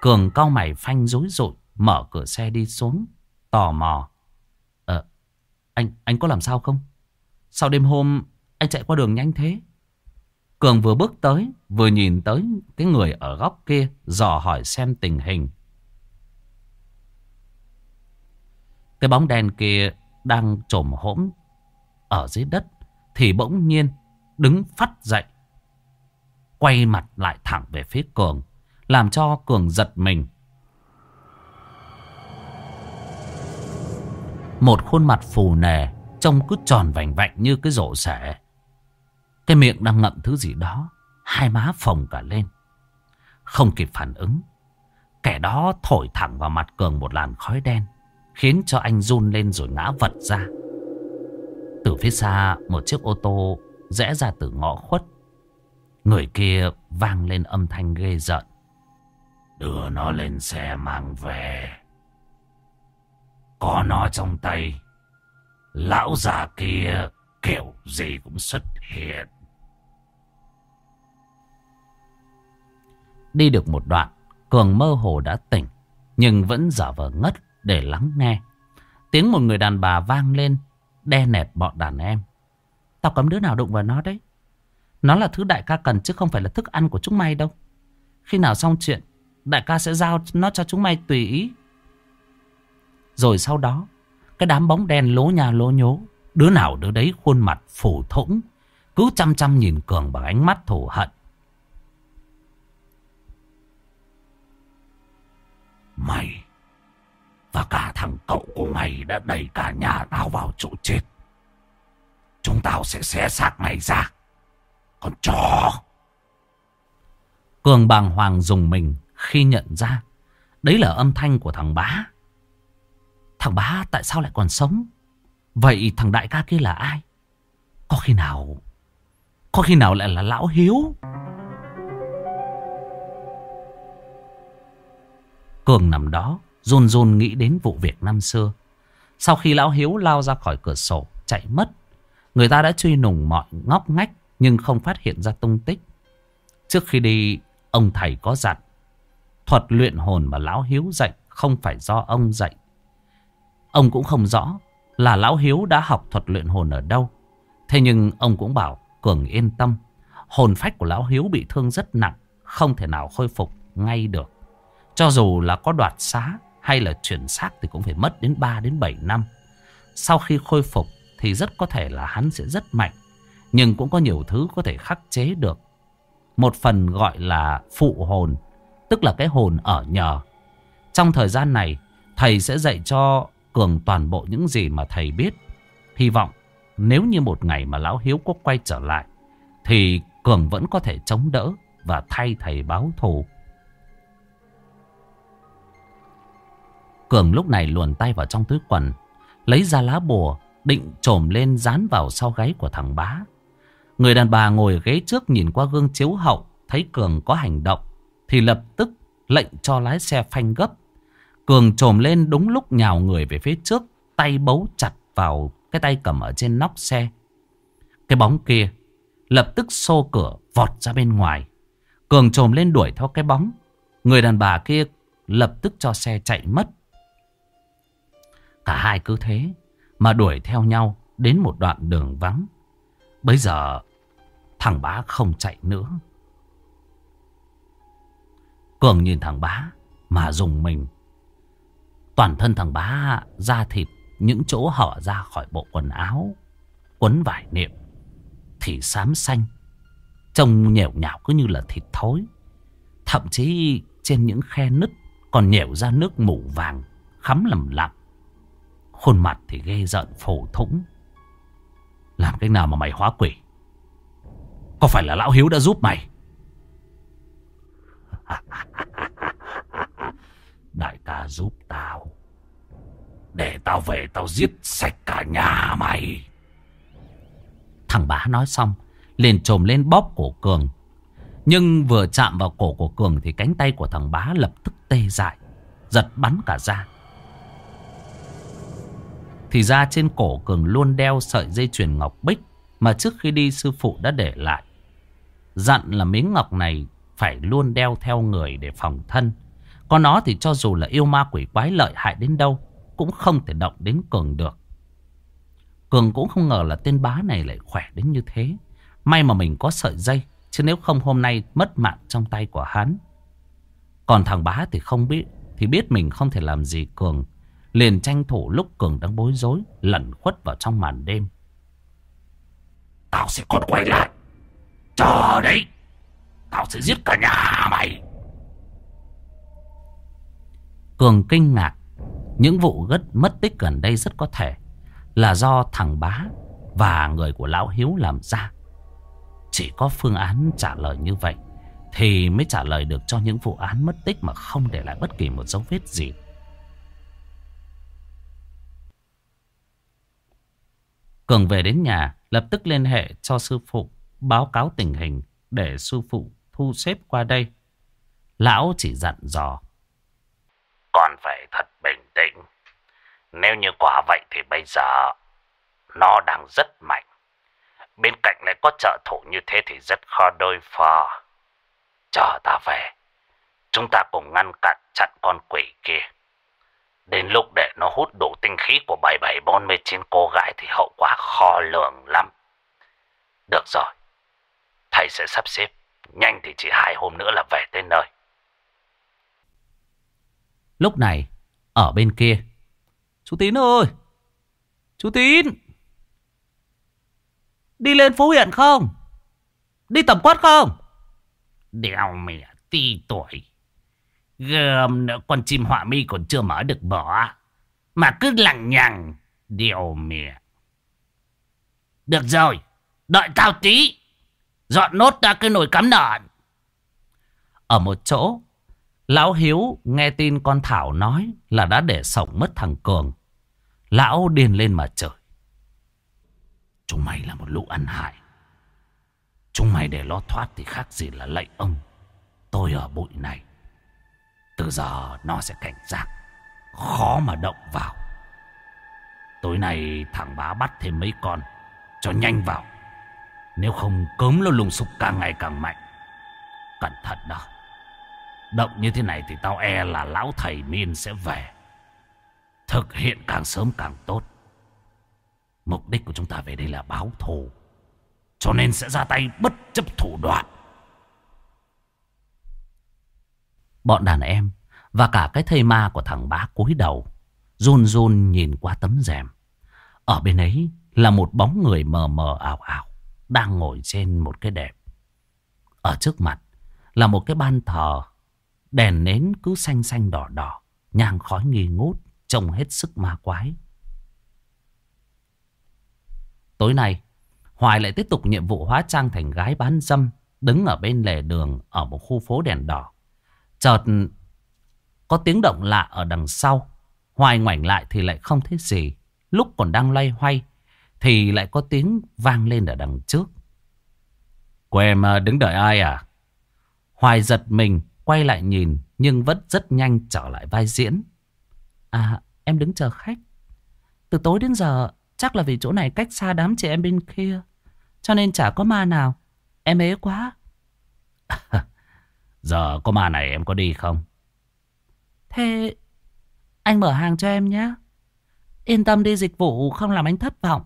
A: Cường cau mày phanh rối rụi, mở cửa xe đi xuống, tò mò. Ờ, Anh anh có làm sao không? Sao đêm hôm anh chạy qua đường nhanh thế? Cường vừa bước tới, vừa nhìn tới cái người ở góc kia, dò hỏi xem tình hình. Cái bóng đen kia đang trồm hỗn ở dưới đất, thì bỗng nhiên đứng phát dậy. Quay mặt lại thẳng về phía Cường, làm cho Cường giật mình. Một khuôn mặt phù nề, trông cứ tròn vành vạnh như cái rổ sẻ. Cái miệng đang ngậm thứ gì đó, Hai má phồng cả lên. Không kịp phản ứng, Kẻ đó thổi thẳng vào mặt Cường một làn khói đen, Khiến cho anh run lên rồi ngã vật ra. Từ phía xa, Một chiếc ô tô rẽ ra từ ngõ khuất. Người kia vang lên âm thanh ghê giận Đưa nó lên xe mang về. Có nó trong tay, Lão già kia kiểu gì cũng xuất hiện. Đi được một đoạn, Cường mơ hồ đã tỉnh, nhưng vẫn giả vờ ngất để lắng nghe. Tiếng một người đàn bà vang lên, đe nẹt bọn đàn em. Tao cấm đứa nào đụng vào nó đấy. Nó là thứ đại ca cần chứ không phải là thức ăn của chúng mày đâu. Khi nào xong chuyện, đại ca sẽ giao nó cho chúng mày tùy ý. Rồi sau đó, cái đám bóng đen lố nhà lố nhố, đứa nào đứa đấy khuôn mặt phủ thủng, cứ chăm chăm nhìn Cường bằng ánh mắt thù hận. Mày và cả thằng cậu của mày đã đẩy cả nhà tao vào chỗ chết. Chúng tao sẽ xé xác mày ra. Còn chó. Cường bàng hoàng dùng mình khi nhận ra. Đấy là âm thanh của thằng bá. Thằng bá tại sao lại còn sống? Vậy thằng đại ca kia là ai? Có khi nào... Có khi nào lại là lão hiếu? Cường nằm đó, run run nghĩ đến vụ việc năm xưa. Sau khi lão Hiếu lao ra khỏi cửa sổ, chạy mất, người ta đã truy nùng mọi ngóc ngách nhưng không phát hiện ra tung tích. Trước khi đi, ông thầy có dặn, thuật luyện hồn mà lão Hiếu dạy không phải do ông dạy. Ông cũng không rõ là lão Hiếu đã học thuật luyện hồn ở đâu. Thế nhưng ông cũng bảo Cường yên tâm, hồn phách của lão Hiếu bị thương rất nặng, không thể nào khôi phục ngay được. Cho dù là có đoạt xá hay là chuyển xác thì cũng phải mất đến 3 đến 7 năm. Sau khi khôi phục thì rất có thể là hắn sẽ rất mạnh. Nhưng cũng có nhiều thứ có thể khắc chế được. Một phần gọi là phụ hồn, tức là cái hồn ở nhờ. Trong thời gian này, thầy sẽ dạy cho Cường toàn bộ những gì mà thầy biết. Hy vọng nếu như một ngày mà Lão Hiếu có quay trở lại, thì Cường vẫn có thể chống đỡ và thay thầy báo thù. Cường lúc này luồn tay vào trong túi quần, lấy ra lá bùa, định trồm lên dán vào sau gáy của thằng bá. Người đàn bà ngồi ghế trước nhìn qua gương chiếu hậu, thấy Cường có hành động, thì lập tức lệnh cho lái xe phanh gấp. Cường trồm lên đúng lúc nhào người về phía trước, tay bấu chặt vào cái tay cầm ở trên nóc xe. Cái bóng kia lập tức xô cửa vọt ra bên ngoài. Cường trồm lên đuổi theo cái bóng. Người đàn bà kia lập tức cho xe chạy mất. Cả hai cứ thế, mà đuổi theo nhau đến một đoạn đường vắng. Bây giờ, thằng bá không chạy nữa. Cường nhìn thằng bá mà dùng mình. Toàn thân thằng bá da thịt, những chỗ hở ra khỏi bộ quần áo. Quấn vải niệm, thì xám xanh. Trông nhẻo nhạo cứ như là thịt thối. Thậm chí trên những khe nứt còn nhẻo ra nước mủ vàng, khắm lầm lặng. Khuôn mặt thì ghê giận phổ thủng. Làm cách nào mà mày hóa quỷ? Có phải là Lão Hiếu đã giúp mày? Đại ca giúp tao. Để tao về tao giết sạch cả nhà mày. Thằng bá nói xong, liền trồm lên bóp cổ Cường. Nhưng vừa chạm vào cổ của Cường Thì cánh tay của thằng bá lập tức tê dại, Giật bắn cả ra thì ra trên cổ Cường luôn đeo sợi dây chuyền ngọc bích mà trước khi đi sư phụ đã để lại. Dặn là miếng ngọc này phải luôn đeo theo người để phòng thân. Còn nó thì cho dù là yêu ma quỷ quái lợi hại đến đâu, cũng không thể động đến Cường được. Cường cũng không ngờ là tên bá này lại khỏe đến như thế. May mà mình có sợi dây. Chứ nếu không hôm nay mất mạng trong tay của hắn. Còn thằng bá thì không biết. Thì biết mình không thể làm gì Cường. Liền tranh thủ lúc Cường đang bối rối. Lẩn khuất vào trong màn đêm.
B: Tao sẽ còn quay lại. Chờ đấy. Tao sẽ giết cả nhà mày.
A: Cường kinh ngạc. Những vụ gất mất tích gần đây rất có thể là do thằng bá và người của Lão Hiếu làm ra. Chỉ có phương án trả lời như vậy thì mới trả lời được cho những vụ án mất tích mà không để lại bất kỳ một dấu vết gì. Cường về đến nhà, lập tức liên hệ cho sư phụ báo cáo tình hình để sư phụ thu xếp qua đây. Lão chỉ dặn dò.
B: Còn phải thật bình tĩnh. Nếu như quả vậy thì bây giờ nó đang rất mạnh. Bên cạnh lại có trợ thủ như thế thì rất khó đối phó. Chờ ta về. Chúng ta cùng ngăn cản chặn con quỷ kia. Đến lúc để nó hút đủ tinh khí của 7749 cô gái thì hậu quả khó lường lắm. Được rồi. Thầy sẽ sắp xếp. Nhanh thì chỉ hai hôm nữa là về tới nơi.
A: Lúc này, ở bên kia, Chú Tín ơi! Chú Tín! Đi lên phố huyện không? Đi tầm quát không?
B: Đèo mẹ ti tuổi. Gờm nữa con chim họa mi còn chưa mở được bỏ. Mà cứ lằng nhằng. điều mẹ. Được rồi. Đợi tao tí. Dọn nốt ra cái nồi cắm nợn.
A: Ở một chỗ, Lão Hiếu nghe tin con Thảo nói là đã để sổng mất thằng Cường. Lão điên lên mà trời.
B: Chúng mày là một lũ ăn hại. Chúng mày để lo thoát thì khác gì là lạy ông. Tôi ở bụi này. Từ giờ nó sẽ cảnh giác. Khó mà động vào. Tối nay thằng bá bắt thêm mấy con. Cho nhanh vào. Nếu không cớm nó lùng sục càng ngày càng mạnh. Cẩn thận đó. Động như thế này thì tao e là lão thầy Miên sẽ về. Thực hiện càng sớm càng tốt. Mục đích của chúng ta về đây là báo thù. Cho nên sẽ ra tay bất chấp thủ đoạn.
A: Bọn đàn em và cả cái thây ma của thằng bá cúi đầu. Run run nhìn qua tấm rèm. Ở bên ấy là một bóng người mờ mờ ảo ảo. Đang ngồi trên một cái đẹp. Ở trước mặt là một cái ban thờ. Đèn nến cứ xanh xanh đỏ đỏ. Nhang khói nghi ngút. Trông hết sức ma quái. Tối nay, Hoài lại tiếp tục nhiệm vụ hóa trang thành gái bán dâm, đứng ở bên lề đường ở một khu phố đèn đỏ. Chợt có tiếng động lạ ở đằng sau. Hoài ngoảnh lại thì lại không thấy gì. Lúc còn đang loay hoay thì lại có tiếng vang lên ở đằng trước. Cô em ờ, đứng đợi ai à? Hoài giật mình, quay lại nhìn nhưng vẫn rất nhanh trở lại vai diễn. À, em đứng chờ khách. Từ tối đến giờ, chắc là vì chỗ này cách xa đám chị em bên kia. Cho nên chả có ma nào. Em ế quá.
B: giờ có ma này em có đi không?
A: Thế anh mở hàng cho em nhé. Yên tâm đi dịch vụ không làm anh thất vọng.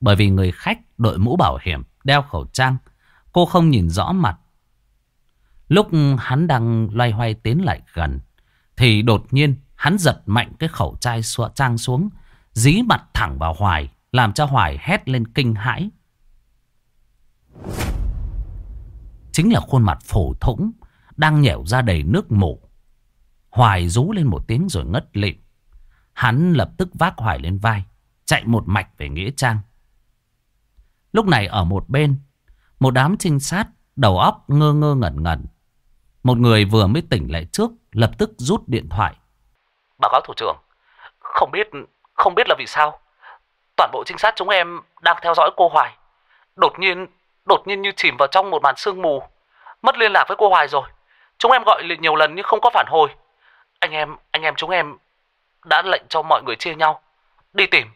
A: Bởi vì người khách đội mũ bảo hiểm, đeo khẩu trang, cô không nhìn rõ mặt. Lúc hắn đang loay hoay tiến lại gần, thì đột nhiên Hắn giật mạnh cái khẩu chai trang xuống, dí mặt thẳng vào Hoài, làm cho Hoài hét lên kinh hãi. Chính là khuôn mặt phổ thủng, đang nhẻo ra đầy nước mủ. Hoài rú lên một tiếng rồi ngất lịm. Hắn lập tức vác Hoài lên vai, chạy một mạch về Nghĩa Trang. Lúc này ở một bên, một đám trinh sát, đầu óc ngơ ngơ ngẩn ngẩn. Một người vừa mới tỉnh lại trước, lập tức rút điện thoại,
C: Báo cáo thủ trưởng, không biết không biết là vì sao. Toàn bộ trinh sát chúng em đang theo dõi cô Hoài. Đột nhiên đột nhiên như chìm vào trong một màn sương mù. Mất liên lạc với cô Hoài rồi. Chúng em gọi nhiều lần nhưng không có phản hồi. Anh em anh em chúng em đã lệnh cho mọi người chia nhau đi tìm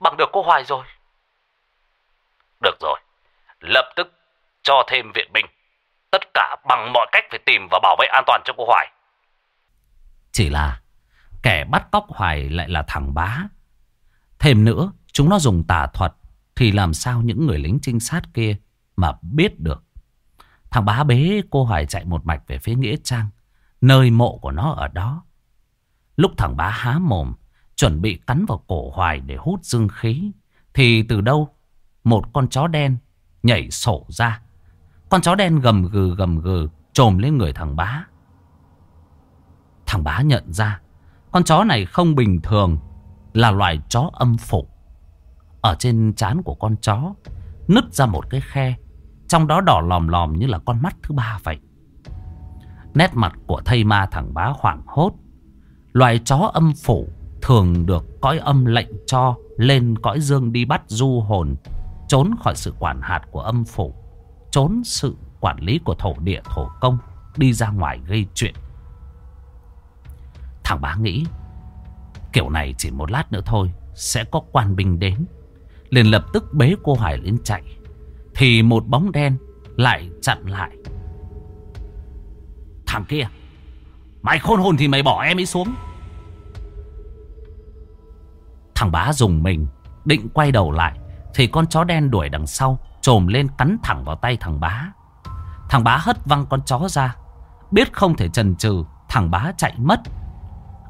C: bằng được cô Hoài rồi.
B: Được rồi. Lập tức cho thêm viện binh. Tất cả bằng mọi cách phải tìm và bảo vệ an toàn cho cô Hoài.
A: Chỉ là Kẻ bắt cóc Hoài lại là thằng bá. Thêm nữa, Chúng nó dùng tà thuật thì làm sao những người lính trinh sát kia mà biết được. Thằng bá bế cô Hoài chạy một mạch về phía Nghĩa Trang. Nơi mộ của nó ở đó. Lúc thằng bá há mồm, chuẩn bị cắn vào cổ Hoài để hút dương khí. Thì từ đâu một con chó đen nhảy sổ ra. Con chó đen gầm gừ gầm gừ trồm lên người thằng bá. Thằng bá nhận ra con chó này không bình thường là loài chó âm phủ Ở trên trán của con chó nứt ra một cái khe. Trong đó đỏ lòm lòm như là con mắt thứ ba vậy. Nét mặt của thây ma thằng bá hoảng hốt. Loài chó âm phủ thường được cõi âm lệnh cho lên cõi dương đi bắt du hồn. Trốn khỏi sự quản hạt của âm phủ. Trốn sự quản lý của thổ địa, thổ công. Đi ra ngoài gây chuyện. Thằng bá nghĩ, Kiểu này chỉ một lát nữa thôi, Sẽ có quan binh đến liền lập tức bế cô Hải lên chạy thì một bóng đen Lại chặn lại. Thằng kia, Mày khôn hồn thì mày bỏ em ấy xuống. Thằng bá dùng mình, Định quay đầu lại, Thì con chó đen đuổi đằng sau, Trồm lên cắn thẳng vào tay thằng bá. Thằng bá hất văng con chó ra, Biết không thể chần chừ, Thằng bá chạy mất.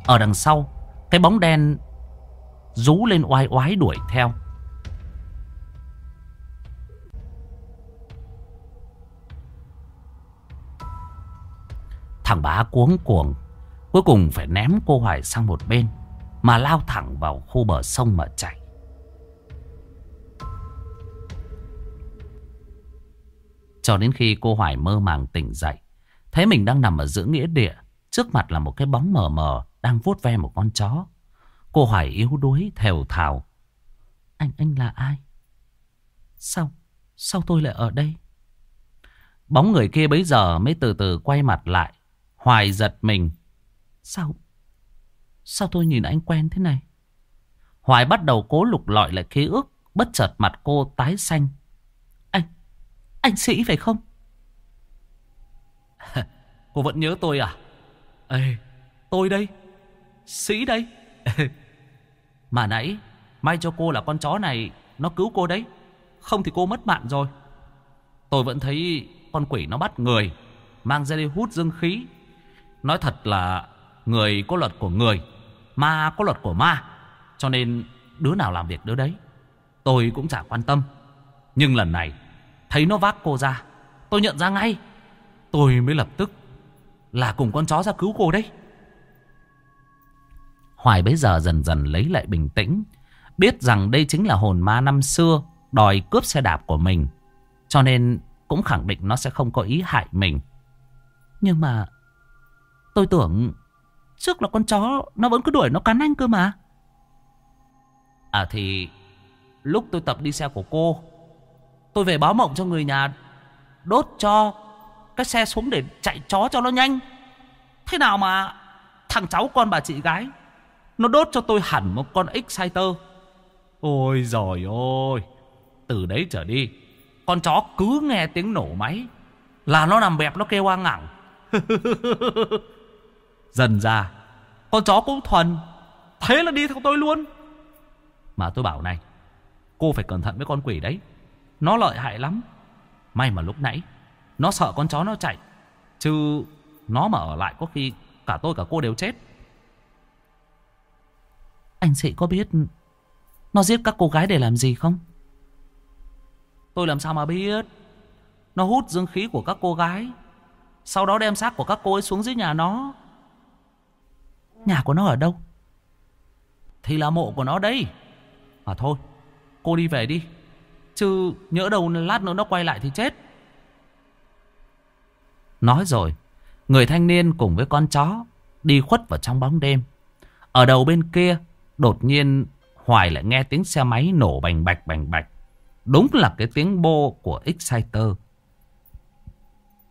A: Ở đằng sau, Cái bóng đen Rú lên oai oái đuổi theo. Thằng bá cuống cuồng Cuối cùng phải ném cô Hoài sang một bên Mà lao thẳng vào khu bờ sông mà chạy Cho đến khi cô Hoài mơ màng tỉnh dậy Thấy mình đang nằm ở giữa nghĩa địa Trước mặt là một cái bóng mờ mờ Đang vuốt ve một con chó Cô Hoài yếu đuối thều thào Anh, anh là ai? Sao? Sao tôi lại ở đây? Bóng người kia bấy giờ mới từ từ quay mặt lại Hoài giật mình. Sao? Sao tôi nhìn anh quen thế này? Hoài bắt đầu cố lục lọi lại ký ức. Bất chợt mặt cô tái xanh. Anh, anh Sĩ phải không? cô vẫn nhớ tôi à? Ê, tôi đây. Sĩ đây. Mà nãy, may cho cô là con chó này nó cứu cô đấy. Không thì cô mất mạng rồi. Tôi vẫn thấy con quỷ nó bắt người. Mang ra đây hút dương khí Nói thật là người có luật của người, ma có luật của ma. Cho nên đứa nào làm việc đứa đấy. Tôi cũng chả quan tâm. Nhưng lần này, thấy nó vác cô ra, tôi nhận ra ngay. Tôi mới lập tức là cùng con chó ra cứu cô đấy. Hoài bấy giờ dần dần lấy lại bình tĩnh. Biết rằng đây chính là hồn ma năm xưa đòi cướp xe đạp của mình. Cho nên cũng khẳng định nó sẽ không có ý hại mình. Nhưng mà Tôi tưởng trước là con chó nó vẫn cứ đuổi nó cắn anh cơ mà. À thì lúc tôi tập đi xe của cô, tôi về báo mộng cho người nhà đốt cho cái xe xuống để chạy chó cho nó nhanh. Thế nào mà thằng cháu con bà chị gái nó đốt cho tôi hẳn một con Exciter. Ôi giời ơi, từ đấy trở đi, con chó cứ nghe tiếng nổ máy là nó nằm bẹp nó kêu oang ngẳng. Dần ra. Con chó cũng thuần. Thế là đi theo tôi luôn. Mà tôi bảo này, Cô phải cẩn thận với con quỷ đấy. Nó lợi hại lắm. May mà lúc nãy, Nó sợ con chó nó chạy, Chứ nó mà ở lại có khi Cả tôi cả cô đều chết. Anh sĩ có biết Nó giết các cô gái để làm gì không? Tôi làm sao mà biết? Nó hút dương khí của các cô gái, Sau đó đem xác của các cô ấy xuống dưới nhà nó. Nhà của nó ở đâu? Thì là mộ của nó đây. À thôi, Cô đi về đi. Chứ nhỡ đâu lát nữa nó quay lại thì chết. Nói rồi, Người thanh niên cùng với con chó Đi khuất vào trong bóng đêm. Ở đầu bên kia, Đột nhiên Hoài lại nghe tiếng xe máy nổ bành bạch bành bạch. Đúng là cái tiếng bô của Exciter.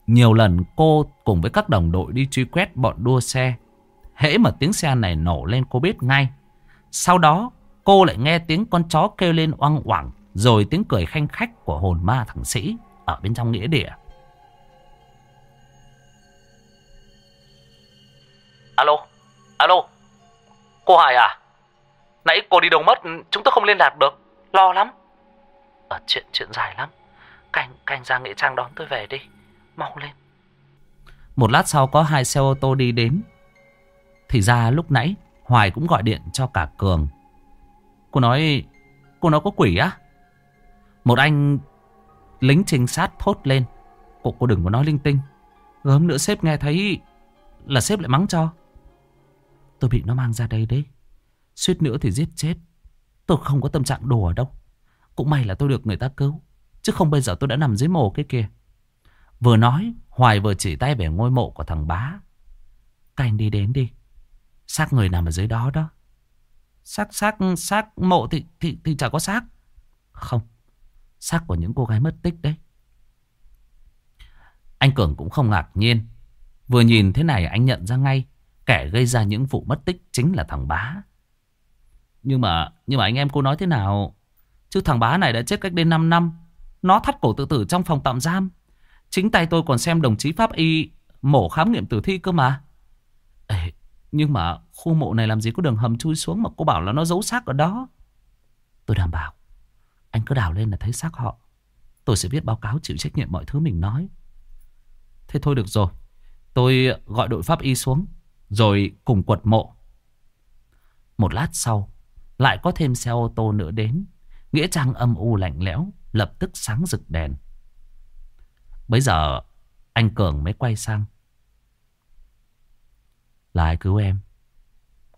A: Nhiều lần cô cùng với các đồng đội đi truy quét bọn đua xe. Hễ mà tiếng xe này nổ lên cô biết ngay. Sau đó cô lại nghe tiếng con chó kêu lên oang oảng. Rồi tiếng cười khanh khách của hồn ma thằng sĩ ở bên trong nghĩa địa.
C: Alo, alo, cô Hải à? Nãy cô đi đâu mất, chúng tôi không liên lạc được. Lo lắm. Ở chuyện chuyện dài lắm. Canh, canh ra Nghĩa Trang đón tôi về đi. Mau lên.
A: Một lát sau có hai xe ô tô đi đến. Thì ra lúc nãy Hoài cũng gọi điện cho cả Cường. Cô nói... Cô nói có quỷ á? Một anh lính trinh sát thốt lên. Cô, cô đừng có nói linh tinh. Gớm nữa sếp nghe thấy là sếp lại mắng cho. Tôi bị nó mang ra đây đấy. Suýt nữa thì giết chết. Tôi không có tâm trạng đùa đâu. Cũng may là tôi được người ta cứu. Chứ không bây giờ tôi đã nằm dưới mồ cái kia. Vừa nói, Hoài vừa chỉ tay về ngôi mộ của thằng bá. Các anh đi đến đi. Xác người nằm ở dưới đó đó. Xác, xác, xác mộ thì, thì, thì chả có xác. Không. Xác của những cô gái mất tích đấy. Anh Cường cũng không ngạc nhiên. Vừa nhìn thế này anh nhận ra ngay. Kẻ gây ra những vụ mất tích chính là thằng bá. Nhưng mà, nhưng mà anh em cô nói thế nào? Chứ thằng bá này đã chết cách đây 5 năm. Nó thắt cổ tự tử trong phòng tạm giam. Chính tay tôi còn xem đồng chí pháp y mổ khám nghiệm tử thi cơ mà. Ê, nhưng mà khu mộ này làm gì có đường hầm chui xuống mà cô bảo là nó giấu xác ở đó. Tôi đảm bảo. Anh cứ đào lên là thấy xác họ. Tôi sẽ viết báo cáo chịu trách nhiệm mọi thứ mình nói. Thế thôi được rồi. Tôi gọi đội pháp y xuống. Rồi cùng quật mộ. Một lát sau. Lại có thêm xe ô tô nữa đến. Nghĩa trang âm u lạnh lẽo. Lập tức sáng rực đèn. Bây giờ, anh Cường mới quay sang. Là ai cứu em?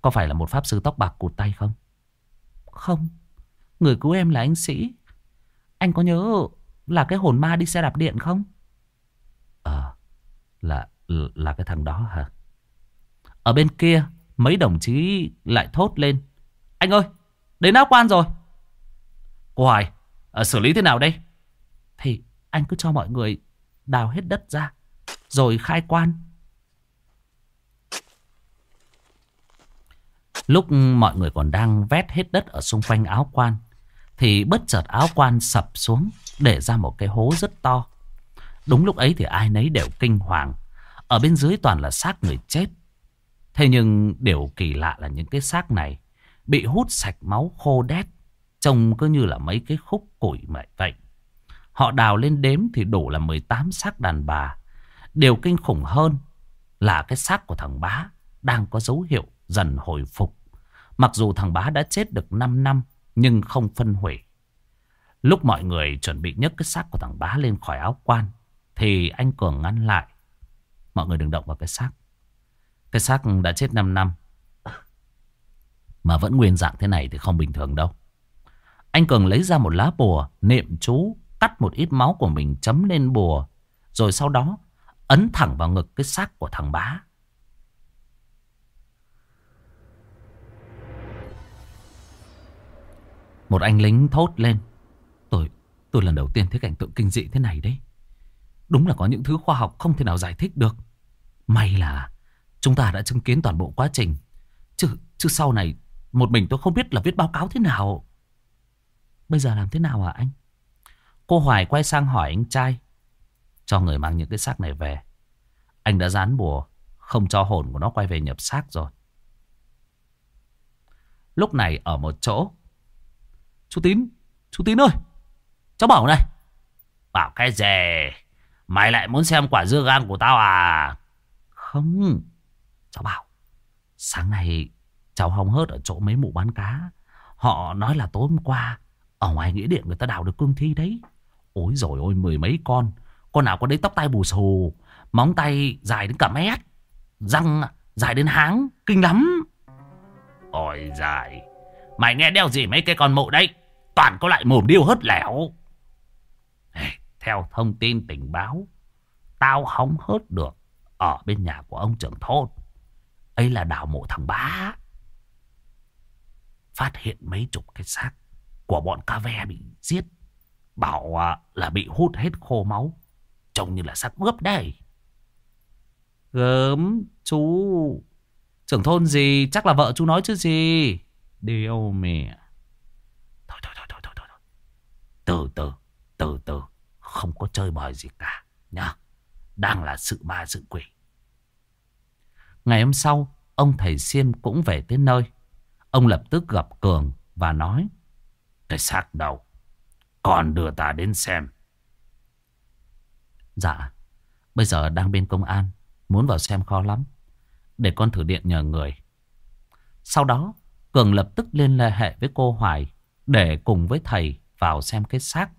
A: Có phải là một pháp sư tóc bạc cụt tay không? Không. Người cứu em là anh Sĩ. Anh có nhớ là cái hồn ma đi xe đạp điện không? Ờ, là, là cái thằng đó hả? Ở bên kia, mấy đồng chí lại thốt lên. Anh ơi, đến áo quan rồi. Cô Hoài, à, xử lý thế nào đây? Thì anh cứ cho mọi người đào hết đất ra, rồi khai quan. Lúc mọi người còn đang vét hết đất ở xung quanh áo quan, thì bất chợt áo quan sập xuống, để ra một cái hố rất to. Đúng lúc ấy thì ai nấy đều kinh hoàng. Ở bên dưới toàn là xác người chết. Thế nhưng điều kỳ lạ là những cái xác này bị hút sạch máu khô đét. Trông cứ như là mấy cái khúc củi vậy. Họ đào lên đếm thì đủ là 18 xác đàn bà. Điều kinh khủng hơn là cái xác của thằng bá đang có dấu hiệu dần hồi phục. Mặc dù thằng bá đã chết được 5 năm nhưng không phân hủy. Lúc mọi người chuẩn bị nhấc cái xác của thằng bá lên khỏi áo quan thì anh Cường ngăn lại. Mọi người đừng động vào cái xác. Cái xác đã chết 5 năm. Mà vẫn nguyên dạng thế này thì không bình thường đâu. Anh Cường lấy ra một lá bùa, niệm chú, cắt một ít máu của mình chấm lên bùa. Rồi sau đó ấn thẳng vào ngực cái xác của thằng bá. Một anh lính thốt lên. Tôi, tôi lần đầu tiên thấy cảnh tượng kinh dị thế này đấy. Đúng là có những thứ khoa học không thể nào giải thích được. May là chúng ta đã chứng kiến toàn bộ quá trình. Chứ, chứ sau này một mình tôi không biết là viết báo cáo thế nào. Bây giờ làm thế nào hả anh? Cô Hoài quay sang hỏi anh trai. Cho người mang những cái xác này về. Anh đã dán bùa. Không cho hồn của nó quay về nhập xác rồi. Lúc này ở một chỗ. Chú Tín. Chú Tín ơi. Cháu bảo này. Bảo cái gì? Mày lại muốn xem quả dưa gan của tao à? Không. Cháu bảo. Sáng nay cháu hóng hớt ở chỗ mấy mụ bán cá. Họ nói là tối hôm qua, ở ngoài nghĩa điện người ta đào được cương thi đấy. Ôi rồi ôi mười mấy con. Con nào có đấy tóc tai bù xù. Móng tay dài đến cả mét. Răng, dài đến háng. Kinh lắm. Ôi dài. Mày nghe đeo gì mấy cái con mộ đấy. Toàn có lại mồm điêu hớt lẻo. Theo thông tin tình báo. Tao không hớt được. Ở bên nhà của ông trưởng thôn. ấy là đào mộ thằng bá. Phát hiện mấy chục cái xác của bọn ca ve bị giết. Bảo à, là bị hút hết khô máu. Trông như là xác ướp đây. Gớm, chú. Trưởng thôn gì, chắc là vợ chú nói chứ gì. Điều mẹ. Thôi, thôi, thôi, thôi, thôi, thôi. Từ từ, từ từ. Không có chơi bời gì cả. Nhá. Đang là sự ma sự quỷ. Ngày hôm sau, ông thầy Xiêm cũng về tới nơi. Ông lập tức gặp Cường và nói.
B: Cái xác đâu Còn đưa ta đến xem
A: Dạ Bây giờ đang bên công an Muốn vào xem khó lắm Để con thử điện nhờ người Sau đó Cường lập tức liên hệ với cô Hoài Để cùng với thầy vào xem cái xác.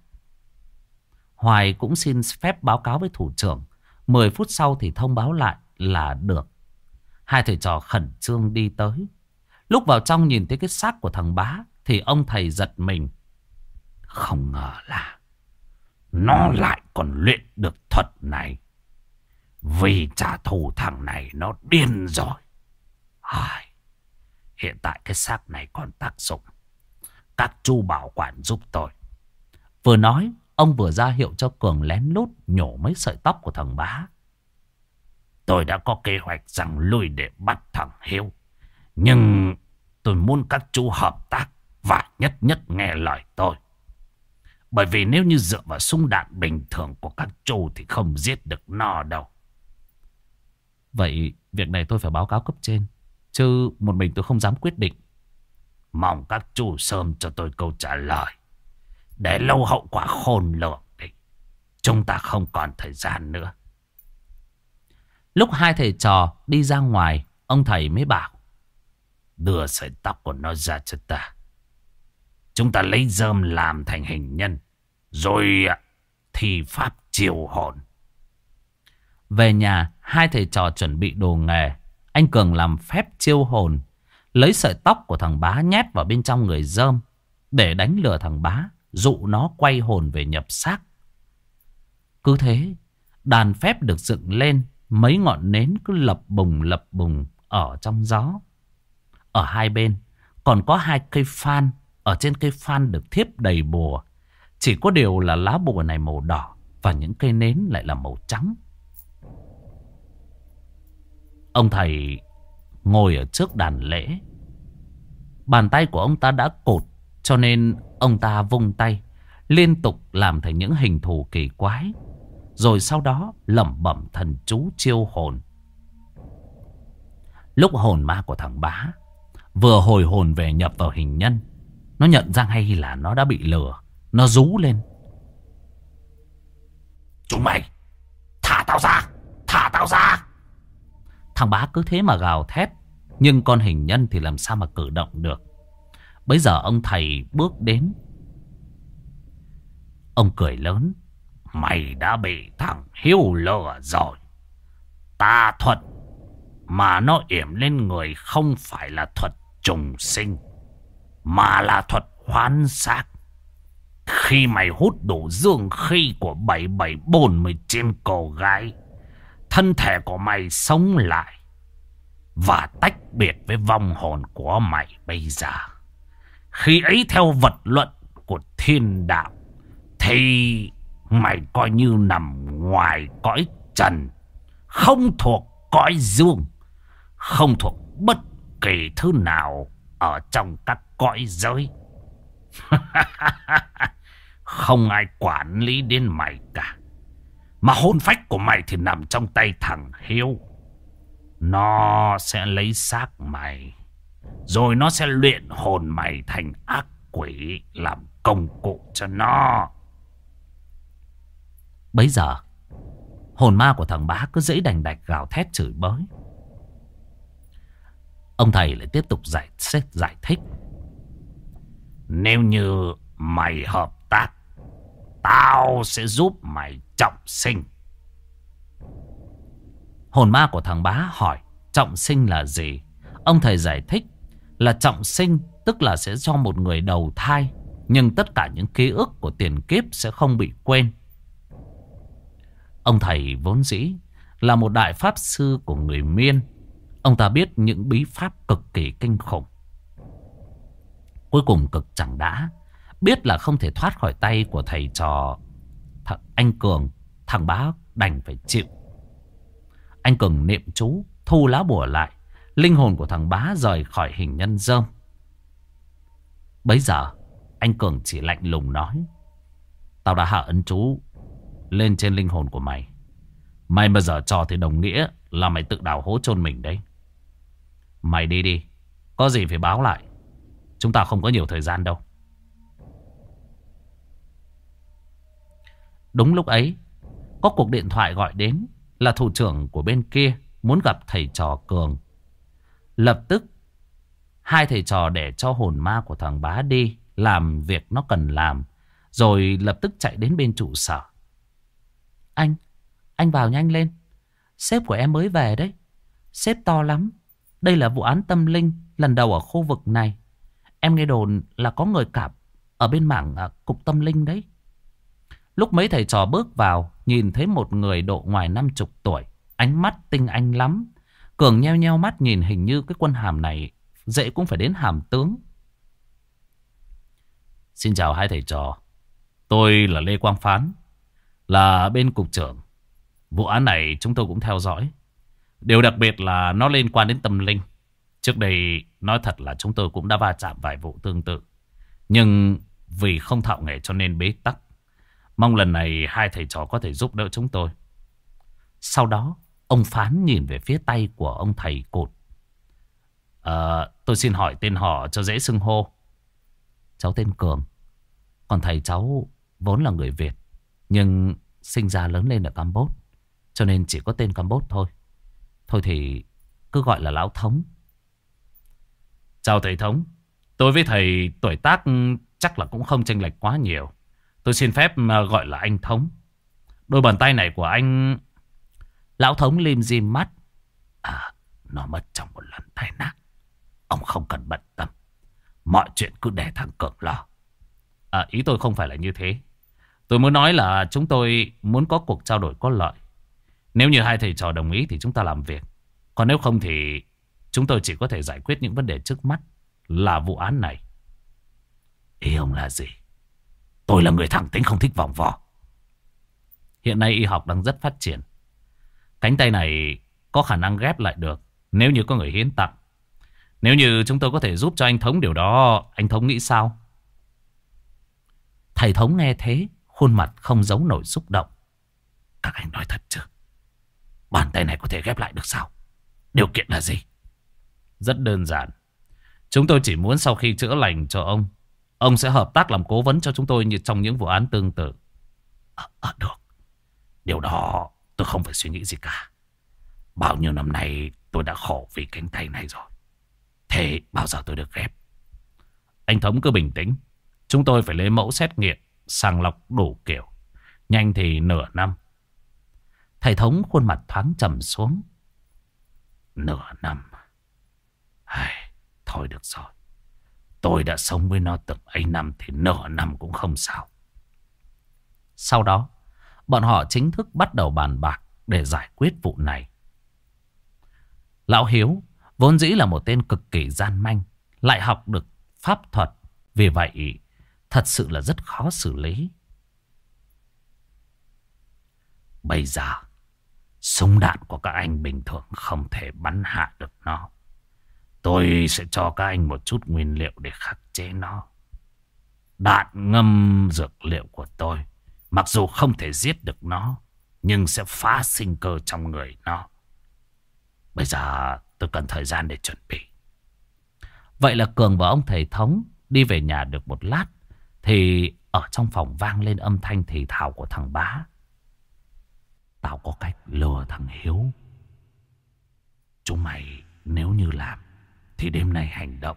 A: Hoài cũng xin phép báo cáo với thủ trưởng. 10 phút sau thì thông báo lại là được. Hai thầy trò khẩn trương đi tới. Lúc vào trong nhìn thấy cái xác của thằng bá Thì ông thầy giật mình.
B: Không ngờ là Nó lại còn luyện được thuật này. Vì trả thù thằng này nó điên rồi. Ai, Hiện tại cái xác này còn tác dụng Các chú bảo quản giúp tôi
A: Vừa nói, Ông vừa ra hiệu cho Cường lén lút Nhổ mấy sợi tóc của thằng bá
B: Tôi đã có kế hoạch rằng lui để bắt thằng Hiếu Nhưng tôi muốn các chú hợp tác và nhất nhất nghe lời tôi. Bởi vì nếu như dựa vào súng đạn bình thường của các chú thì không giết được nó đâu.
A: Vậy việc này tôi phải báo cáo cấp trên. Chứ một mình tôi không dám quyết định.
B: Mong các chú sớm cho tôi câu trả lời. Để lâu hậu quả khôn lường đi. Chúng ta không còn thời gian nữa.
A: Lúc hai thầy trò đi ra ngoài, ông thầy mới bảo.
B: Đưa sợi tóc của nó ra cho ta. Chúng ta lấy dơm làm thành hình nhân. Rồi à, thì pháp chiều hồn.
A: Về nhà, hai thầy trò chuẩn bị đồ nghề. Anh Cường làm phép chiêu hồn. Lấy sợi tóc của thằng bá nhét vào bên trong người dơm. Để đánh lừa thằng bá. Dụ nó quay hồn về nhập xác. Cứ thế, đàn phép được dựng lên. Mấy ngọn nến cứ lập bùng lập bùng ở trong gió. Ở hai bên còn có hai cây phan. Ở trên cây phan được thiếp đầy bùa. Chỉ có điều là lá bùa này màu đỏ và những cây nến lại là màu trắng. Ông thầy ngồi ở trước đàn lễ. Bàn tay của ông ta đã cột cho nên ông ta vung tay liên tục làm thành những hình thù kỳ quái. Rồi sau đó lẩm bẩm thần chú chiêu hồn. Lúc hồn ma của thằng bá vừa hồi hồn về nhập vào hình nhân. Nó nhận ra hay là nó đã bị lừa. Nó rú lên.
B: Chúng mày,
A: Thằng bá cứ thế mà gào thét. Nhưng con hình nhân thì làm sao mà cử động được. Bây giờ ông thầy bước đến. Ông cười lớn.
B: Mày đã bị thằng Hiếu lừa rồi. Ta thuật mà nó yểm lên người không phải là thuật trùng sinh. Mà là thuật hoán xác. Khi mày hút đủ dương khí của 7740 trên cổ gái, thân thể của mày sống lại và tách biệt với vong hồn của mày bây giờ. Khi ấy theo vật luận của thiên đạo, thì mày coi như nằm ngoài cõi trần, không thuộc cõi dương, không thuộc bất kỳ thứ nào ở trong các cõi giới. Không ai quản lý đến mày cả. Mà hôn phách của mày thì nằm trong tay thằng Hiếu. Nó sẽ lấy xác mày. Rồi nó sẽ luyện hồn mày thành ác quỷ làm công cụ cho nó.
A: Bấy giờ, hồn ma của thằng bá cứ dãy đành đạch gào thét chửi bới. Ông thầy lại tiếp tục giải, giải thích.
B: Nếu như mày hợp tác, tao sẽ giúp mày trọng sinh.
A: Hồn ma của thằng bá hỏi, trọng sinh là gì? Ông thầy giải thích là trọng sinh tức là sẽ cho một người đầu thai. Nhưng tất cả những ký ức của tiền kiếp sẽ không bị quên. Ông thầy vốn dĩ là một đại pháp sư của người Miên. Ông ta biết những bí pháp cực kỳ kinh khủng. Cuối cùng cực chẳng đã. Biết là không thể thoát khỏi tay của thầy trò th anh Cường. Thằng bá đành phải chịu. Anh Cường niệm chú, thu lá bùa lại. Linh hồn của thằng bá rời khỏi hình nhân dơm. Bấy giờ, anh Cường chỉ lạnh lùng nói. Tao đã hạ ấn chú lên trên linh hồn của mày. Mày mà giờ trò thì đồng nghĩa là mày tự đào hố chôn mình đấy. Mày đi đi. Có gì phải báo lại. Chúng ta không có nhiều thời gian đâu. Đúng lúc ấy, có cuộc điện thoại gọi đến là thủ trưởng của bên kia muốn gặp thầy trò Cường. Lập tức, hai thầy trò để cho hồn ma của thằng bá đi làm việc nó cần làm. Rồi lập tức chạy đến bên trụ sở. Anh, anh vào nhanh lên. Sếp của em mới về đấy. Sếp to lắm. Đây là vụ án tâm linh lần đầu ở khu vực này. Em nghe đồn là có người cạp ở bên mảng à, cục tâm linh đấy. Lúc mấy thầy trò bước vào, nhìn thấy một người độ ngoài năm chục tuổi, ánh mắt tinh anh lắm. Cường nheo nheo mắt nhìn hình như cái quân hàm này dễ cũng phải đến hàm tướng. Xin chào hai thầy trò. Tôi là Lê Quang Phán, là bên cục trưởng. Vụ án này chúng tôi cũng theo dõi. Điều đặc biệt là nó liên quan đến tâm linh. Trước đây nói thật là chúng tôi cũng đã va chạm vài vụ tương tự. Nhưng vì không thạo nghề cho nên bế tắc. Mong lần này hai thầy trò có thể giúp đỡ chúng tôi. Sau đó, ông Phán nhìn về phía tay của ông thầy cột. À, ờ, tôi xin hỏi tên họ cho dễ xưng hô. Cháu tên Cường. Còn thầy cháu vốn là người Việt. Nhưng sinh ra lớn lên ở Campuchia. Cho nên chỉ có tên Campuchia thôi. Thôi thì cứ gọi là Lão Thống. Chào thầy Thống. Tôi với thầy tuổi tác chắc là cũng không chênh lệch quá nhiều. Tôi xin phép à, gọi là anh Thống. Đôi bàn tay này của anh... Lão Thống lim dim mắt. À, nó mất trong một lần tai nạn. Ông không cần bận tâm. Mọi chuyện cứ để thằng Cường lo. À, ý tôi không phải là như thế. Tôi muốn nói là chúng tôi muốn có cuộc trao đổi có lợi. Nếu như hai thầy trò đồng ý thì chúng ta làm việc. Còn nếu không thì chúng tôi chỉ có thể giải quyết những vấn đề trước mắt là vụ án này. Ý ông là gì? Tôi là người thẳng tính không thích vòng vò. Hiện nay y học đang rất phát triển. Cánh tay này có khả năng ghép lại được nếu như có người hiến tặng. Nếu như chúng tôi có thể giúp cho anh Thống điều đó, anh Thống nghĩ sao? Thầy Thống nghe thế, khuôn mặt không giấu nổi xúc động. Các anh nói thật chứ? Bàn tay này có thể ghép lại được sao? Điều kiện là gì? Rất đơn giản. Chúng tôi chỉ muốn sau khi chữa lành cho ông, ông sẽ hợp tác làm cố vấn cho chúng tôi như trong những vụ án tương tự. À, à, được. Điều đó tôi không phải suy nghĩ gì cả. Bao nhiêu năm nay tôi đã khổ vì cánh tay này rồi. Thế bao giờ tôi được ghép? Anh Thống cứ bình tĩnh. Chúng tôi phải lấy mẫu xét nghiệm, sàng lọc đủ kiểu. Nhanh thì nửa năm. Thầy Thống khuôn mặt thoáng trầm xuống. Nửa năm. Ai, thôi được rồi. Tôi đã sống với nó từng ấy năm thì nửa năm cũng không sao. Sau đó, bọn họ chính thức bắt đầu bàn bạc để giải quyết vụ này. Lão Hiếu vốn dĩ là một tên cực kỳ gian manh, lại học được pháp thuật. Vì vậy, thật sự là rất khó xử lý. Bây giờ, súng đạn của các anh bình thường không thể bắn hạ được nó. Tôi sẽ cho các anh một chút nguyên liệu để khắc chế nó. Đạn ngâm dược liệu của tôi, mặc dù không thể giết được nó, nhưng sẽ phá sinh cơ trong người nó. Bây giờ tôi cần thời gian để chuẩn bị. Vậy là Cường và ông thầy thống đi về nhà được một lát, thì ở trong phòng vang lên âm thanh thì thào của thằng bá. Tao có cách lừa thằng Hiếu. Chúng mày nếu như làm thì đêm nay hành động.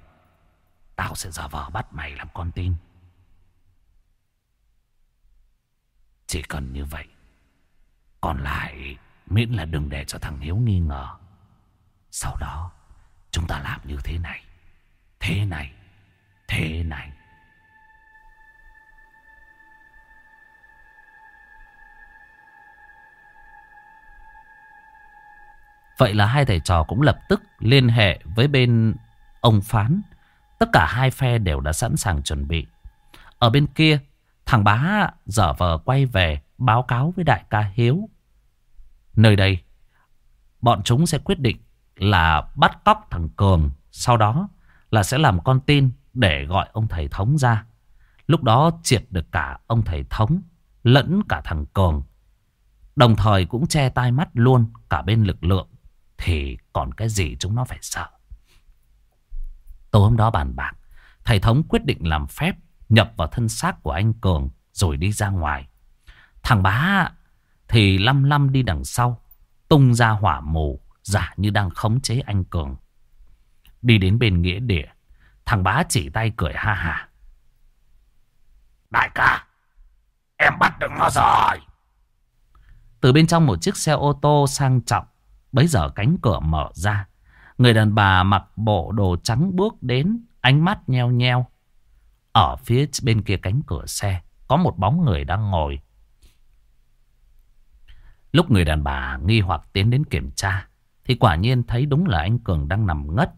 A: Tao sẽ giả vờ bắt mày làm con tin. Chỉ cần như vậy, Còn lại Miễn là đừng để cho thằng Hiếu nghi ngờ. Sau đó, Chúng ta làm như thế này Thế này Thế này. Vậy là hai thầy trò cũng lập tức liên hệ với bên ông Phán. Tất cả hai phe đều đã sẵn sàng chuẩn bị. Ở bên kia, thằng bá dở vờ quay về báo cáo với đại ca Hiếu. Nơi đây, bọn chúng sẽ quyết định là bắt cóc thằng Cường. Sau đó là sẽ làm con tin để gọi ông thầy thống ra. Lúc đó triệt được cả ông thầy thống lẫn cả thằng Cường. Đồng thời cũng che tai mắt luôn cả bên lực lượng thì còn cái gì chúng nó phải sợ. Tối hôm đó bàn bạc, thầy thống quyết định làm phép nhập vào thân xác của anh Cường rồi đi ra ngoài. Thằng bá thì lăm lăm đi đằng sau. Tung ra hỏa mù. Giả như đang khống chế anh Cường. Đi đến bên nghĩa địa. Thằng bá chỉ tay cười ha ha.
B: Đại ca. Em bắt được nó rồi.
A: Từ bên trong một chiếc xe ô tô sang trọng. Bấy giờ cánh cửa mở ra. Người đàn bà mặc bộ đồ trắng bước đến. Ánh mắt nheo nheo. Ở phía bên kia cánh cửa xe. Có một bóng người đang ngồi. Lúc người đàn bà nghi hoặc tiến đến kiểm tra. Thì quả nhiên thấy đúng là anh Cường đang nằm ngất.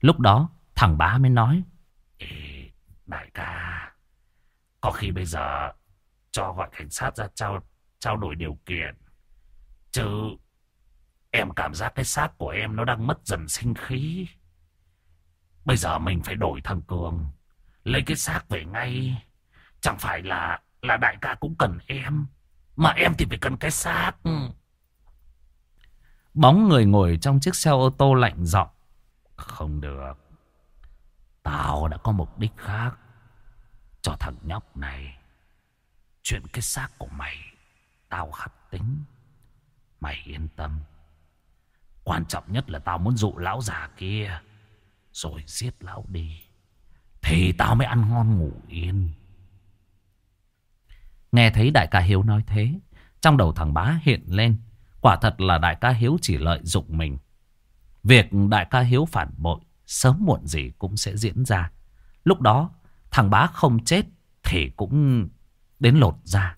A: Lúc đó thằng bá mới nói.
B: Ê, đại ca. Có khi bây giờ cho gọi cảnh sát ra trao, trao đổi điều kiện. Chứ em cảm giác cái xác của em nó đang mất dần sinh khí. Bây giờ mình phải đổi thằng Cường. Lấy cái xác về ngay. Chẳng phải là là đại ca cũng cần em. Mà em thì phải cần cái xác.
A: Bóng người ngồi trong chiếc xe ô tô lạnh giọng.
B: Không được. Tao đã có mục đích khác. Cho thằng nhóc này. Chuyện cái xác của mày. Tao khắc tính. Mày yên tâm. Quan trọng nhất là tao muốn dụ lão già kia. Rồi giết lão đi. Thì tao mới ăn ngon ngủ yên.
A: Nghe thấy đại ca Hiếu nói thế. Trong đầu thằng bá hiện lên. Quả thật là đại ca Hiếu chỉ lợi dụng mình. Việc đại ca Hiếu phản bội sớm muộn gì cũng sẽ diễn ra. Lúc đó, thằng bá không chết thì cũng đến lột ra.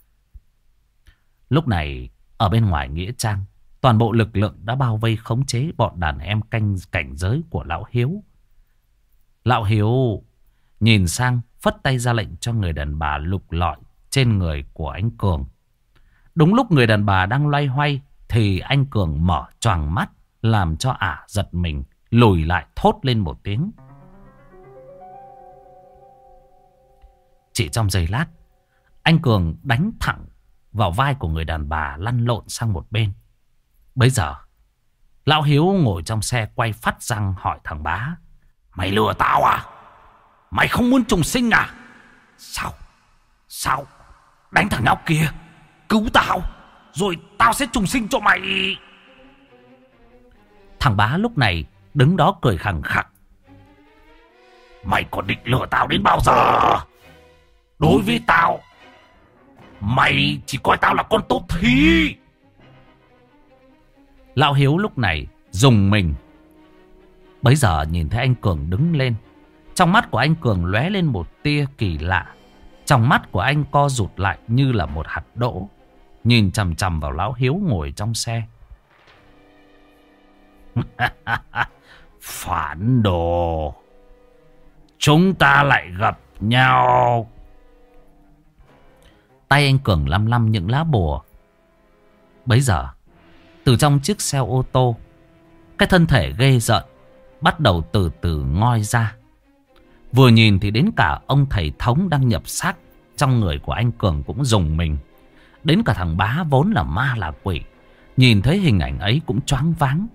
A: Lúc này ở bên ngoài Nghĩa Trang, toàn bộ lực lượng đã bao vây khống chế bọn đàn em canh cảnh giới của Lão Hiếu. Lão Hiếu nhìn sang, phất tay ra lệnh cho người đàn bà lục lọi trên người của anh Cường. Đúng lúc người đàn bà đang loay hoay, thì anh Cường mở choàng mắt, làm cho ả giật mình, lùi lại thốt lên một tiếng. Chỉ trong giây lát, anh Cường đánh thẳng vào vai của người đàn bà lăn lộn sang một bên. Bây giờ Lão Hiếu ngồi trong xe quay phát răng hỏi thằng bá.
B: Mày lừa tao à? Mày không muốn trùng sinh à? Sao? Sao? Đánh thằng nhóc kia. Cứu tao. Rồi tao sẽ trùng sinh cho mày.
A: Thằng bá lúc này đứng đó cười khẳng khặc.
B: Mày còn định lừa tao đến bao giờ? Đối với tao, mày chỉ coi tao là con tốt thí.
A: Lão Hiếu lúc này dùng mình. Bấy giờ nhìn thấy anh Cường đứng lên. Trong mắt của anh Cường lóe lên một tia kỳ lạ. Trong mắt của anh co rụt lại như là một hạt đỗ. Nhìn chầm chầm vào Lão Hiếu ngồi trong xe.
B: Phản đồ. Chúng ta lại gặp nhau.
A: Tay anh Cường lăm lăm những lá bùa. Bấy giờ, từ trong chiếc xe ô tô, cái thân thể ghê giận bắt đầu từ từ ngoi ra. Vừa nhìn thì đến cả ông thầy thống đang nhập xác trong người của anh Cường cũng dùng mình. Đến cả thằng bá vốn là ma là quỷ. Nhìn thấy hình ảnh ấy cũng choáng váng.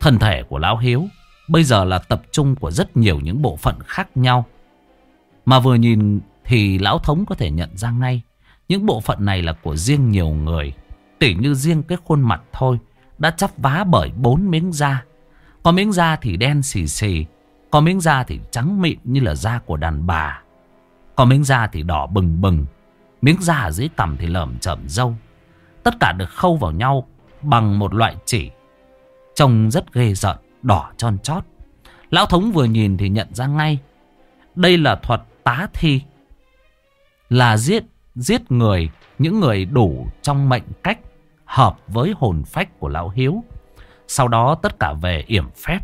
A: Thân thể của Lão Hiếu bây giờ là tập trung của rất nhiều những bộ phận khác nhau. Mà vừa nhìn thì Lão Thống có thể nhận ra ngay. Những bộ phận này là của riêng nhiều người. Tỉ như riêng cái khuôn mặt thôi đã chắp vá bởi bốn miếng da. Có miếng da thì đen xì xì. Có miếng da thì trắng mịn như là da của đàn bà. Có miếng da thì đỏ bừng bừng. Miếng da ở dưới tầm thì lởm chởm dâu. Tất cả được khâu vào nhau bằng một loại chỉ. Trông rất ghê rợn, đỏ tròn chót. Lão Thống vừa nhìn thì nhận ra ngay. Đây là thuật tá thi. Là giết giết người, những người đủ trong mệnh cách hợp với hồn phách của Lão Hiếu. Sau đó tất cả về yểm phép,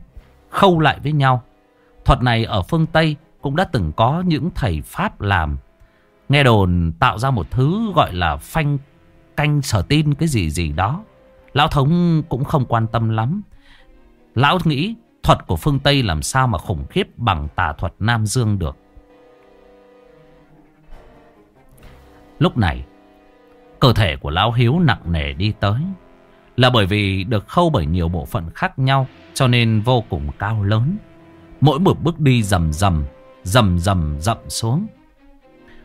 A: khâu lại với nhau. Thuật này ở phương Tây cũng đã từng có những thầy Pháp làm. Nghe đồn tạo ra một thứ gọi là phanh canh sở tin cái gì gì đó. Lão Thống cũng không quan tâm lắm. Lão nghĩ thuật của phương Tây làm sao mà khủng khiếp bằng tà thuật Nam Dương được. Lúc này, cơ thể của Lão Hiếu nặng nề đi tới. Là bởi vì được khâu bởi nhiều bộ phận khác nhau cho nên vô cùng cao lớn. Mỗi một bước đi rầm rầm Dầm dầm rậm xuống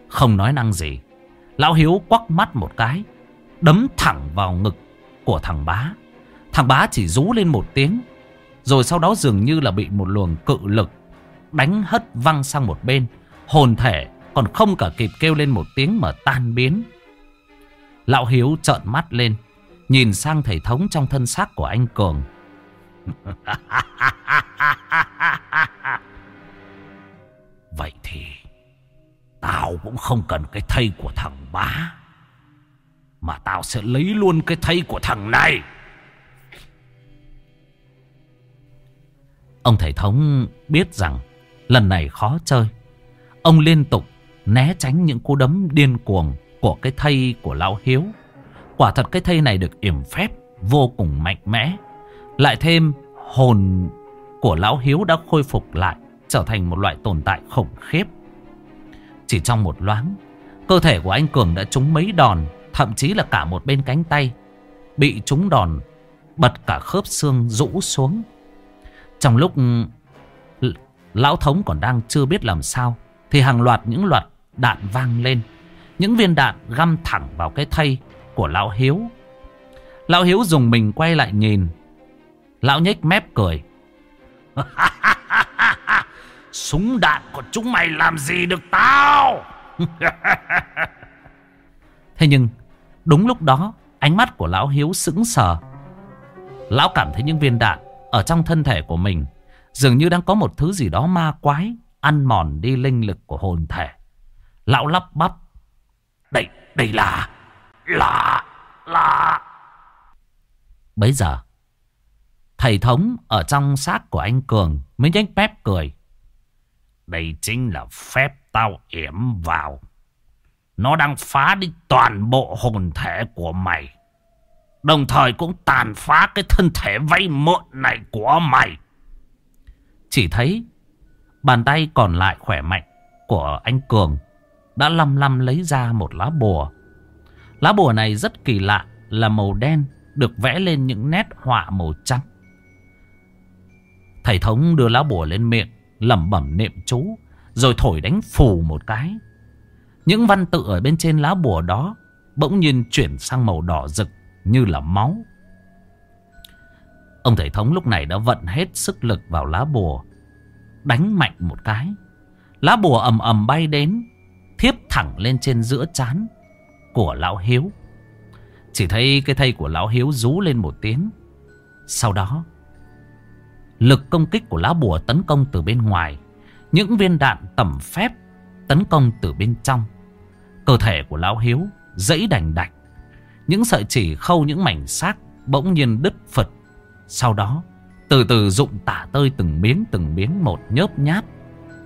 A: Không nói năng gì Lão Hiếu quắc mắt một cái Đấm thẳng vào ngực của thằng bá Thằng bá chỉ rú lên một tiếng Rồi sau đó dường như là bị một luồng cự lực Đánh hất văng sang một bên Hồn thể còn không cả kịp kêu lên một tiếng mà tan biến. Lão Hiếu trợn mắt lên, Nhìn sang thầy thống trong thân xác của anh Cường. Vậy thì, Tao cũng không cần cái thây của thằng bá, Mà tao sẽ lấy luôn cái thây của thằng này. Ông thầy thống biết rằng Lần này khó chơi. Ông liên tục né tránh những cú đấm điên cuồng Của cái thây của Lão Hiếu. Quả thật cái thây này được yểm phép Vô cùng mạnh mẽ. Lại thêm, hồn của Lão Hiếu đã khôi phục lại, Trở thành một loại tồn tại khủng khiếp. Chỉ trong một loáng, Cơ thể của anh Cường đã trúng mấy đòn, Thậm chí là cả một bên cánh tay, Bị trúng đòn, Bật cả khớp xương rũ xuống. Trong lúc Lão Thống còn đang chưa biết làm sao, Thì hàng loạt những loạt đạn vang lên. Những viên đạn găm thẳng vào cái thây của Lão Hiếu. Lão Hiếu dùng mình quay lại nhìn. Lão nhếch mép cười. Súng đạn của chúng mày làm gì được tao? Thế nhưng, Đúng lúc đó, Ánh mắt của Lão Hiếu sững sờ. Lão cảm thấy những viên đạn Ở trong thân thể của mình Dường như đang có một thứ gì đó ma quái Ăn mòn đi linh lực của hồn thể. Lão lắp bắp Đây, đây là Là, là Bấy giờ Thầy thống ở trong xác của anh Cường mới nhếch phép cười. Đây chính là phép tao yểm vào. Nó đang phá đi toàn bộ hồn thể của mày. Đồng thời cũng tàn phá cái thân thể vay mượn này của mày. Chỉ thấy bàn tay còn lại khỏe mạnh của anh Cường đã lăm lăm lấy ra một lá bùa. Lá bùa này rất kỳ lạ, là màu đen, được vẽ lên những nét họa màu trắng. Thầy thống đưa lá bùa lên miệng, lẩm bẩm niệm chú, Rồi thổi đánh phù một cái Những văn tự ở bên trên lá bùa đó Bỗng nhiên chuyển sang màu đỏ rực Như là máu Ông thầy thống lúc này đã vận hết sức lực vào lá bùa, Đánh mạnh một cái Lá bùa ầm ầm bay đến Thiếp thẳng lên trên giữa chán Của lão Hiếu. Chỉ thấy cái thây của lão Hiếu rú lên một tiếng. Sau đó, Lực công kích của lá bùa tấn công từ bên ngoài, Những viên đạn tầm phép tấn công từ bên trong. Cơ thể của lão hiếu dẫy đành đạch, Những sợi chỉ khâu những mảnh xác bỗng nhiên đứt phật. Sau đó, từ từ rụng tả tơi từng miếng từng miếng một nhớp nháp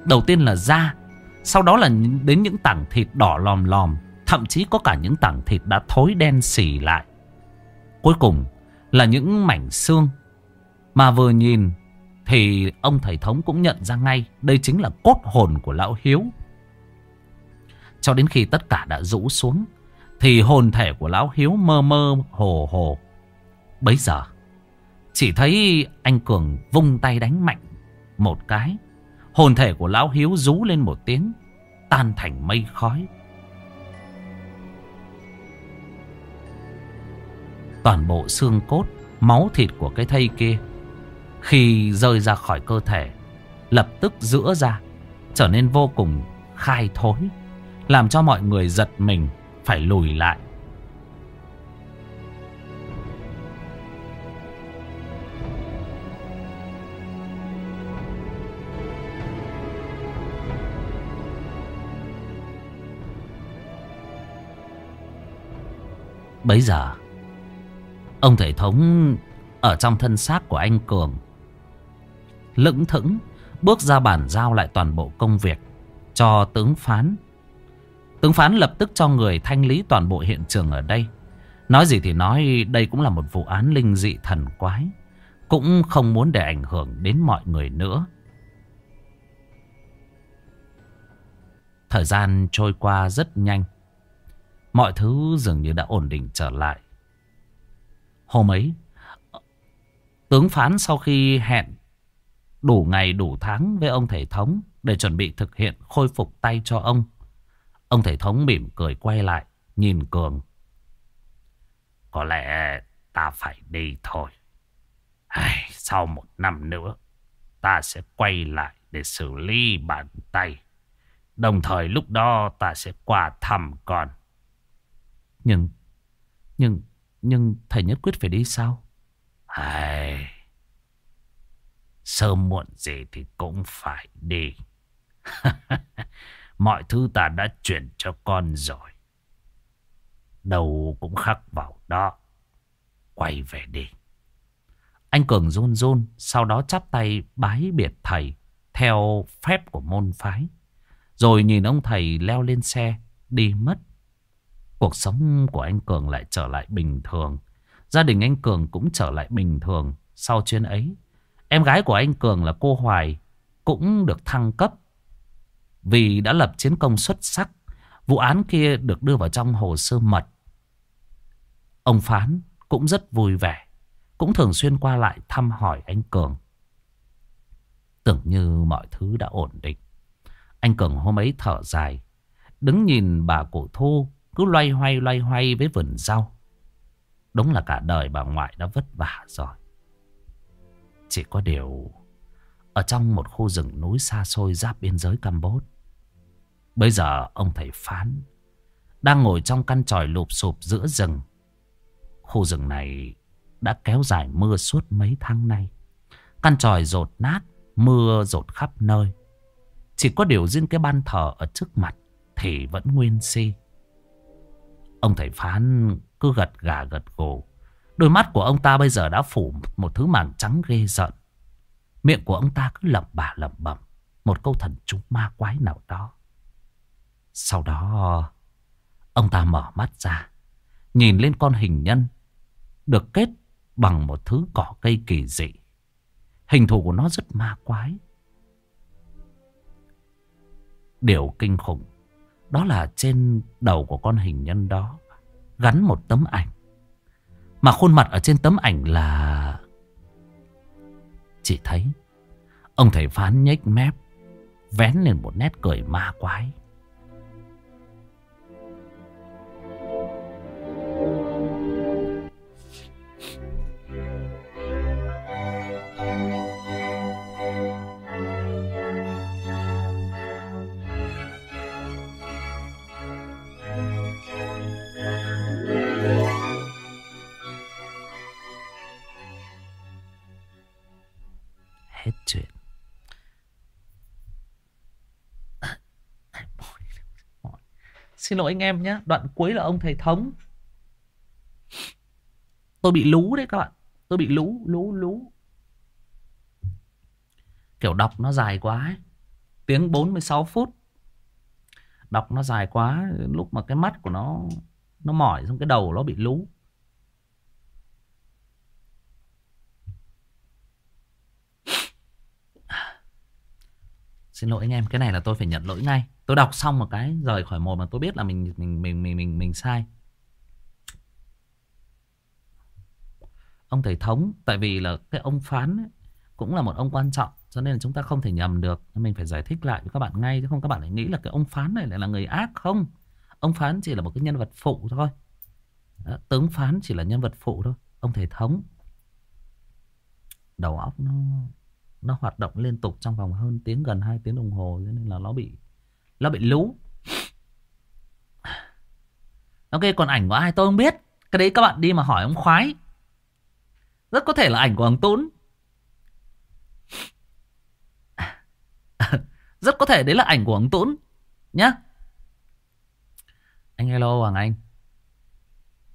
A: Đầu tiên là da sau đó là đến những tảng thịt đỏ lòm lòm, Thậm chí có cả những tảng thịt đã thối đen xỉ lại. Cuối cùng là những mảnh xương. Mà vừa nhìn thì ông thầy thống cũng nhận ra ngay, Đây chính là cốt hồn của lão Hiếu. Cho đến khi tất cả đã rũ xuống, Thì hồn thể của lão Hiếu mơ mơ, hồ hồ. Bấy giờ, Chỉ thấy anh Cường vung tay đánh mạnh Một cái. Hồn thể của lão Hiếu rú lên một tiếng, Tan thành mây khói. Toàn bộ xương cốt, Máu thịt của cái thây kia, khi rơi ra khỏi cơ thể, Lập tức giữa ra, Trở nên vô cùng khai thối, Làm cho mọi người giật mình, Phải lùi lại. Bấy giờ, Ông thể thống Ở trong thân xác của anh Cường lững thững, bước ra bàn giao lại toàn bộ công việc cho tướng phán. Tướng phán lập tức cho người thanh lý toàn bộ hiện trường ở đây. Nói gì thì nói, đây cũng là một vụ án linh dị thần quái. Cũng không muốn để ảnh hưởng đến mọi người nữa. Thời gian trôi qua rất nhanh. Mọi thứ dường như đã ổn định trở lại. Hôm ấy, tướng phán sau khi hẹn đủ ngày đủ tháng với ông thầy thống để chuẩn bị thực hiện khôi phục tay cho ông. Ông thầy thống mỉm cười quay lại, nhìn Cường.
B: Có lẽ ta phải đi thôi. Ai, sau một năm nữa, ta sẽ quay lại để xử lý bàn tay. Đồng thời lúc đó ta sẽ qua thăm con.
A: Nhưng, nhưng, nhưng thầy nhất quyết phải đi sao?
B: hay Sớm muộn gì thì cũng phải đi. Mọi thứ ta đã chuyển cho con rồi. Đầu cũng khắc vào đó. Quay về đi.
A: Anh Cường run run, sau đó chắp tay bái biệt thầy theo phép của môn phái. Rồi nhìn ông thầy leo lên xe, đi mất. Cuộc sống của anh Cường lại trở lại bình thường. Gia đình anh Cường cũng trở lại bình thường sau chuyến ấy. Em gái của anh Cường là cô Hoài cũng được thăng cấp vì đã lập chiến công xuất sắc. Vụ án kia được đưa vào trong hồ sơ mật. Ông Phán cũng rất vui vẻ, cũng thường xuyên qua lại thăm hỏi anh Cường. Tưởng như mọi thứ đã ổn định. Anh Cường hôm ấy thở dài, đứng nhìn bà cụ Thu cứ loay hoay loay hoay với vườn rau. Đúng là cả đời bà ngoại đã vất vả rồi. Chỉ có điều, Ở trong một khu rừng núi xa xôi giáp biên giới Campuchia Bây giờ ông thầy Phán Đang ngồi trong căn tròi lụp sụp giữa rừng Khu rừng này đã kéo dài mưa suốt mấy tháng nay Căn tròi rột nát, Mưa rột khắp nơi Chỉ có điều riêng cái ban thờ ở trước mặt Thì vẫn nguyên si Ông thầy Phán cứ gật gà gật gù Đôi mắt của ông ta bây giờ đã phủ một thứ màng trắng ghê rợn. Miệng của ông ta cứ lẩm bà lẩm bẩm một câu thần chú ma quái nào đó. Sau đó, ông ta mở mắt ra, nhìn lên con hình nhân được kết bằng một thứ cỏ cây kỳ dị. Hình thù của nó rất ma quái. Điều kinh khủng đó là trên đầu của con hình nhân đó, gắn một tấm ảnh. Mà khuôn mặt ở trên tấm ảnh là... Chỉ thấy, Ông thầy phán nhếch mép, Vén lên một nét cười ma quái Xin lỗi anh em nhé, Đoạn cuối là ông thầy thống. Tôi bị lú đấy các bạn, Tôi bị lú lú lú. Kiểu đọc nó dài quá ấy. Tiếng 46 phút. Đọc nó dài quá, Lúc mà cái mắt của nó Nó mỏi, xong cái đầu nó bị lú. Xin lỗi anh em Cái này là tôi phải nhận lỗi ngay. Tôi đọc xong một cái rời khỏi mồm mà tôi biết là mình mình mình mình mình mình sai. Ông thầy thống tại vì là cái ông phán ấy, cũng là một ông quan trọng cho nên là chúng ta không thể nhầm được. Mình phải giải thích lại với các bạn ngay chứ không các bạn lại nghĩ là cái ông phán này lại là người ác không? Ông phán chỉ là một cái nhân vật phụ thôi. Đó, tướng phán chỉ là nhân vật phụ thôi. Ông thầy thống. Đầu óc nó nó hoạt động liên tục trong vòng hơn tiếng, gần 2 tiếng đồng hồ, cho nên là nó bị nó bị lú. Ok, còn ảnh của ai tôi không biết. Cái đấy các bạn đi mà hỏi ông khoái. Rất có thể là ảnh của ông tốn. Rất có thể đấy là ảnh của ông tốn Nhá. Anh hello Hoàng Anh.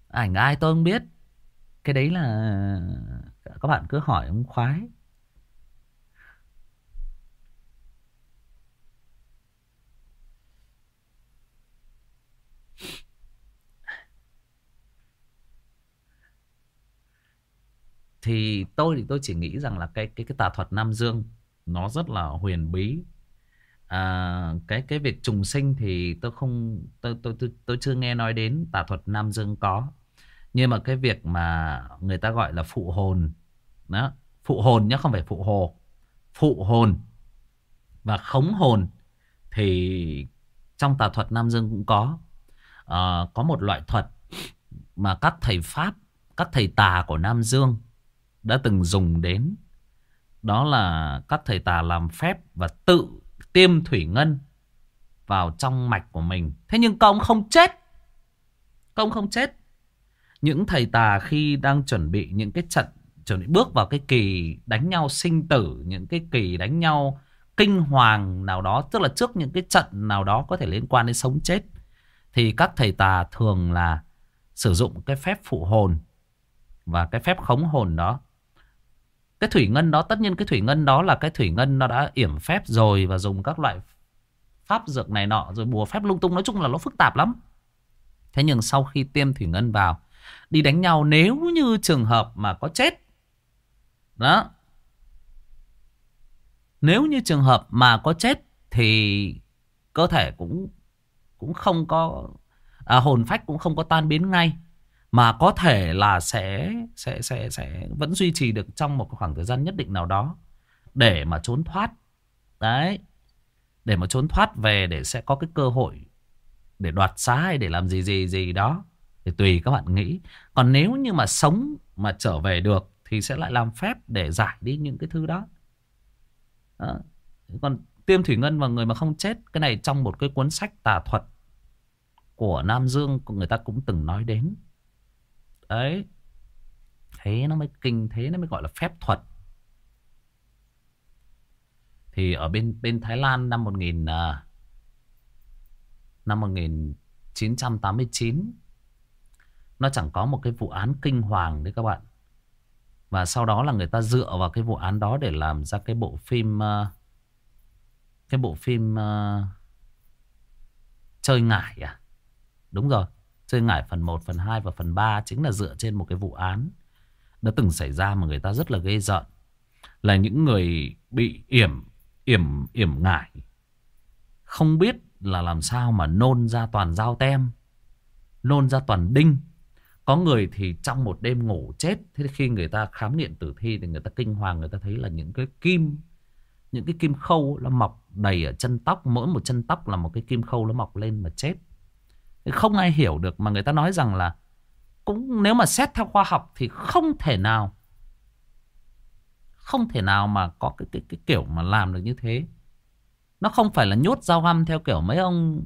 A: Ảnh ai tôi không biết. Cái đấy là, Các bạn cứ hỏi ông khoái. Thì tôi thì tôi chỉ nghĩ rằng là cái cái cái tà thuật Nam Dương nó rất là huyền bí à, cái cái việc trùng sinh thì tôi không tôi tôi tôi, tôi chưa nghe nói đến tà thuật Nam Dương có nhưng mà cái việc mà người ta gọi là phụ hồn đó phụ hồn nhé không phải phụ hồ phụ hồn và khống hồn thì trong tà thuật Nam Dương cũng có. À, có một loại thuật mà các thầy Pháp, các thầy tà của Nam Dương đã từng dùng đến. Đó là các thầy tà làm phép và tự tiêm thủy ngân vào trong mạch của mình. Thế nhưng công không chết. Công không chết. Những thầy tà khi đang chuẩn bị những cái trận chuẩn bị bước vào cái kỳ đánh nhau sinh tử, những cái kỳ đánh nhau kinh hoàng nào đó, tức là trước những cái trận nào đó có thể liên quan đến sống chết thì các thầy tà thường là sử dụng cái phép phụ hồn và cái phép khống hồn đó. Cái thủy ngân đó, tất nhiên cái thủy ngân đó là cái thủy ngân nó đã yểm phép rồi và dùng các loại pháp dược này nọ rồi bùa phép lung tung. Nói chung là nó phức tạp lắm. Thế nhưng sau khi tiêm thủy ngân vào đi đánh nhau nếu như trường hợp mà có chết. Đó. Nếu như trường hợp mà có chết thì cơ thể cũng cũng không có à, hồn phách cũng không có tan biến ngay mà có thể là sẽ sẽ sẽ sẽ vẫn duy trì được trong một khoảng thời gian nhất định nào đó để mà trốn thoát. Đấy. Để mà trốn thoát về để sẽ có cái cơ hội để đoạt xá hay để làm gì gì gì đó. Thì tùy các bạn nghĩ. Còn nếu như mà sống mà trở về được thì sẽ lại làm phép để giải đi những cái thứ đó, đó. còn tiêm thủy ngân vào người mà không chết cái này trong một cái cuốn sách tà thuật của Nam Dương người ta cũng từng nói đến đấy thế nó mới kinh thế nó mới gọi là phép thuật. Thì ở bên bên Thái Lan năm 1000 à, năm 1989 nó chẳng có một cái vụ án kinh hoàng đấy các bạn. Và sau đó là người ta dựa vào cái vụ án đó để làm ra cái bộ phim à, cái bộ phim uh, chơi ngải à? Đúng rồi chơi ngải phần 1 phần 2 và phần 3 chính là dựa trên một cái vụ án đã từng xảy ra mà người ta rất là ghê giận là những người bị yểm yểm yểm ngải. Không biết là làm sao mà nôn ra toàn dao tem, nôn ra toàn đinh. Có người thì trong một đêm ngủ chết. Thế khi người ta khám nghiệm tử thi thì người ta kinh hoàng, người ta thấy là những cái kim, những cái kim khâu nó mọc đầy ở chân tóc. Mỗi một chân tóc là một cái kim khâu nó mọc lên mà chết không ai hiểu được mà người ta nói rằng là cũng nếu mà xét theo khoa học thì không thể nào không thể nào mà có cái cái cái kiểu mà làm được như thế. Nó không phải là nhốt dao găm theo kiểu mấy ông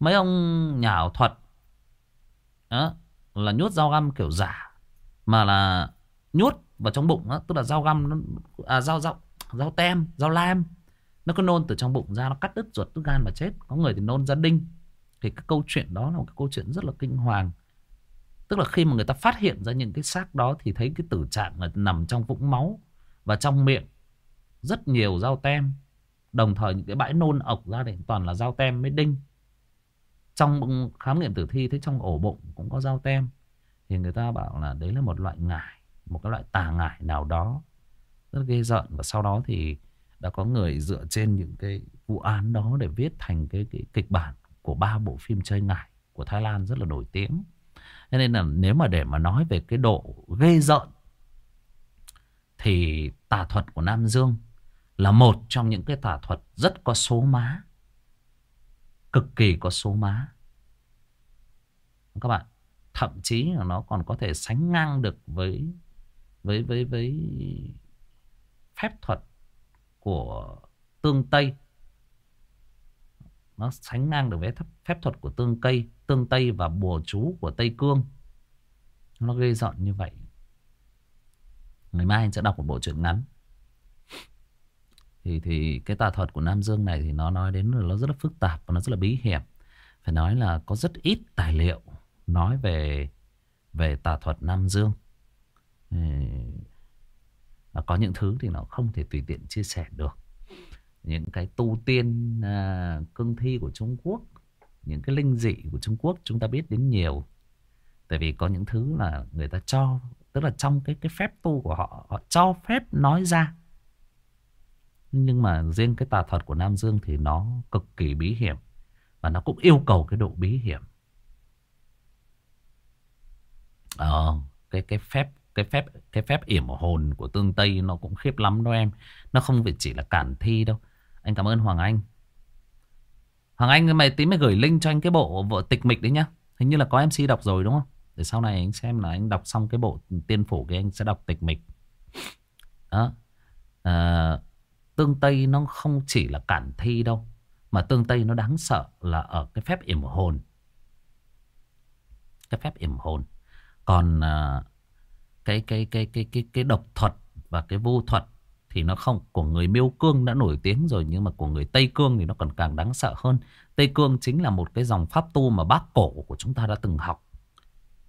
A: mấy ông nhà ảo thuật. Đó, là nhốt dao găm kiểu giả mà là nhốt vào trong bụng đó, tức là dao găm nó, à, dao dao dao tem dao lam nó có nôn từ trong bụng ra nó cắt đứt ruột tức gan mà chết. Có người thì nôn ra đinh thì cái câu chuyện đó là một cái câu chuyện rất là kinh hoàng. Tức là khi mà người ta phát hiện ra những cái xác đó thì thấy cái tử trạng là nằm trong vũng máu và trong miệng rất nhiều dao tem. Đồng thời những cái bãi nôn ọc ra thì toàn là dao tem mới đinh. Trong khám nghiệm tử thi thấy trong ổ bụng cũng có dao tem. Thì người ta bảo là đấy là một loại ngải một cái loại tà ngải nào đó. Rất ghê rợn. Và sau đó thì đã có người dựa trên những cái vụ án đó để viết thành cái, cái kịch bản của ba bộ phim chơi ngải của Thái Lan rất là nổi tiếng. Thế nên là nếu mà để mà nói về cái độ ghê rợn, thì tà thuật của Nam Dương là một trong những cái tà thuật rất có số má, cực kỳ có số má. Các bạn, thậm chí là nó còn có thể sánh ngang được với với với với phép thuật của tương tây nó sánh ngang được với phép thuật của tương cây, tương tây và bùa chú của tây cương nó gây dọn như vậy ngày mai anh sẽ đọc một bộ truyện ngắn thì thì cái tà thuật của Nam Dương này thì nó nói đến là nó rất là phức tạp và nó rất là bí hiểm. Phải nói là có rất ít tài liệu nói về về tà thuật Nam Dương. Và có những thứ thì nó không thể tùy tiện chia sẻ được. Những cái tu tiên uh, cương thi của Trung Quốc, những cái linh dị của Trung Quốc chúng ta biết đến nhiều. Tại vì có những thứ là người ta cho, tức là trong cái cái phép tu của họ, họ cho phép nói ra nhưng mà riêng cái tà thuật của Nam Dương thì nó cực kỳ bí hiểm. Và nó cũng yêu cầu cái độ bí hiểm. Ờ, cái cái phép cái phép cái phép yểm hồn của tương tây nó cũng khiếp lắm đó em. Nó không phải chỉ là cản thi đâu. Anh cảm ơn Hoàng Anh. Hoàng Anh mày tí mày gửi link cho anh cái bộ vợ tịch mịch đấy nhá. Hình như là có MC đọc rồi đúng không? Để sau này anh xem là anh đọc xong cái bộ tiên phủ kia anh sẽ đọc tịch mịch. Đó. À, Tương Tây nó không chỉ là cản thi đâu Mà tương Tây nó đáng sợ là ở cái phép yểm hồn. Cái phép yểm hồn. Còn à, cái, cái, cái, cái, cái, cái độc thuật và cái vô thuật thì nó không. Của người miêu cương đã nổi tiếng rồi, nhưng mà của người tây cương thì nó còn càng đáng sợ hơn. Tây cương chính là một cái dòng pháp tu mà bác cổ của chúng ta đã từng học.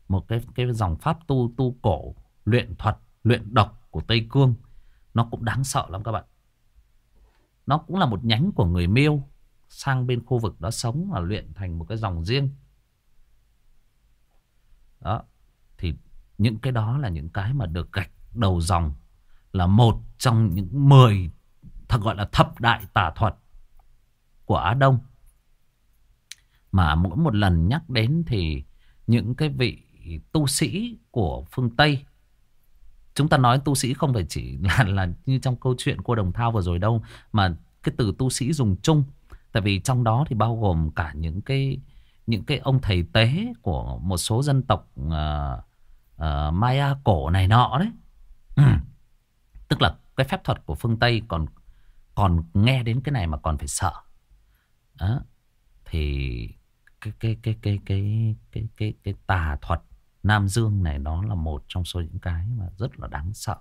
A: Một cái cái dòng pháp tu tu cổ, luyện thuật, luyện độc của tây cương. Nó cũng đáng sợ lắm các bạn. Nó cũng là một nhánh của người miêu sang bên khu vực đó sống và luyện thành một cái dòng riêng. Đó. Thì những cái đó là những cái mà được gạch đầu dòng là một trong những mười thật gọi là thập đại tà thuật của Á Đông. Mà mỗi một lần nhắc đến thì những cái vị tu sĩ của phương Tây Chúng ta nói tu sĩ không phải chỉ là, là như trong câu chuyện của Đồng Thao vừa rồi đâu Mà cái từ tu sĩ dùng chung Tại vì trong đó thì bao gồm cả những cái những cái ông thầy tế của một số dân tộc uh, uh, Maya cổ này nọ đấy Tức là cái phép thuật của phương Tây còn còn nghe đến cái này mà còn phải sợ. Đó. Thì cái cái cái cái cái cái cái cái tà thuật Nam Dương này nó là một trong số những cái mà rất là đáng sợ.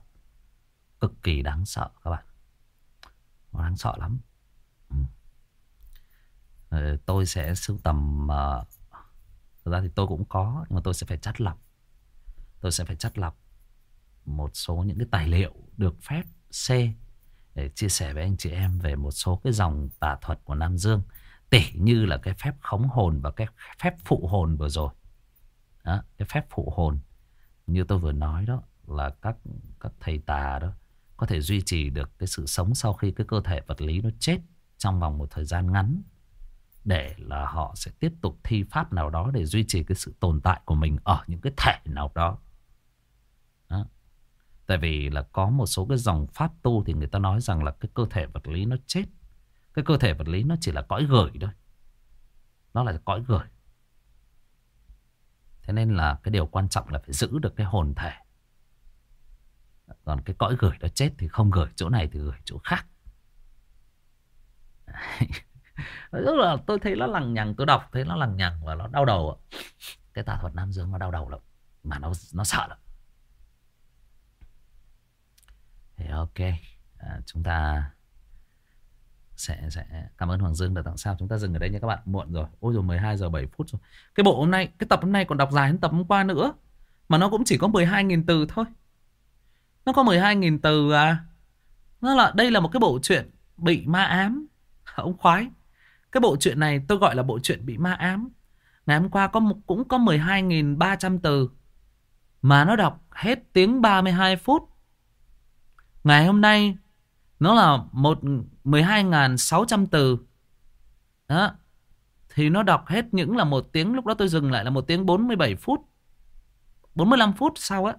A: Cực kỳ đáng sợ các bạn. Nó đáng sợ lắm. Ừ. Ờ, tôi sẽ sưu tầm ờ, uh, Thực ra thì tôi cũng có Nhưng mà tôi sẽ phải chắt lọc Tôi sẽ phải chắt lọc một số những cái tài liệu được phép C để chia sẻ với anh chị em về một số cái dòng tà thuật của Nam Dương tỉ như là cái phép khống hồn và cái phép phụ hồn vừa rồi đó, cái phép phụ hồn như tôi vừa nói đó là các các thầy tà đó có thể duy trì được cái sự sống sau khi cái cơ thể vật lý nó chết trong vòng một thời gian ngắn để là họ sẽ tiếp tục thi pháp nào đó để duy trì cái sự tồn tại của mình ở những cái thể nào đó. đó. Tại vì là có một số cái dòng pháp tu thì người ta nói rằng là cái cơ thể vật lý nó chết. Cái cơ thể vật lý nó chỉ là cõi gửi thôi. Nó là cõi gửi. Thế nên là cái điều quan trọng là phải giữ được cái hồn thể. Còn cái cõi gửi nó chết thì không gửi chỗ này thì gửi chỗ khác. Rất là tôi thấy nó lằng nhằng, tôi đọc thấy nó lằng nhằng và nó đau đầu. Cái tà thuật Nam Dương nó đau đầu lắm. Mà nó nó sợ lắm. Thì ok. À, Chúng ta sẽ sẽ cảm ơn Hoàng Dương đã tặng sao. Chúng ta dừng ở đây nha các bạn. Muộn rồi. Ôi rồi 12 giờ 7 phút rồi. Cái bộ hôm nay cái tập hôm nay còn đọc dài hơn tập hôm qua nữa. Mà nó cũng chỉ có 12.000 từ thôi. Nó có 12.000 từ à. Nó là đây là một cái bộ truyện bị ma ám. Ông khoái. Cái bộ truyện này tôi gọi là bộ truyện bị ma ám. Ngày hôm qua có một, cũng có 12.300 từ. Mà nó đọc hết tiếng 32 phút. Ngày hôm nay nó là một 12.600 từ. Đó. Thì nó đọc hết những là một tiếng. Lúc đó tôi dừng lại là một tiếng 47 phút. 45 phút sau á.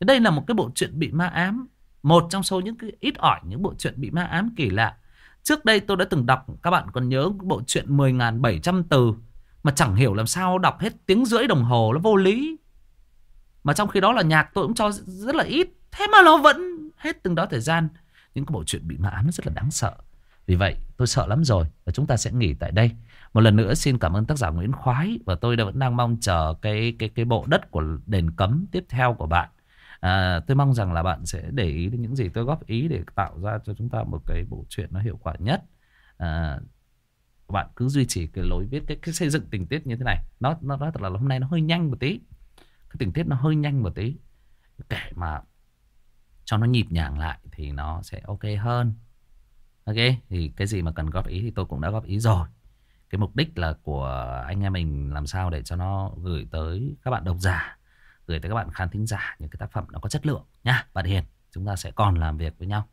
A: Đây là một cái bộ truyện bị ma ám. Một trong số những cái ít ỏi những bộ truyện bị ma ám kỳ lạ. Trước đây tôi đã từng đọc, các bạn còn nhớ bộ truyện 10.700 từ. Mà chẳng hiểu làm sao đọc hết tiếng rưỡi đồng hồ, nó vô lý. Mà trong khi đó là nhạc tôi cũng cho rất là ít. Thế mà nó vẫn hết từng đó thời gian những cái bộ chuyện bị ma ám rất là đáng sợ. Vì vậy tôi sợ lắm rồi và chúng ta sẽ nghỉ tại đây. Một lần nữa xin cảm ơn tác giả Nguyễn Khoái và tôi đã vẫn đang mong chờ cái cái cái bộ đất của đền cấm tiếp theo của bạn. À, tôi mong rằng là bạn sẽ để ý đến những gì tôi góp ý để tạo ra cho chúng ta một cái bộ truyện nó hiệu quả nhất. À, bạn cứ duy trì cái lối viết cái, cái xây dựng tình tiết như thế này. Nó nó nói thật là hôm nay nó hơi nhanh một tí. Cái tình tiết nó hơi nhanh một tí. Kể mà cho nó nhịp nhàng lại thì nó sẽ ok hơn. Ok thì cái gì mà cần góp ý thì tôi cũng đã góp ý rồi. Cái mục đích là của anh em mình làm sao để cho nó gửi tới các bạn độc giả gửi tới các bạn khán thính giả những cái tác phẩm nó có chất lượng nhá bạn Hiền chúng ta sẽ còn làm việc với nhau.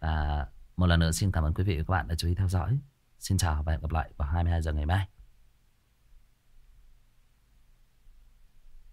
A: À, một lần nữa xin cảm ơn quý vị và các bạn đã chú ý theo dõi. Xin chào và hẹn gặp lại vào 22 giờ ngày mai.